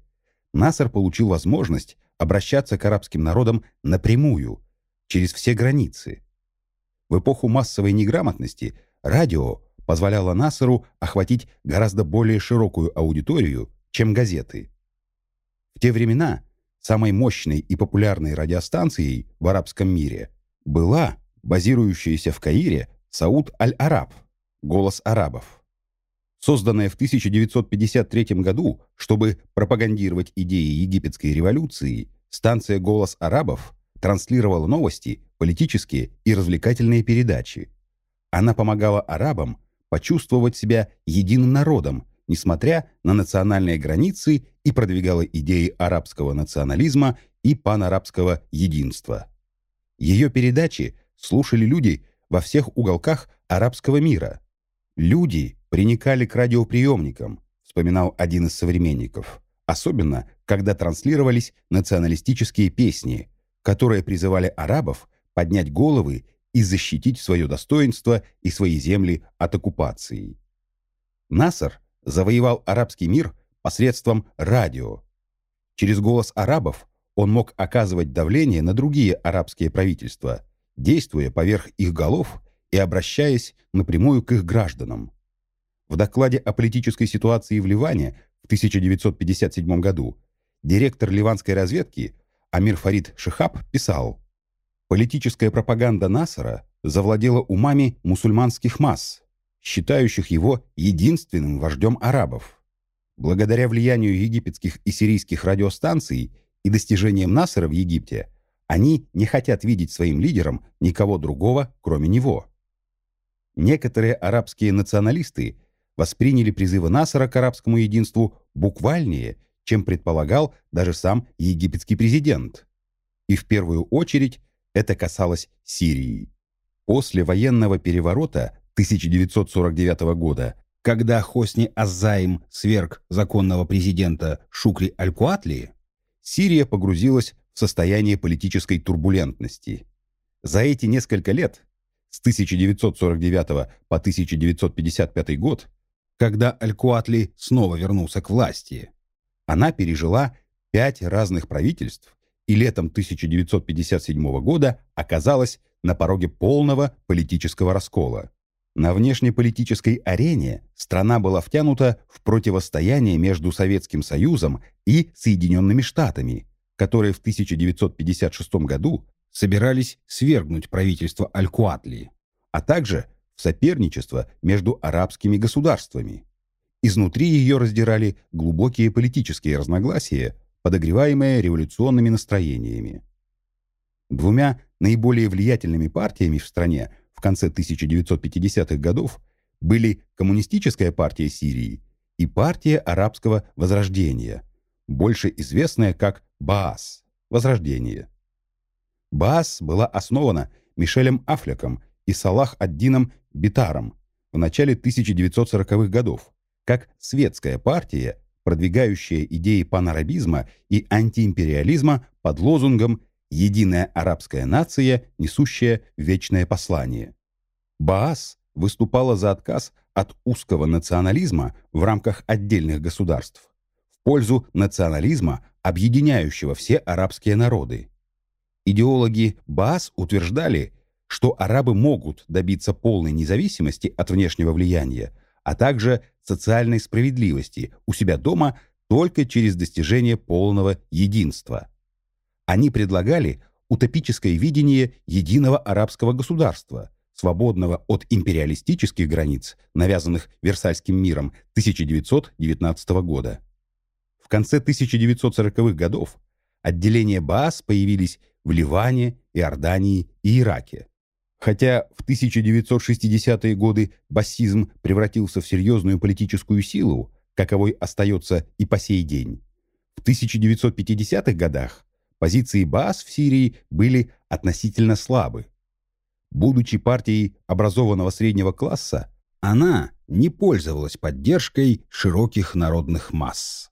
Насар получил возможность обращаться к арабским народам напрямую, через все границы. В эпоху массовой неграмотности радио позволяло Насару охватить гораздо более широкую аудиторию, чем газеты. В те времена самой мощной и популярной радиостанцией в арабском мире была базирующаяся в Каире Сауд Аль-Араб, «Голос арабов». Созданная в 1953 году, чтобы пропагандировать идеи египетской революции, станция «Голос арабов» транслировала новости, политические и развлекательные передачи. Она помогала арабам почувствовать себя единым народом, несмотря на национальные границы и продвигала идеи арабского национализма и панарабского единства. Ее передачи слушали люди во всех уголках арабского мира. Люди приникали к радиоприемникам, вспоминал один из современников, особенно когда транслировались националистические песни, которые призывали арабов поднять головы и защитить свое достоинство и свои земли от оккупации. Насар завоевал арабский мир посредством радио. Через голос арабов он мог оказывать давление на другие арабские правительства, действуя поверх их голов и обращаясь напрямую к их гражданам. В докладе о политической ситуации в Ливане в 1957 году директор ливанской разведки Амир Фарид Шихаб писал «Политическая пропаганда Насара завладела умами мусульманских масс, считающих его единственным вождем арабов. Благодаря влиянию египетских и сирийских радиостанций и достижениям Насара в Египте, они не хотят видеть своим лидером никого другого, кроме него. Некоторые арабские националисты восприняли призывы Насара к арабскому единству буквальнее, чем предполагал даже сам египетский президент. И в первую очередь это касалось Сирии. После военного переворота 1949 года, когда Хосни Азаим сверг законного президента Шукри Аль-Куатли, Сирия погрузилась в состояние политической турбулентности. За эти несколько лет, с 1949 по 1955 год, когда Аль-Куатли снова вернулся к власти, она пережила пять разных правительств и летом 1957 года оказалась на пороге полного политического раскола. На внешнеполитической арене страна была втянута в противостояние между Советским Союзом и Соединенными Штатами, которые в 1956 году собирались свергнуть правительство Аль-Куатли, а также в соперничество между арабскими государствами. Изнутри ее раздирали глубокие политические разногласия, подогреваемые революционными настроениями. Двумя наиболее влиятельными партиями в стране в конце 1950-х годов были Коммунистическая партия Сирии и партия арабского возрождения, больше известная как Баас – Возрождение. Баас была основана Мишелем Афлеком и Салах Аддином Битаром в начале 1940-х годов как светская партия, продвигающая идеи панарабизма и антиимпериализма под лозунгом единая арабская нация, несущая вечное послание. Баас выступала за отказ от узкого национализма в рамках отдельных государств в пользу национализма, объединяющего все арабские народы. Идеологи Баас утверждали, что арабы могут добиться полной независимости от внешнего влияния, а также социальной справедливости у себя дома только через достижение полного единства. Они предлагали утопическое видение единого арабского государства, свободного от империалистических границ, навязанных Версальским миром 1919 года. В конце 1940-х годов отделения Баас появились в Ливане, Иордании и Ираке. Хотя в 1960-е годы бассизм превратился в серьезную политическую силу, каковой остается и по сей день, в 1950-х годах позиции БАС в Сирии были относительно слабы. Будучи партией образованного среднего класса, она не пользовалась поддержкой широких народных масс.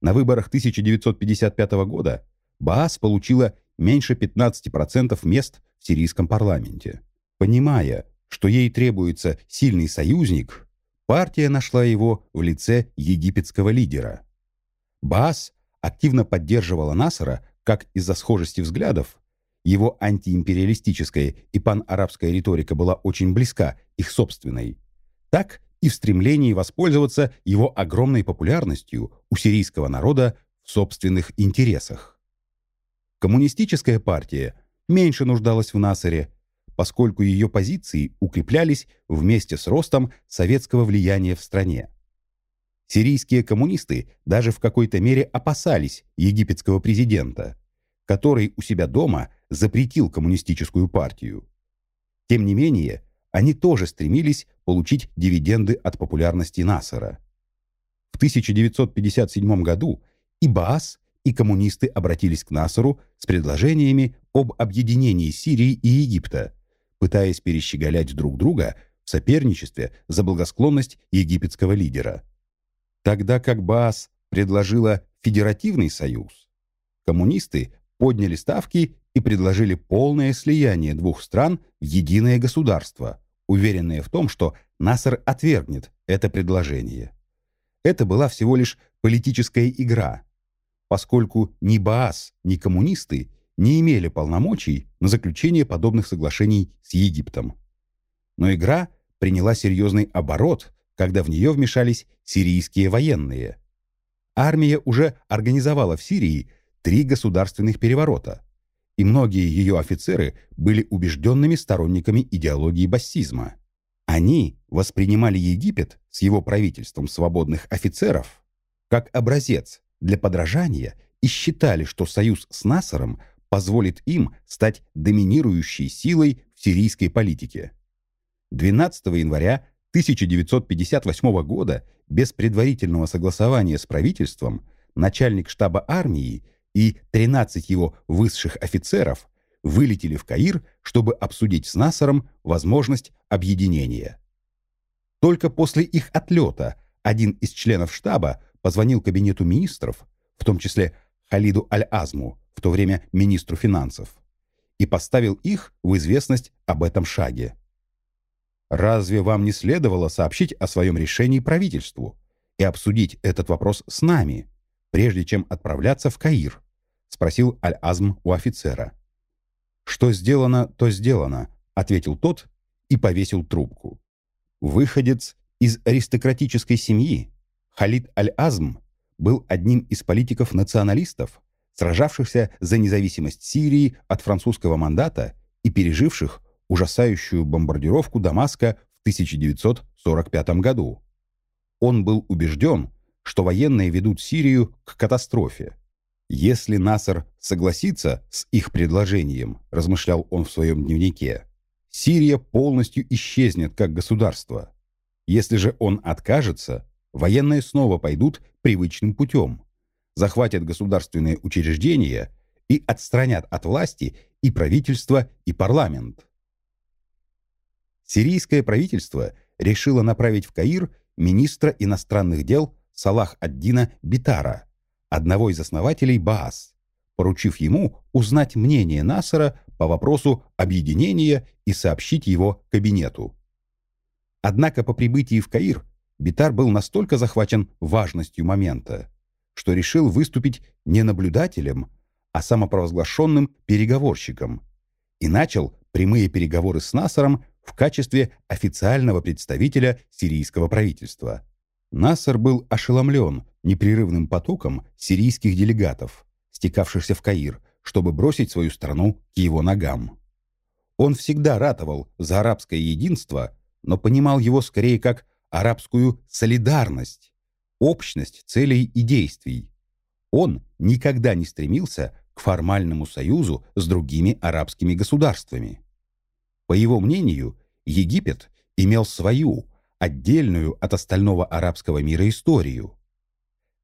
На выборах 1955 года Баас получила меньше 15% мест в сирийском парламенте. Понимая, что ей требуется сильный союзник, партия нашла его в лице египетского лидера. Баас активно поддерживала Насара как из-за схожести взглядов, его антиимпериалистическая и панарабская риторика была очень близка их собственной, так и в стремлении воспользоваться его огромной популярностью у сирийского народа в собственных интересах. Коммунистическая партия меньше нуждалась в Насаре, поскольку ее позиции укреплялись вместе с ростом советского влияния в стране. Сирийские коммунисты даже в какой-то мере опасались египетского президента, который у себя дома запретил коммунистическую партию. Тем не менее, они тоже стремились получить дивиденды от популярности Насара. В 1957 году и Баас, и коммунисты обратились к Насару с предложениями об объединении Сирии и Египта, пытаясь перещеголять друг друга в соперничестве за благосклонность египетского лидера. Тогда как Баас предложила федеративный союз, коммунисты подняли ставки и предложили полное слияние двух стран в единое государство, уверенные в том, что Насер отвергнет это предложение. Это была всего лишь политическая игра, поскольку ни Баас, ни коммунисты не имели полномочий на заключение подобных соглашений с Египтом. Но игра приняла серьезный оборот, когда в нее вмешались сирийские военные. Армия уже организовала в Сирии три государственных переворота, и многие ее офицеры были убежденными сторонниками идеологии бассизма. Они воспринимали Египет с его правительством свободных офицеров как образец для подражания и считали, что союз с Насаром позволит им стать доминирующей силой в сирийской политике. 12 января 1958 года без предварительного согласования с правительством начальник штаба армии и 13 его высших офицеров вылетели в Каир, чтобы обсудить с Насаром возможность объединения. Только после их отлета один из членов штаба позвонил кабинету министров, в том числе Халиду Аль-Азму, в то время министру финансов, и поставил их в известность об этом шаге. Разве вам не следовало сообщить о своем решении правительству и обсудить этот вопрос с нами, прежде чем отправляться в Каир?» — спросил Аль-Азм у офицера. «Что сделано, то сделано», — ответил тот и повесил трубку. Выходец из аристократической семьи, Халид Аль-Азм был одним из политиков-националистов, сражавшихся за независимость Сирии от французского мандата и переживших ужасающую бомбардировку Дамаска в 1945 году. Он был убежден, что военные ведут Сирию к катастрофе. Если Насер согласится с их предложением, размышлял он в своем дневнике, Сирия полностью исчезнет как государство. Если же он откажется, военные снова пойдут привычным путем, захватят государственные учреждения и отстранят от власти и правительство, и парламент. Сирийское правительство решило направить в Каир министра иностранных дел Салах ад-Дина Битара, одного из основателей Баас, поручив ему узнать мнение Насара по вопросу объединения и сообщить его кабинету. Однако по прибытии в Каир Битар был настолько захвачен важностью момента, что решил выступить не наблюдателем, а самопровозглашенным переговорщиком и начал прямые переговоры с Насаром в качестве официального представителя сирийского правительства. Насар был ошеломлен непрерывным потоком сирийских делегатов, стекавшихся в Каир, чтобы бросить свою страну к его ногам. Он всегда ратовал за арабское единство, но понимал его скорее как арабскую солидарность, общность целей и действий. Он никогда не стремился к формальному союзу с другими арабскими государствами. По его мнению, Египет имел свою, отдельную от остального арабского мира историю.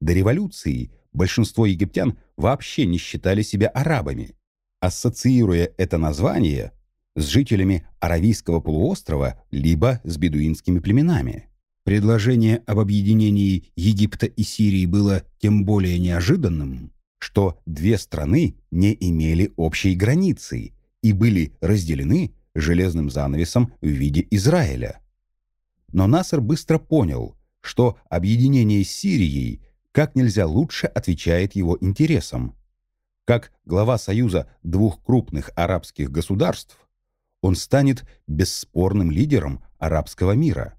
До революции большинство египтян вообще не считали себя арабами, ассоциируя это название с жителями Аравийского полуострова либо с бедуинскими племенами. Предложение об объединении Египта и Сирии было тем более неожиданным, что две страны не имели общей границы и были разделены железным занавесом в виде Израиля. Но Насер быстро понял, что объединение с Сирией как нельзя лучше отвечает его интересам. Как глава союза двух крупных арабских государств, он станет бесспорным лидером арабского мира.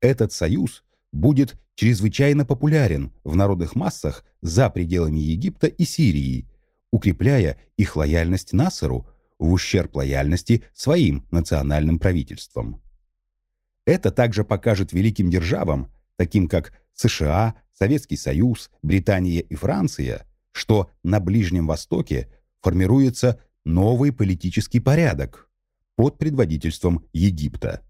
Этот союз будет чрезвычайно популярен в народных массах за пределами Египта и Сирии, укрепляя их лояльность Насеру в ущерб лояльности своим национальным правительствам. Это также покажет великим державам, таким как США, Советский Союз, Британия и Франция, что на Ближнем Востоке формируется новый политический порядок под предводительством Египта.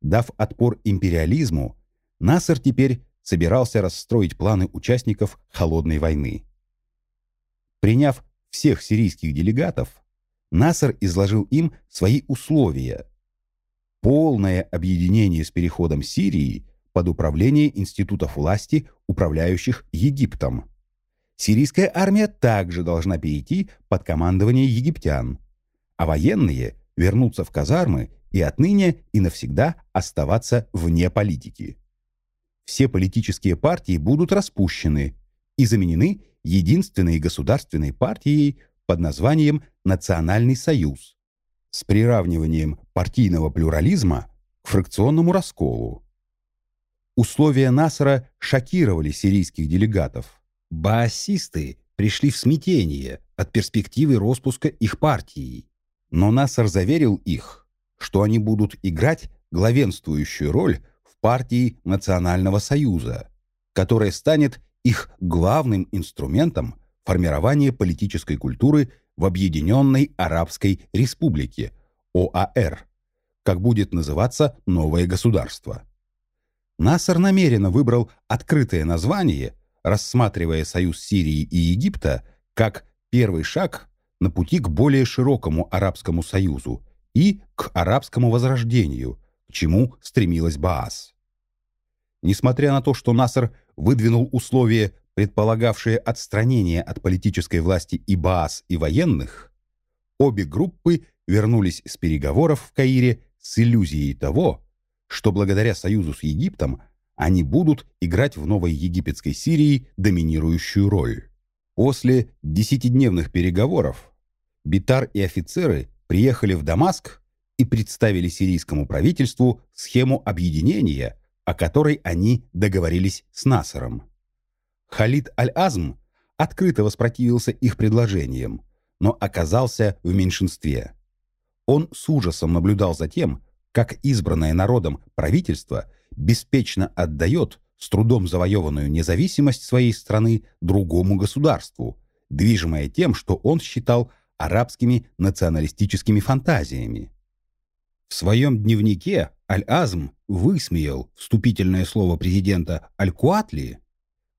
Дав отпор империализму, Насер теперь собирался расстроить планы участников Холодной войны. Приняв всех сирийских делегатов, Насер изложил им свои условия. Полное объединение с переходом Сирии под управление институтов власти, управляющих Египтом. Сирийская армия также должна перейти под командование египтян, а военные вернуться в казармы и отныне и навсегда оставаться вне политики. Все политические партии будут распущены и заменены единственной государственной партией под названием «Национальный союз» с приравниванием партийного плюрализма к фракционному расколу. Условия Насара шокировали сирийских делегатов. Баассисты пришли в смятение от перспективы распуска их партии. Но Насар заверил их, что они будут играть главенствующую роль в партии Национального Союза, которая станет их главным инструментом формирования политической культуры в Объединенной Арабской Республике, ОАР, как будет называться новое государство. Насар намеренно выбрал открытое название, рассматривая союз Сирии и Египта как первый шаг на пути к более широкому Арабскому Союзу и к арабскому возрождению, к чему стремилась Баас. Несмотря на то, что Наср выдвинул условия, предполагавшие отстранение от политической власти и Баас, и военных, обе группы вернулись с переговоров в Каире с иллюзией того, что благодаря союзу с Египтом они будут играть в новой египетской Сирии доминирующую роль. После десятидневных переговоров Битар и офицеры приехали в Дамаск и представили сирийскому правительству схему объединения, о которой они договорились с Насаром. Халид Аль-Азм открыто воспротивился их предложениям, но оказался в меньшинстве. Он с ужасом наблюдал за тем, как избранное народом правительство беспечно отдает с трудом завоеванную независимость своей страны другому государству, движимое тем, что он считал арабскими националистическими фантазиями. В своем дневнике Аль-Азм высмеял вступительное слово президента Аль-Куатли,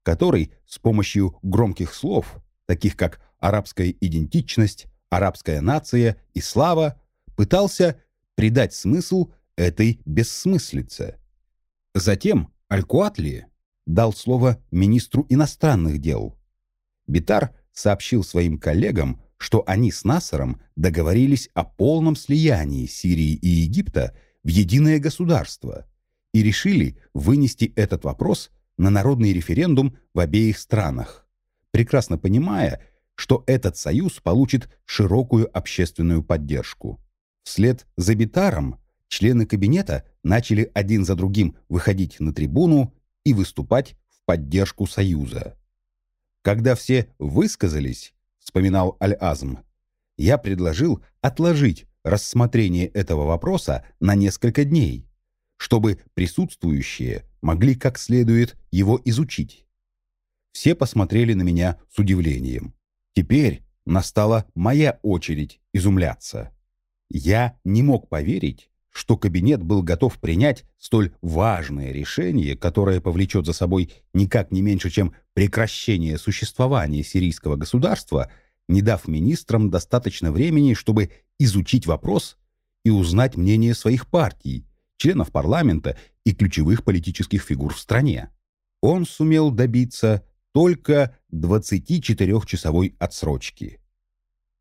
который с помощью громких слов, таких как «арабская идентичность», «арабская нация» и «слава», пытался придать смысл этой бессмыслице. Затем Аль-Куатли дал слово министру иностранных дел. Битар сообщил своим коллегам, что они с Насаром договорились о полном слиянии Сирии и Египта в единое государство и решили вынести этот вопрос на народный референдум в обеих странах, прекрасно понимая, что этот союз получит широкую общественную поддержку. Вслед за Битаром члены кабинета начали один за другим выходить на трибуну и выступать в поддержку союза. Когда все высказались, вспоминал Аль-Азм, я предложил отложить рассмотрение этого вопроса на несколько дней, чтобы присутствующие могли как следует его изучить. Все посмотрели на меня с удивлением. Теперь настала моя очередь изумляться. Я не мог поверить, что кабинет был готов принять столь важное решение, которое повлечет за собой никак не меньше, чем прекращение существования сирийского государства, не дав министрам достаточно времени, чтобы изучить вопрос и узнать мнение своих партий, членов парламента и ключевых политических фигур в стране. Он сумел добиться только 24-часовой отсрочки.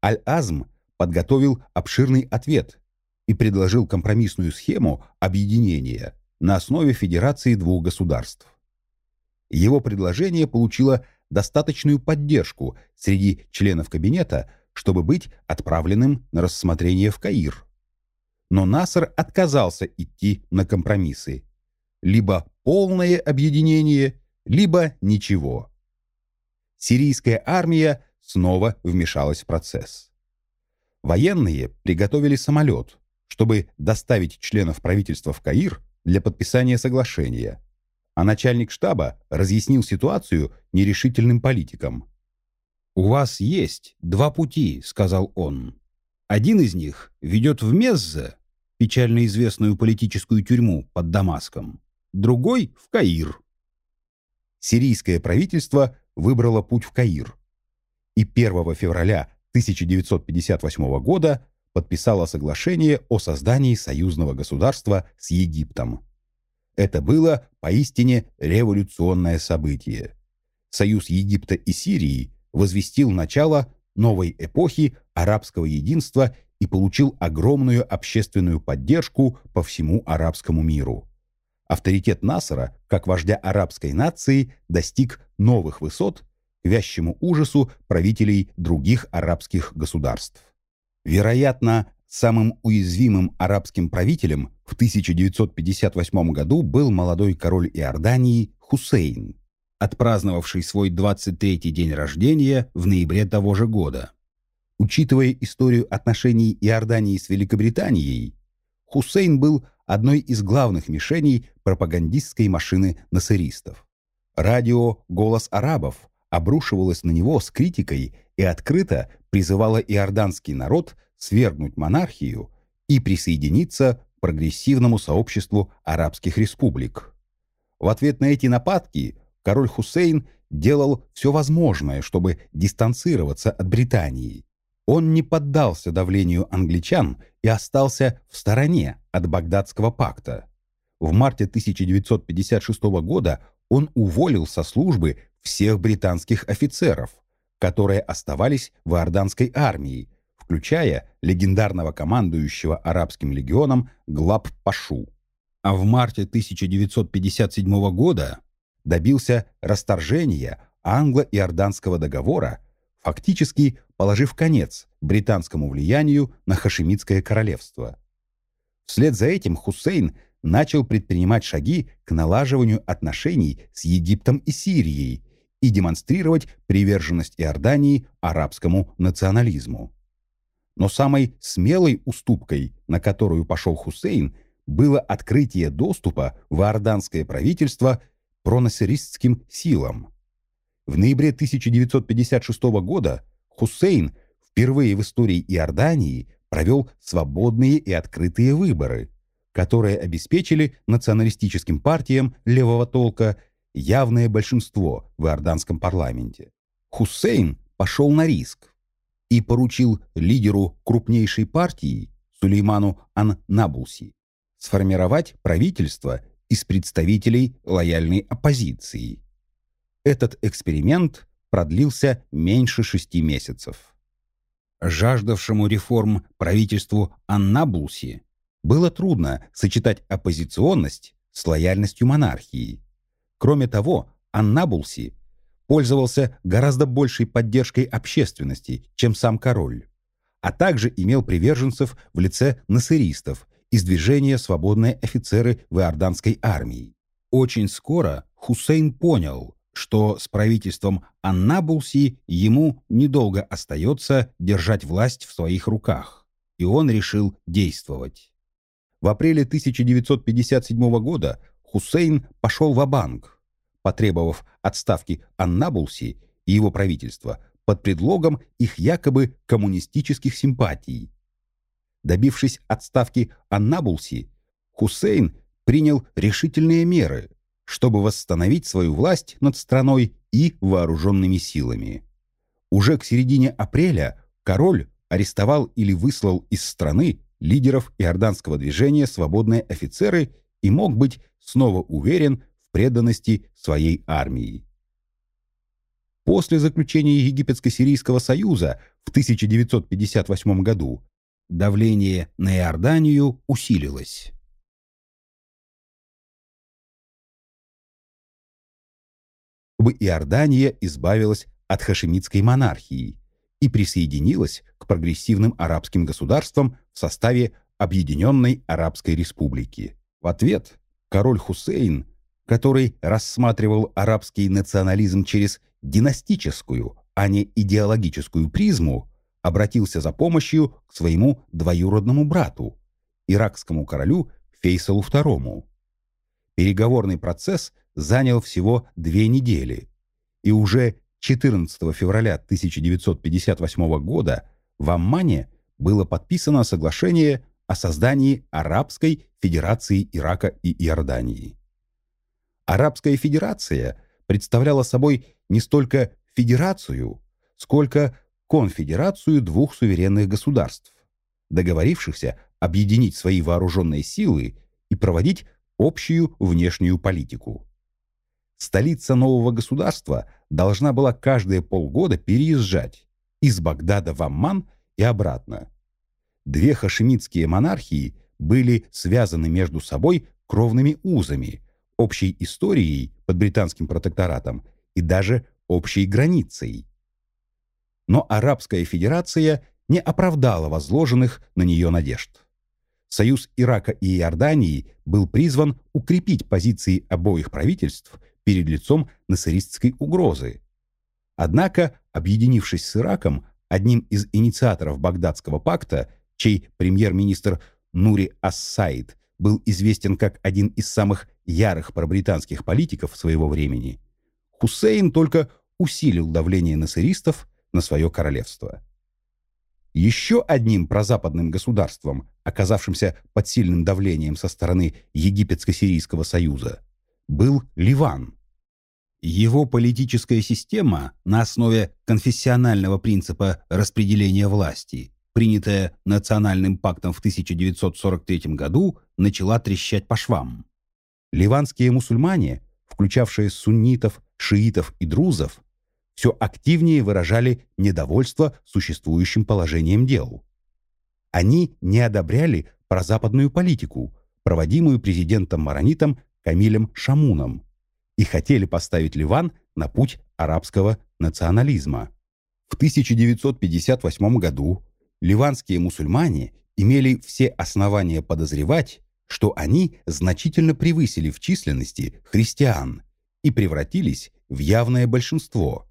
Аль-Азм подготовил обширный ответ – и предложил компромиссную схему объединения на основе федерации двух государств. Его предложение получило достаточную поддержку среди членов кабинета, чтобы быть отправленным на рассмотрение в Каир. Но Наср отказался идти на компромиссы. Либо полное объединение, либо ничего. Сирийская армия снова вмешалась в процесс. Военные приготовили самолет, чтобы доставить членов правительства в Каир для подписания соглашения, а начальник штаба разъяснил ситуацию нерешительным политикам. «У вас есть два пути», — сказал он. «Один из них ведет в Меззе, печально известную политическую тюрьму под Дамаском, другой — в Каир». Сирийское правительство выбрало путь в Каир, и 1 февраля 1958 года подписало соглашение о создании союзного государства с Египтом. Это было поистине революционное событие. Союз Египта и Сирии возвестил начало новой эпохи арабского единства и получил огромную общественную поддержку по всему арабскому миру. Авторитет Насара, как вождя арабской нации, достиг новых высот к вящему ужасу правителей других арабских государств. Вероятно, самым уязвимым арабским правителем в 1958 году был молодой король Иордании Хусейн, отпраздновавший свой 23-й день рождения в ноябре того же года. Учитывая историю отношений Иордании с Великобританией, Хусейн был одной из главных мишеней пропагандистской машины насеристов. Радио «Голос арабов» обрушивалось на него с критикой и открыто призывало иорданский народ свергнуть монархию и присоединиться к прогрессивному сообществу арабских республик. В ответ на эти нападки король Хусейн делал все возможное, чтобы дистанцироваться от Британии. Он не поддался давлению англичан и остался в стороне от Багдадского пакта. В марте 1956 года он уволил со службы всех британских офицеров, которые оставались в иорданской армии, включая легендарного командующего арабским легионом Глаб-Пашу. А в марте 1957 года добился расторжения англо-иорданского договора, фактически положив конец британскому влиянию на Хашемитское королевство. Вслед за этим Хусейн начал предпринимать шаги к налаживанию отношений с Египтом и Сирией и демонстрировать приверженность Иордании арабскому национализму. Но самой смелой уступкой, на которую пошел Хусейн, было открытие доступа в иорданское правительство пронасеристским силам. В ноябре 1956 года Хусейн впервые в истории Иордании провел свободные и открытые выборы, которые обеспечили националистическим партиям левого толка явное большинство в иорданском парламенте. Хусейн пошел на риск и поручил лидеру крупнейшей партии Сулейману Ан-Набулси сформировать правительство из представителей лояльной оппозиции. Этот эксперимент продлился меньше шести месяцев. Жаждавшему реформ правительству Аннабулси было трудно сочетать оппозиционность с лояльностью монархии. Кроме того, Аннабулси пользовался гораздо большей поддержкой общественности, чем сам король, а также имел приверженцев в лице насыристов из движения «Свободные офицеры» в иорданской армии. Очень скоро Хусейн понял, что с правительством Аннабулси ему недолго остается держать власть в своих руках, и он решил действовать. В апреле 1957 года Хусейн пошел в банк потребовав отставки Аннабулси и его правительства под предлогом их якобы коммунистических симпатий. Добившись отставки Аннабулси, Хусейн принял решительные меры, чтобы восстановить свою власть над страной и вооруженными силами. Уже к середине апреля король арестовал или выслал из страны лидеров иорданского движения «Свободные офицеры» и мог быть снова уверен в преданности своей армии. После заключения Египетско-Сирийского союза в 1958 году давление на Иорданию усилилось. Чтобы Иордания избавилась от хашемитской монархии и присоединилась к прогрессивным арабским государствам в составе Объединенной Арабской Республики. В ответ король Хусейн, который рассматривал арабский национализм через династическую, а не идеологическую призму, обратился за помощью к своему двоюродному брату, иракскому королю Фейсалу II. Переговорный процесс занял всего две недели, и уже 14 февраля 1958 года в Аммане было подписано соглашение о создании Арабской Федерации Ирака и Иордании. Арабская Федерация представляла собой не столько федерацию, сколько конфедерацию двух суверенных государств, договорившихся объединить свои вооруженные силы и проводить общую внешнюю политику. Столица нового государства должна была каждые полгода переезжать из Багдада в Амман и обратно. Две хашемитские монархии были связаны между собой кровными узами, общей историей под британским протекторатом и даже общей границей но Арабская Федерация не оправдала возложенных на нее надежд. Союз Ирака и Иордании был призван укрепить позиции обоих правительств перед лицом насаристской угрозы. Однако, объединившись с Ираком, одним из инициаторов Багдадского пакта, чей премьер-министр Нури Ас-Саид был известен как один из самых ярых пробританских политиков своего времени, Хусейн только усилил давление насаристов на свое королевство. Еще одним прозападным государством, оказавшимся под сильным давлением со стороны Египетско-Сирийского союза, был Ливан. Его политическая система на основе конфессионального принципа распределения власти, принятая Национальным пактом в 1943 году, начала трещать по швам. Ливанские мусульмане, включавшие суннитов, шиитов и друзов, все активнее выражали недовольство существующим положением дел. Они не одобряли прозападную политику, проводимую президентом-маронитом Камилем Шамуном, и хотели поставить Ливан на путь арабского национализма. В 1958 году ливанские мусульмане имели все основания подозревать, что они значительно превысили в численности христиан и превратились в явное большинство –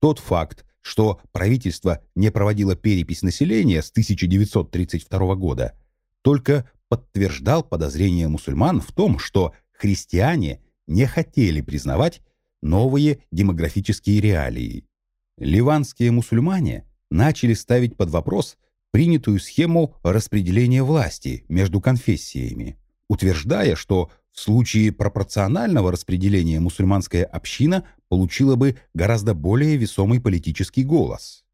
тот факт, что правительство не проводило перепись населения с 1932 года, только подтверждал подозрения мусульман в том, что христиане не хотели признавать новые демографические реалии. Ливанские мусульмане начали ставить под вопрос принятую схему распределения власти между конфессиями, утверждая, что в случае пропорционального распределения мусульманская община получила бы гораздо более весомый политический голос.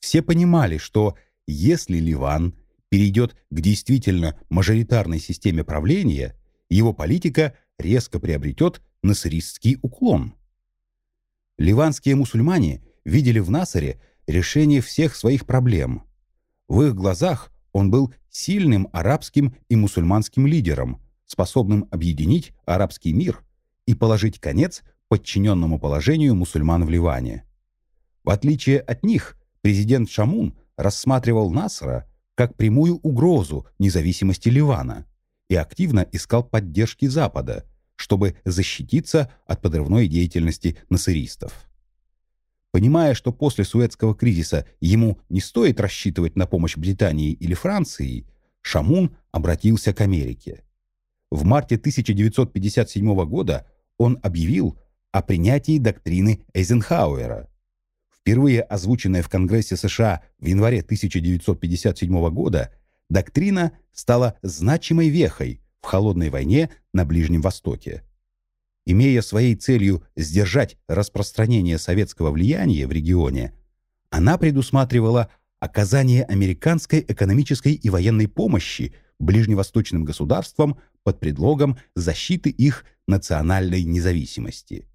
Все понимали, что если Ливан перейдет к действительно мажоритарной системе правления, его политика резко приобретет насаристский уклон. Ливанские мусульмане видели в Насаре решение всех своих проблем. В их глазах он был сильным арабским и мусульманским лидером, способным объединить арабский мир и положить конец подчиненному положению мусульман в Ливане. В отличие от них, президент Шамун рассматривал Насра как прямую угрозу независимости Ливана и активно искал поддержки Запада, чтобы защититься от подрывной деятельности насыристов. Понимая, что после Суэцкого кризиса ему не стоит рассчитывать на помощь Британии или Франции, Шамун обратился к Америке. В марте 1957 года он объявил о принятии доктрины Эйзенхауэра. Впервые озвученная в Конгрессе США в январе 1957 года, доктрина стала значимой вехой в холодной войне на Ближнем Востоке. Имея своей целью сдержать распространение советского влияния в регионе, она предусматривала оказание американской экономической и военной помощи ближневосточным государствам под предлогом защиты их национальной независимости.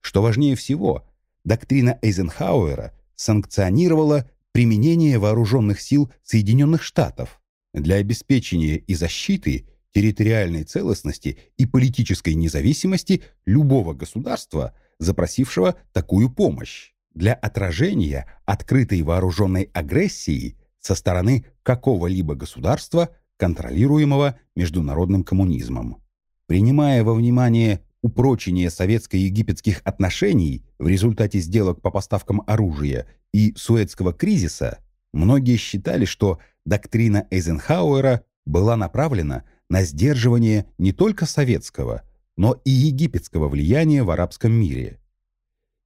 Что важнее всего, доктрина Эйзенхауэра санкционировала применение вооруженных сил Соединенных Штатов для обеспечения и защиты территориальной целостности и политической независимости любого государства, запросившего такую помощь, для отражения открытой вооруженной агрессии со стороны какого-либо государства, контролируемого международным коммунизмом. Принимая во внимание упрочение советско-египетских отношений в результате сделок по поставкам оружия и Суэцкого кризиса, многие считали, что доктрина Эйзенхауэра была направлена на сдерживание не только советского, но и египетского влияния в арабском мире.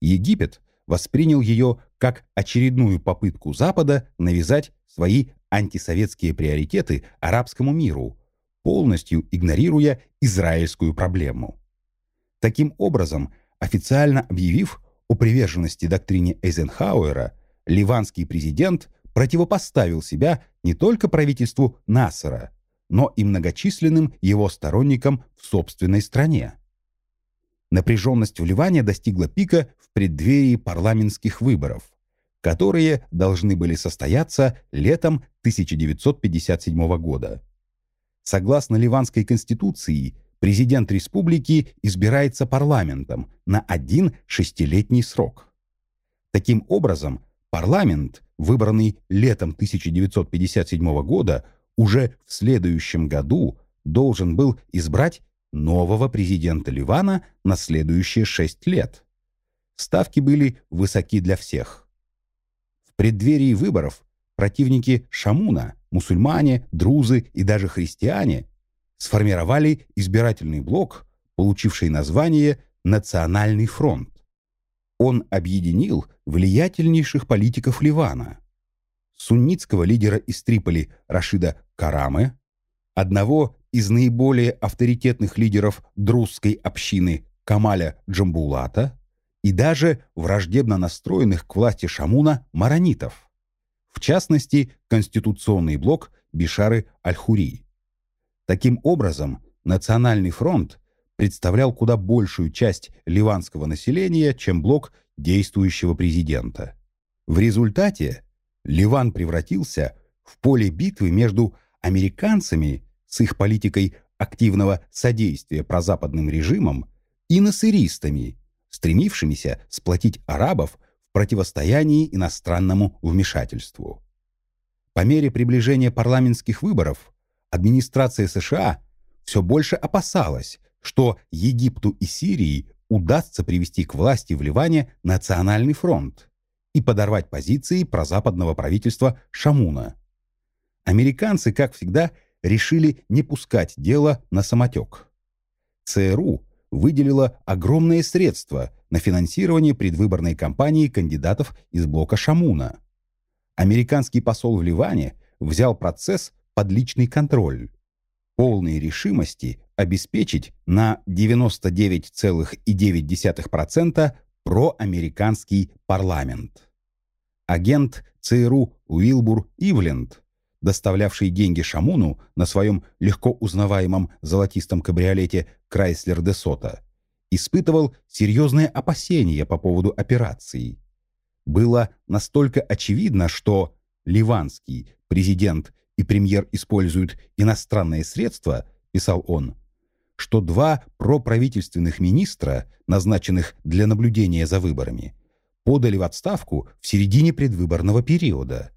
Египет воспринял ее как очередную попытку Запада навязать свои антисоветские приоритеты арабскому миру, полностью игнорируя израильскую проблему. Таким образом, официально объявив о приверженности доктрине Эйзенхауэра, ливанский президент противопоставил себя не только правительству Насара, но и многочисленным его сторонникам в собственной стране. Напряженность в Ливане достигла пика в преддверии парламентских выборов, которые должны были состояться летом 1957 года. Согласно Ливанской конституции, президент республики избирается парламентом на один шестилетний срок. Таким образом, парламент, выбранный летом 1957 года, уже в следующем году должен был избрать нового президента Ливана на следующие шесть лет. Ставки были высоки для всех. Преддверии выборов противники Шамуна, мусульмане, друзы и даже христиане сформировали избирательный блок, получивший название «Национальный фронт». Он объединил влиятельнейших политиков Ливана. Суннитского лидера из Триполи Рашида Карамы, одного из наиболее авторитетных лидеров друзской общины Камаля Джамбулата и даже враждебно настроенных к власти Шамуна маронитов, в частности, конституционный блок Бишары Аль-Хури. Таким образом, Национальный фронт представлял куда большую часть ливанского населения, чем блок действующего президента. В результате Ливан превратился в поле битвы между американцами с их политикой активного содействия прозападным режимам и насыристами, стремившимися сплотить арабов в противостоянии иностранному вмешательству. По мере приближения парламентских выборов администрация США все больше опасалась, что Египту и Сирии удастся привести к власти в Ливане национальный фронт и подорвать позиции прозападного правительства Шамуна. Американцы, как всегда, решили не пускать дело на самотек. ЦРУ выделила огромные средства на финансирование предвыборной кампании кандидатов из блока Шамуна. Американский посол в Ливане взял процесс под личный контроль, полной решимости обеспечить на 99,9% проамериканский парламент. Агент ЦРУ Уилбур Ивленд, доставлявший деньги Шамуну на своем легко узнаваемом золотистом кабриолете Крайслер де Сота, испытывал серьезные опасения по поводу операции. Было настолько очевидно, что ливанский президент и премьер используют иностранные средства, писал он, что два проправительственных министра, назначенных для наблюдения за выборами, подали в отставку в середине предвыборного периода.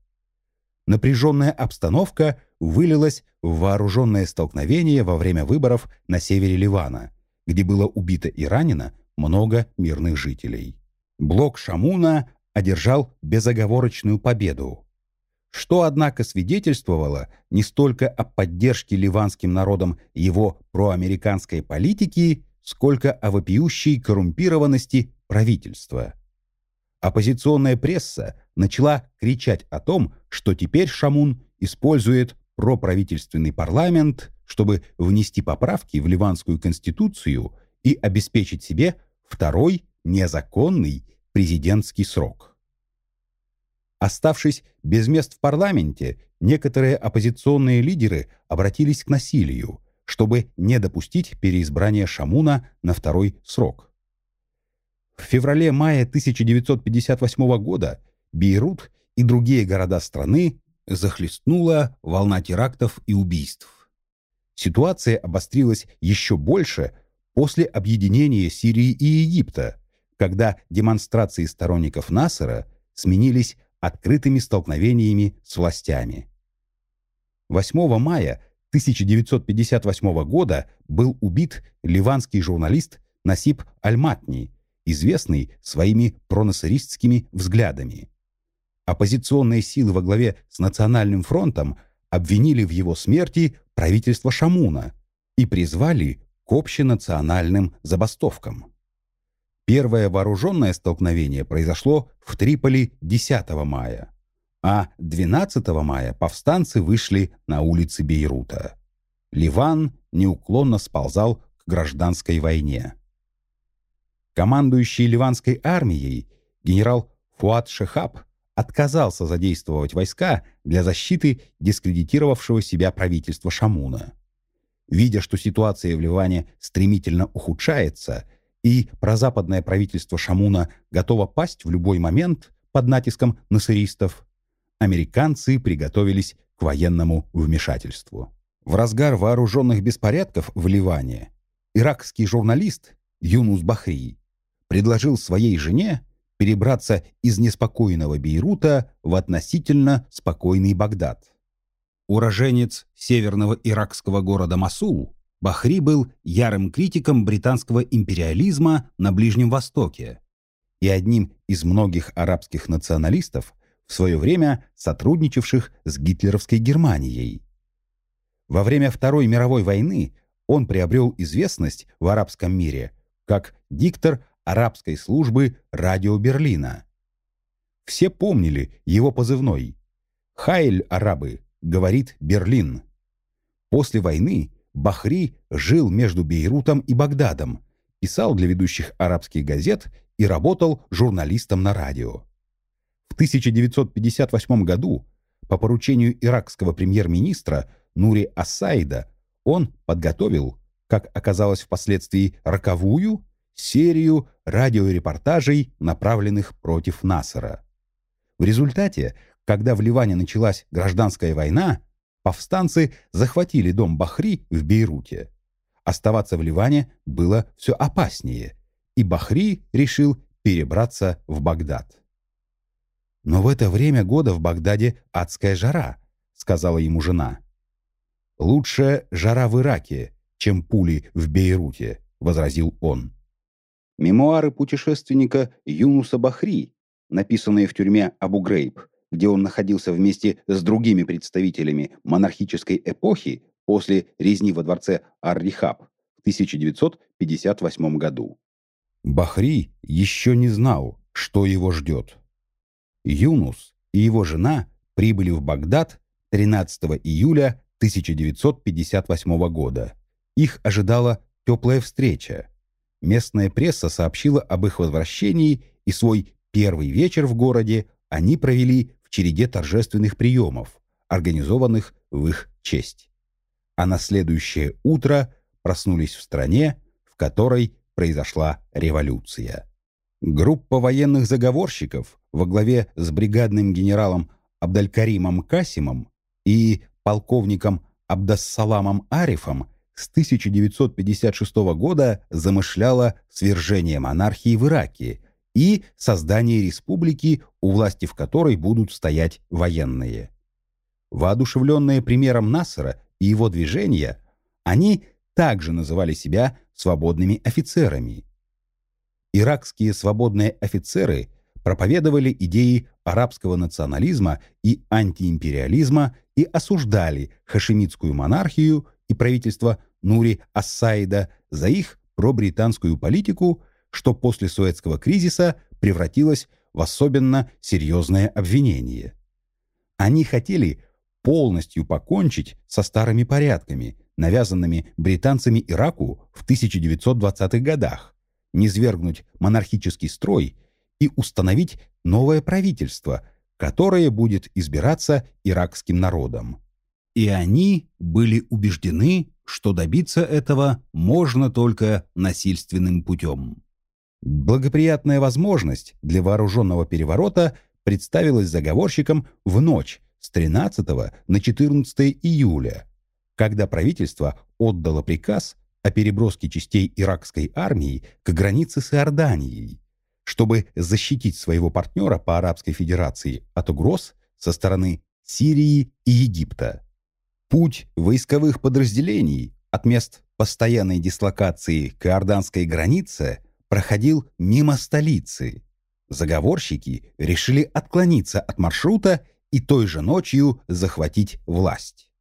Напряженная обстановка вылилась в вооруженное столкновение во время выборов на севере Ливана, где было убито и ранено много мирных жителей. Блок Шамуна одержал безоговорочную победу что, однако, свидетельствовало не столько о поддержке ливанским народом его проамериканской политики, сколько о вопиющей коррумпированности правительства. Оппозиционная пресса начала кричать о том, что теперь Шамун использует проправительственный парламент, чтобы внести поправки в ливанскую конституцию и обеспечить себе второй незаконный президентский срок. Оставшись без мест в парламенте, некоторые оппозиционные лидеры обратились к насилию, чтобы не допустить переизбрания Шамуна на второй срок. В феврале-мае 1958 года Бейрут и другие города страны захлестнула волна терактов и убийств. Ситуация обострилась еще больше после объединения Сирии и Египта, когда демонстрации сторонников Насера сменились открытыми столкновениями с властями. 8 мая 1958 года был убит ливанский журналист Насип Аль-Матни, известный своими пронасеристскими взглядами. Оппозиционные силы во главе с Национальным фронтом обвинили в его смерти правительство Шамуна и призвали к общенациональным забастовкам. Первое вооруженное столкновение произошло в Триполи 10 мая, а 12 мая повстанцы вышли на улицы Бейрута. Ливан неуклонно сползал к гражданской войне. Командующий ливанской армией генерал Фуат Шехаб отказался задействовать войска для защиты дискредитировавшего себя правительства Шамуна. Видя, что ситуация в Ливане стремительно ухудшается и прозападное правительство Шамуна готово пасть в любой момент под натиском насыристов, американцы приготовились к военному вмешательству. В разгар вооруженных беспорядков в Ливане иракский журналист Юнус Бахри предложил своей жене перебраться из неспокойного Бейрута в относительно спокойный Багдад. Уроженец северного иракского города Масул, Бахри был ярым критиком британского империализма на Ближнем Востоке и одним из многих арабских националистов, в свое время сотрудничавших с гитлеровской Германией. Во время Второй мировой войны он приобрел известность в арабском мире как диктор арабской службы радио Берлина. Все помнили его позывной. «Хайль, арабы!» — говорит Берлин. После войны Бахри жил между Бейрутом и Багдадом, писал для ведущих арабских газет и работал журналистом на радио. В 1958 году по поручению иракского премьер-министра Нури Ассаида он подготовил, как оказалось впоследствии, роковую серию радиорепортажей, направленных против Насара. В результате, когда в Ливане началась гражданская война, повстанцы захватили дом Бахри в Бейруте. Оставаться в Ливане было все опаснее, и Бахри решил перебраться в Багдад. «Но в это время года в Багдаде адская жара», — сказала ему жена. «Лучше жара в Ираке, чем пули в Бейруте», — возразил он. Мемуары путешественника Юнуса Бахри, написанные в тюрьме Абу-Грейб, где он находился вместе с другими представителями монархической эпохи после резни во дворце Ар-Рихаб в 1958 году. Бахри еще не знал, что его ждет. Юнус и его жена прибыли в Багдад 13 июля 1958 года. Их ожидала теплая встреча. Местная пресса сообщила об их возвращении, и свой первый вечер в городе они провели в череде торжественных приемов, организованных в их честь. А на следующее утро проснулись в стране, в которой произошла революция. Группа военных заговорщиков во главе с бригадным генералом Абдалькаримом Касимом и полковником Абдассаламом Арифом с 1956 года замышляла свержение монархии в Ираке и создание республики, у власти в которой будут стоять военные. Воодушевленные примером Насара и его движения, они также называли себя свободными офицерами. Иракские свободные офицеры проповедовали идеи арабского национализма и антиимпериализма и осуждали хашемитскую монархию и правительство Нури Ассаида за их пробританскую политику, что после Суэцкого кризиса превратилось в особенно серьезное обвинение. Они хотели полностью покончить со старыми порядками, навязанными британцами Ираку в 1920-х годах, низвергнуть монархический строй и установить новое правительство, которое будет избираться иракским народом. И они были убеждены, что добиться этого можно только насильственным путем. Благоприятная возможность для вооруженного переворота представилась заговорщикам в ночь с 13 на 14 июля, когда правительство отдало приказ о переброске частей иракской армии к границе с Иорданией, чтобы защитить своего партнера по Арабской Федерации от угроз со стороны Сирии и Египта. Путь войсковых подразделений от мест постоянной дислокации к иорданской границе проходил мимо столицы. Заговорщики решили отклониться от маршрута и той же ночью захватить власть.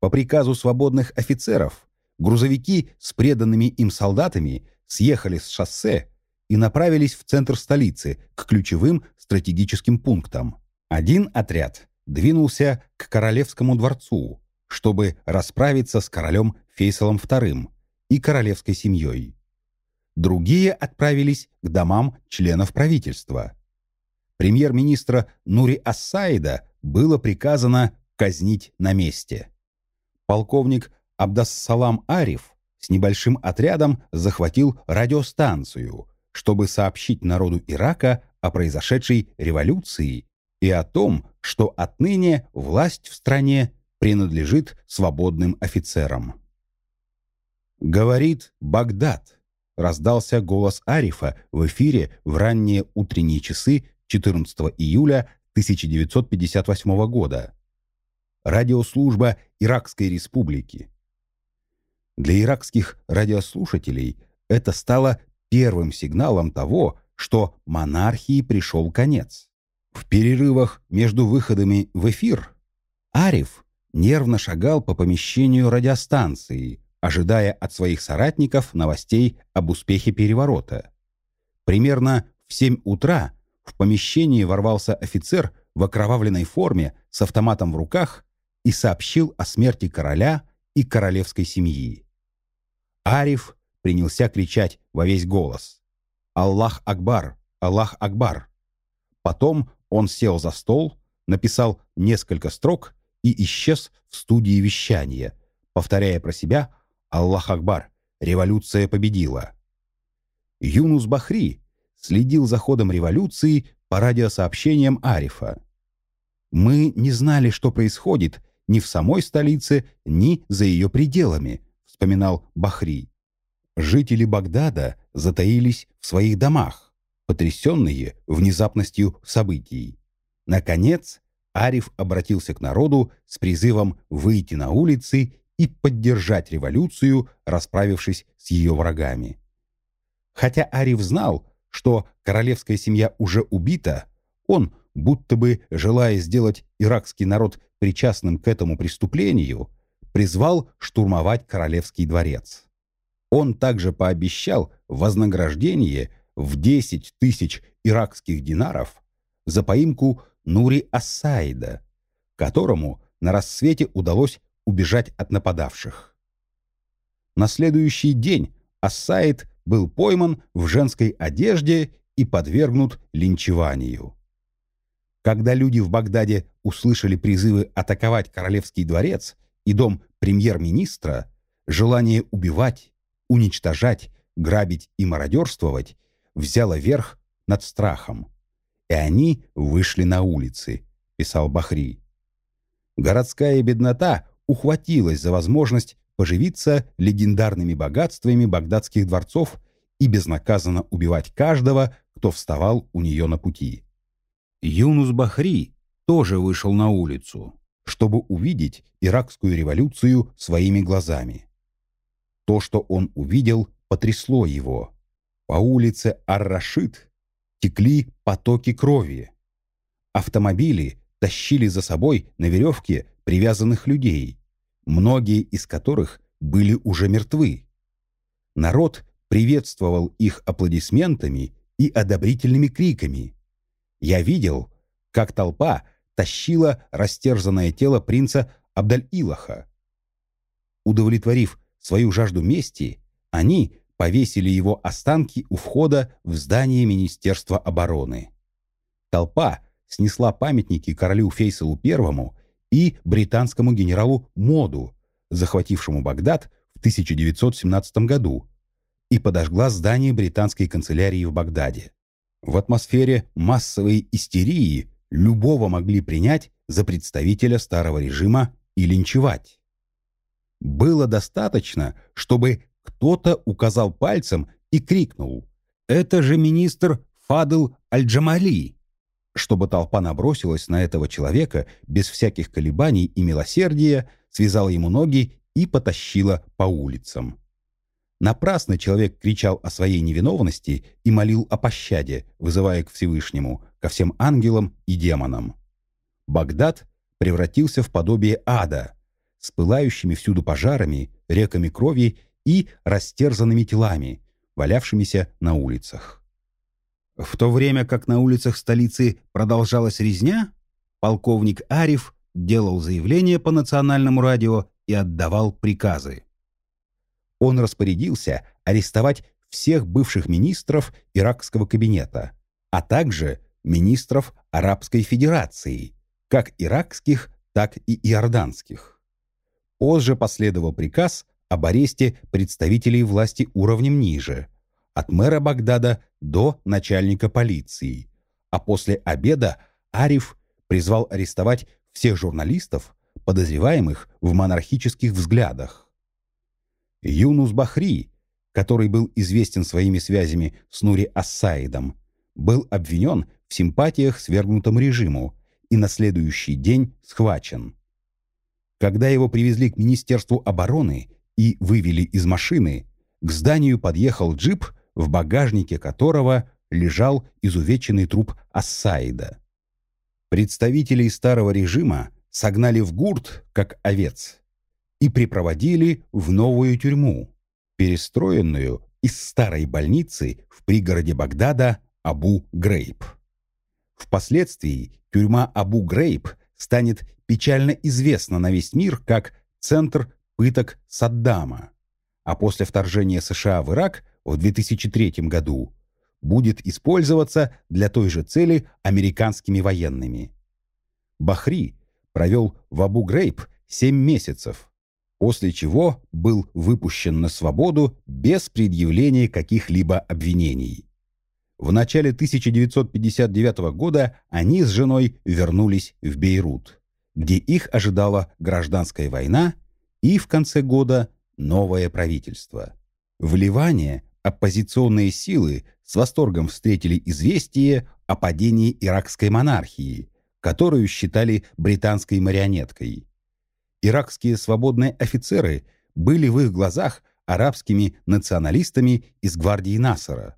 По приказу свободных офицеров грузовики с преданными им солдатами съехали с шоссе и направились в центр столицы, к ключевым стратегическим пунктам. Один отряд двинулся к Королевскому дворцу, чтобы расправиться с королем Фейсалом II и королевской семьей. Другие отправились к домам членов правительства. Премьер-министра Нури Ассаида было приказано казнить на месте. Полковник Абдассалам Ариф с небольшим отрядом захватил радиостанцию, чтобы сообщить народу Ирака о произошедшей революции и о том, что отныне власть в стране принадлежит свободным офицерам. «Говорит Багдад», — раздался голос Арифа в эфире в ранние утренние часы 14 июля 1958 года. Радиослужба Иракской Республики. Для иракских радиослушателей это стало первым сигналом того, что монархии пришел конец. В перерывах между выходами в эфир Ариф нервно шагал по помещению радиостанции, ожидая от своих соратников новостей об успехе переворота. Примерно в 7 утра в помещении ворвался офицер в окровавленной форме с автоматом в руках и сообщил о смерти короля и королевской семьи. Ариф принялся кричать во весь голос. «Аллах Акбар! Аллах Акбар!» Потом он сел за стол, написал несколько строк и исчез в студии вещания, повторяя про себя «Аллах Акбар! Революция победила!». Юнус Бахри следил за ходом революции по радиосообщениям Арифа. «Мы не знали, что происходит ни в самой столице, ни за ее пределами», вспоминал Бахри. Жители Багдада затаились в своих домах, потрясенные внезапностью событий. Наконец, Ариф обратился к народу с призывом выйти на улицы и поддержать революцию, расправившись с ее врагами. Хотя Ариф знал, что королевская семья уже убита, он, будто бы желая сделать иракский народ причастным к этому преступлению, призвал штурмовать королевский дворец. Он также пообещал вознаграждение в 10 тысяч иракских динаров за поимку Нури Ассаида, которому на рассвете удалось убежать от нападавших. На следующий день Ассаид был пойман в женской одежде и подвергнут линчеванию. Когда люди в Багдаде услышали призывы атаковать Королевский дворец и дом премьер-министра, желание убивать, уничтожать, грабить и мародерствовать взяло верх над страхом. И они вышли на улицы, писал Бахри. Городская беднота ухватилась за возможность поживиться легендарными богатствами багдадских дворцов и безнаказанно убивать каждого, кто вставал у нее на пути. Юнус Бахри тоже вышел на улицу, чтобы увидеть иракскую революцию своими глазами. То, что он увидел, потрясло его. По улице Ар-Рашид текли потоки крови. Автомобили тащили за собой на веревке привязанных людей, многие из которых были уже мертвы. Народ приветствовал их аплодисментами и одобрительными криками. Я видел, как толпа тащила растерзанное тело принца Абдаль-Илаха. Удовлетворив свою жажду мести, они повесили его останки у входа в здание Министерства обороны. Толпа снесла памятники королю Фейсалу I и британскому генералу Моду, захватившему Багдад в 1917 году, и подожгла здание британской канцелярии в Багдаде. В атмосфере массовой истерии любого могли принять за представителя старого режима и линчевать. Было достаточно, чтобы кто-то указал пальцем и крикнул «Это же министр Фадл Аль-Джамали!» чтобы толпа набросилась на этого человека без всяких колебаний и милосердия, связала ему ноги и потащила по улицам. Напрасно человек кричал о своей невиновности и молил о пощаде, вызывая к Всевышнему, ко всем ангелам и демонам. Багдад превратился в подобие ада, с пылающими всюду пожарами, реками крови и растерзанными телами, валявшимися на улицах. В то время как на улицах столицы продолжалась резня, полковник Ариф делал заявление по национальному радио и отдавал приказы он распорядился арестовать всех бывших министров иракского кабинета, а также министров Арабской Федерации, как иракских, так и иорданских. Позже последовал приказ об аресте представителей власти уровнем ниже, от мэра Багдада до начальника полиции, а после обеда Ариф призвал арестовать всех журналистов, подозреваемых в монархических взглядах. Юнус Бахри, который был известен своими связями с Нури Ассаидом, был обвинен в симпатиях свергнутому режиму и на следующий день схвачен. Когда его привезли к Министерству обороны и вывели из машины, к зданию подъехал джип, в багажнике которого лежал изувеченный труп Ассаида. Представителей старого режима согнали в гурт, как овец, и припроводили в новую тюрьму, перестроенную из старой больницы в пригороде Багдада Абу-Грейб. Впоследствии тюрьма Абу-Грейб станет печально известна на весь мир как центр пыток Саддама, а после вторжения США в Ирак в 2003 году будет использоваться для той же цели американскими военными. Бахри провел в Абу-Грейб 7 месяцев, после чего был выпущен на свободу без предъявления каких-либо обвинений. В начале 1959 года они с женой вернулись в Бейрут, где их ожидала гражданская война и в конце года новое правительство. В Ливане оппозиционные силы с восторгом встретили известие о падении иракской монархии, которую считали британской марионеткой. Иракские свободные офицеры были в их глазах арабскими националистами из гвардии Насара.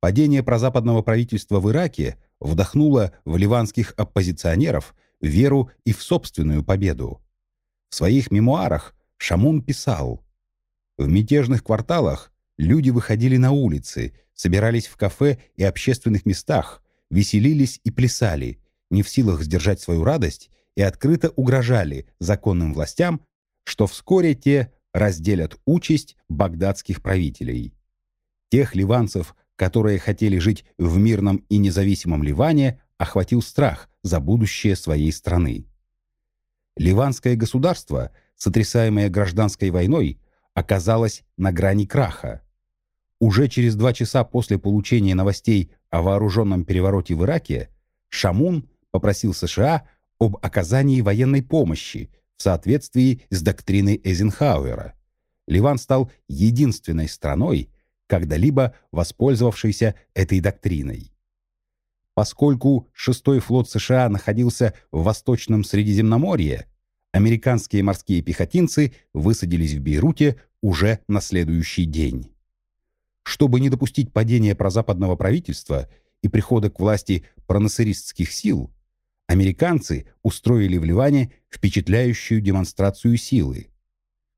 Падение прозападного правительства в Ираке вдохнуло в ливанских оппозиционеров веру и в собственную победу. В своих мемуарах Шамун писал «В мятежных кварталах люди выходили на улицы, собирались в кафе и общественных местах, веселились и плясали, не в силах сдержать свою радость и открыто угрожали законным властям, что вскоре те разделят участь багдадских правителей. Тех ливанцев, которые хотели жить в мирном и независимом Ливане, охватил страх за будущее своей страны. Ливанское государство, сотрясаемое гражданской войной, оказалось на грани краха. Уже через два часа после получения новостей о вооруженном перевороте в Ираке Шамун попросил США об оказании военной помощи в соответствии с доктриной Эйзенхауэра. Ливан стал единственной страной, когда-либо воспользовавшейся этой доктриной. Поскольку шестой флот США находился в Восточном Средиземноморье, американские морские пехотинцы высадились в Бейруте уже на следующий день. Чтобы не допустить падения прозападного правительства и прихода к власти пронасеристских сил, американцы устроили в Ливане впечатляющую демонстрацию силы.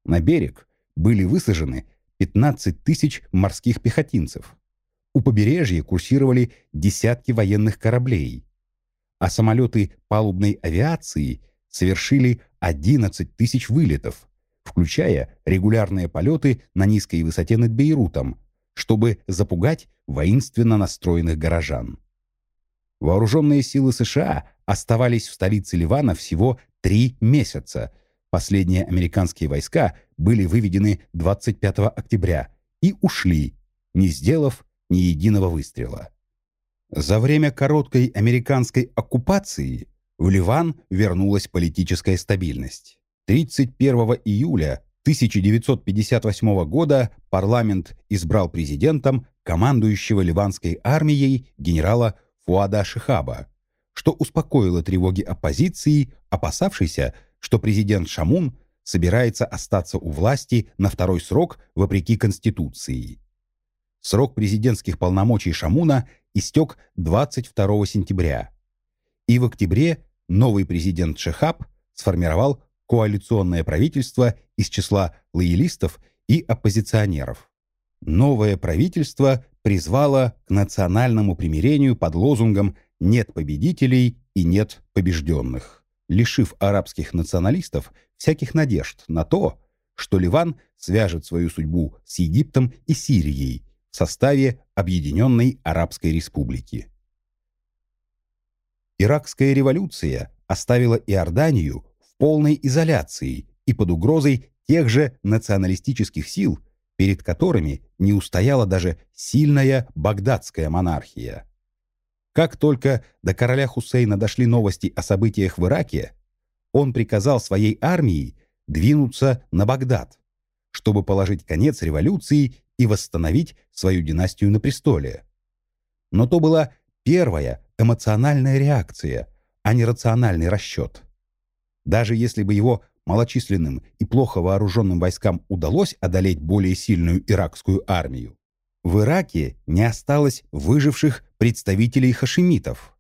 На берег были высажены 15 тысяч морских пехотинцев. У побережья курсировали десятки военных кораблей, а самолеты палубной авиации совершили 11 тысяч вылетов, включая регулярные полеты на низкой высоте над Бейрутом, чтобы запугать воинственно настроенных горожан. Вооруженные силы США оставались в столице Ливана всего три месяца. Последние американские войска были выведены 25 октября и ушли, не сделав ни единого выстрела. За время короткой американской оккупации в Ливан вернулась политическая стабильность. 31 июля 1958 года парламент избрал президентом командующего ливанской армией генерала Фуада Шихаба, что успокоило тревоги оппозиции, опасавшейся, что президент Шамун собирается остаться у власти на второй срок вопреки Конституции. Срок президентских полномочий Шамуна истек 22 сентября. И в октябре новый президент Шехаб сформировал коалиционное правительство из числа лоялистов и оппозиционеров. Новое правительство призвало к национальному примирению под лозунгом «нет победителей и нет побежденных», лишив арабских националистов всяких надежд на то, что Ливан свяжет свою судьбу с Египтом и Сирией в составе Объединенной Арабской Республики. Иракская революция оставила Иорданию в полной изоляции и под угрозой тех же националистических сил, перед которыми не устояла даже сильная багдадская монархия. Как только до короля Хусейна дошли новости о событиях в Ираке, он приказал своей армии двинуться на Багдад, чтобы положить конец революции и восстановить свою династию на престоле. Но то была первая эмоциональная реакция, а не рациональный расчет. Даже если бы его малочисленным и плохо вооруженным войскам удалось одолеть более сильную иракскую армию, в Ираке не осталось выживших представителей хашимитов.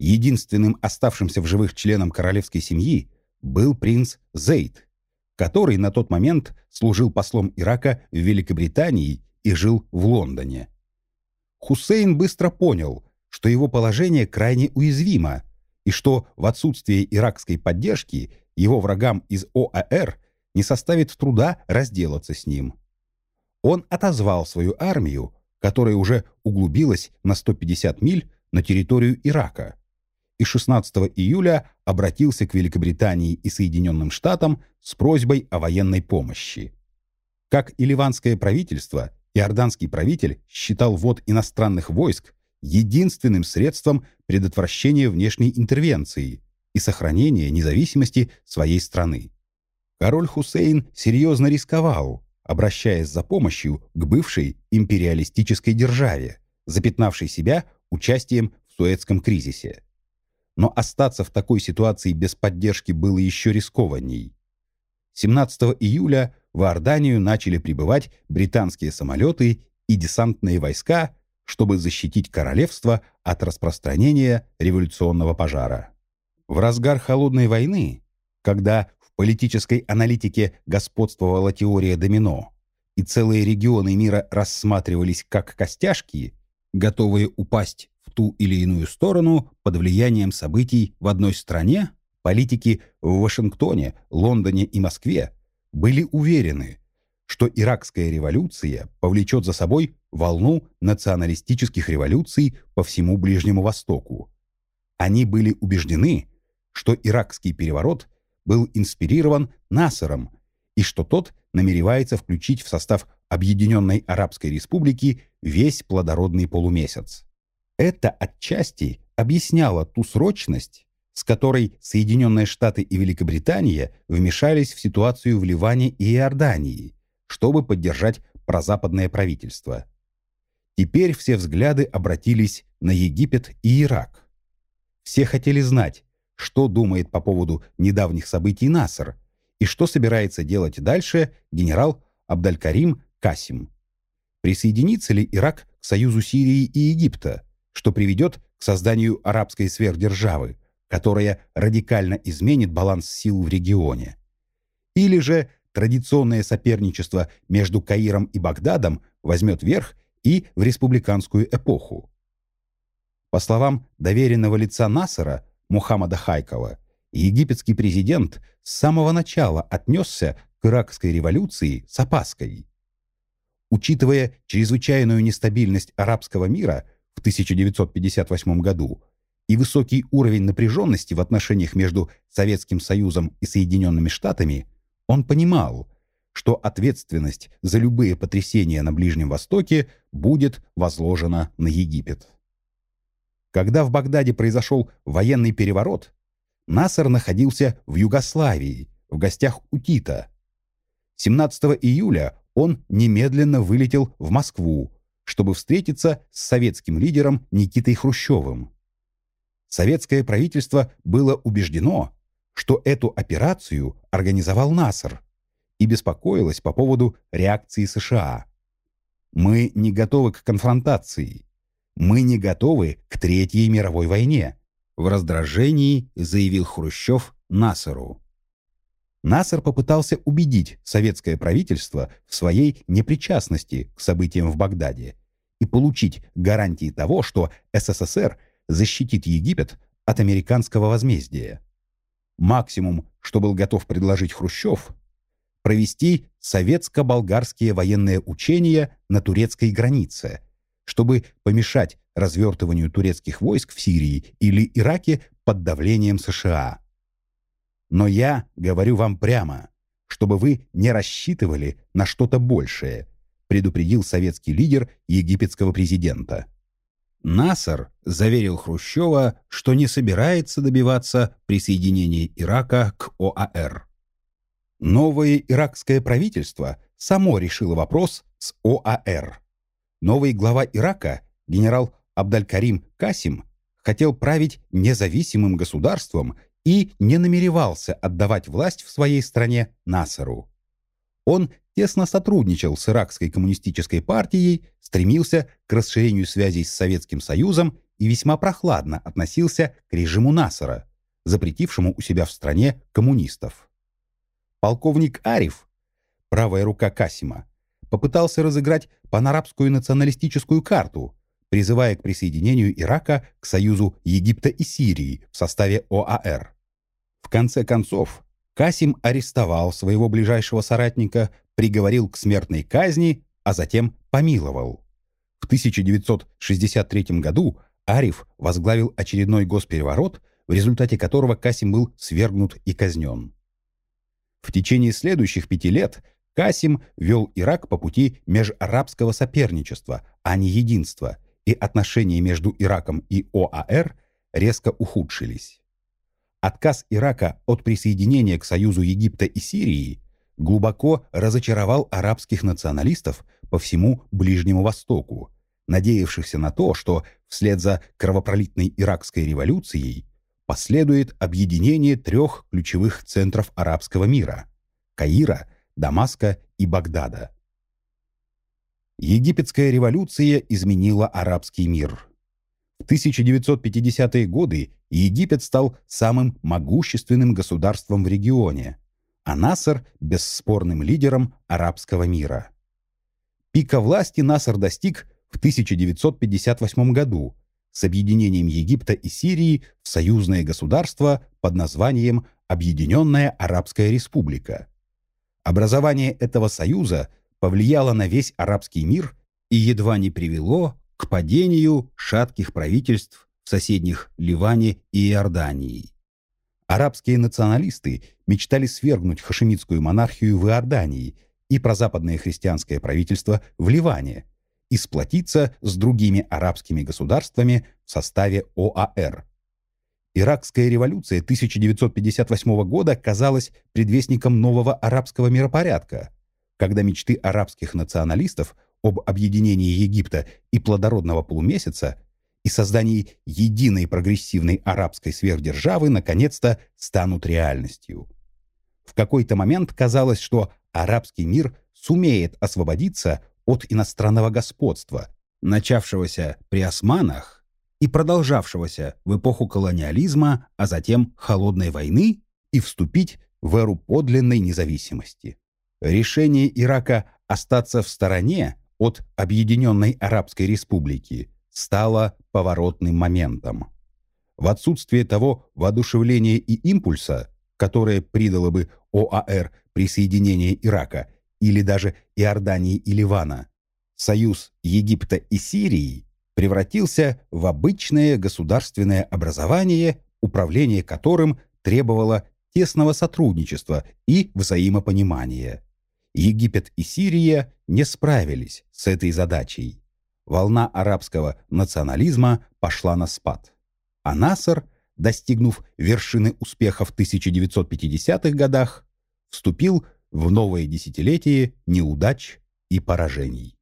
Единственным оставшимся в живых членом королевской семьи был принц Зейд, который на тот момент служил послом Ирака в Великобритании и жил в Лондоне. Хусейн быстро понял, что его положение крайне уязвимо и что в отсутствие иракской поддержки его врагам из ОАР не составит труда разделаться с ним. Он отозвал свою армию, которая уже углубилась на 150 миль на территорию Ирака, и 16 июля обратился к Великобритании и Соединенным Штатам с просьбой о военной помощи. Как и ливанское правительство, иорданский правитель считал ввод иностранных войск единственным средством предотвращения внешней интервенции и сохранения независимости своей страны. Король Хусейн серьезно рисковал, обращаясь за помощью к бывшей империалистической державе, запятнавшей себя участием в Суэцком кризисе но остаться в такой ситуации без поддержки было еще рискованней. 17 июля в Иорданию начали прибывать британские самолеты и десантные войска, чтобы защитить королевство от распространения революционного пожара. В разгар холодной войны, когда в политической аналитике господствовала теория домино, и целые регионы мира рассматривались как костяшки, готовые упасть ту или иную сторону под влиянием событий в одной стране, политики в Вашингтоне, Лондоне и Москве были уверены, что иракская революция повлечет за собой волну националистических революций по всему Ближнему Востоку. Они были убеждены, что иракский переворот был инспирирован Насером и что тот намеревается включить в состав Объединенной Арабской Республики весь плодородный полумесяц. Это отчасти объясняло ту срочность, с которой Соединенные Штаты и Великобритания вмешались в ситуацию в Ливане и Иордании, чтобы поддержать прозападное правительство. Теперь все взгляды обратились на Египет и Ирак. Все хотели знать, что думает по поводу недавних событий Наср и что собирается делать дальше генерал Абдалькарим Касим. Присоединится ли Ирак к союзу Сирии и Египта – что приведет к созданию арабской сверхдержавы, которая радикально изменит баланс сил в регионе. Или же традиционное соперничество между Каиром и Багдадом возьмет верх и в республиканскую эпоху. По словам доверенного лица Насара Мухаммада Хайкова, египетский президент с самого начала отнесся к иракской революции с опаской. Учитывая чрезвычайную нестабильность арабского мира, в 1958 году и высокий уровень напряженности в отношениях между Советским Союзом и Соединенными Штатами, он понимал, что ответственность за любые потрясения на Ближнем Востоке будет возложена на Египет. Когда в Багдаде произошел военный переворот, Насер находился в Югославии, в гостях у Тита. 17 июля он немедленно вылетел в Москву, чтобы встретиться с советским лидером Никитой Хрущевым. Советское правительство было убеждено, что эту операцию организовал Насер и беспокоилось по поводу реакции США. «Мы не готовы к конфронтации. Мы не готовы к Третьей мировой войне», в раздражении заявил Хрущев Насеру. Насер попытался убедить советское правительство в своей непричастности к событиям в Багдаде и получить гарантии того, что СССР защитит Египет от американского возмездия. Максимум, что был готов предложить Хрущев, провести советско-болгарские военные учения на турецкой границе, чтобы помешать развертыванию турецких войск в Сирии или Ираке под давлением США. Но я говорю вам прямо, чтобы вы не рассчитывали на что-то большее, предупредил советский лидер египетского президента. Насар заверил Хрущева, что не собирается добиваться присоединения Ирака к ОАР. Новое иракское правительство само решило вопрос с ОАР. Новый глава Ирака, генерал Абдалькарим Касим, хотел править независимым государством и не намеревался отдавать власть в своей стране Насару. Он тесно сотрудничал с иракской коммунистической партией, стремился к расширению связей с Советским Союзом и весьма прохладно относился к режиму Насара, запретившему у себя в стране коммунистов. Полковник Ариф, правая рука Касима, попытался разыграть панарабскую националистическую карту, призывая к присоединению Ирака к союзу Египта и Сирии в составе ОАР. В конце концов, Касим арестовал своего ближайшего соратника, приговорил к смертной казни, а затем помиловал. В 1963 году Ариф возглавил очередной госпереворот, в результате которого Касим был свергнут и казнен. В течение следующих пяти лет Касим вел Ирак по пути межарабского соперничества, а не единства, и отношения между Ираком и ОАР резко ухудшились. Отказ Ирака от присоединения к Союзу Египта и Сирии глубоко разочаровал арабских националистов по всему Ближнему Востоку, надеявшихся на то, что вслед за кровопролитной иракской революцией последует объединение трех ключевых центров арабского мира – Каира, Дамаска и Багдада. Египетская революция изменила арабский мир – в 1950-е годы Египет стал самым могущественным государством в регионе, а Насер – бесспорным лидером арабского мира. Пика власти Насер достиг в 1958 году с объединением Египта и Сирии в союзное государство под названием Объединенная Арабская Республика. Образование этого союза повлияло на весь арабский мир и едва не привело к падению шатких правительств в соседних Ливане и Иордании. Арабские националисты мечтали свергнуть хашемитскую монархию в Иордании и прозападное христианское правительство в Ливане и сплотиться с другими арабскими государствами в составе ОАР. Иракская революция 1958 года казалась предвестником нового арабского миропорядка, когда мечты арабских националистов об объединении Египта и плодородного полумесяца и создании единой прогрессивной арабской сверхдержавы наконец-то станут реальностью. В какой-то момент казалось, что арабский мир сумеет освободиться от иностранного господства, начавшегося при османах и продолжавшегося в эпоху колониализма, а затем холодной войны, и вступить в эру подлинной независимости. Решение Ирака остаться в стороне от Объединенной Арабской Республики стало поворотным моментом. В отсутствие того воодушевления и импульса, которое придало бы ОАР присоединение Ирака или даже Иордании и Ливана, союз Египта и Сирии превратился в обычное государственное образование, управление которым требовало тесного сотрудничества и взаимопонимания. Египет и Сирия не справились с этой задачей. волна арабского национализма пошла на спад. А Насер, достигнув вершины успеха в 1950-х годах, вступил в новое десятилетие неудач и поражений.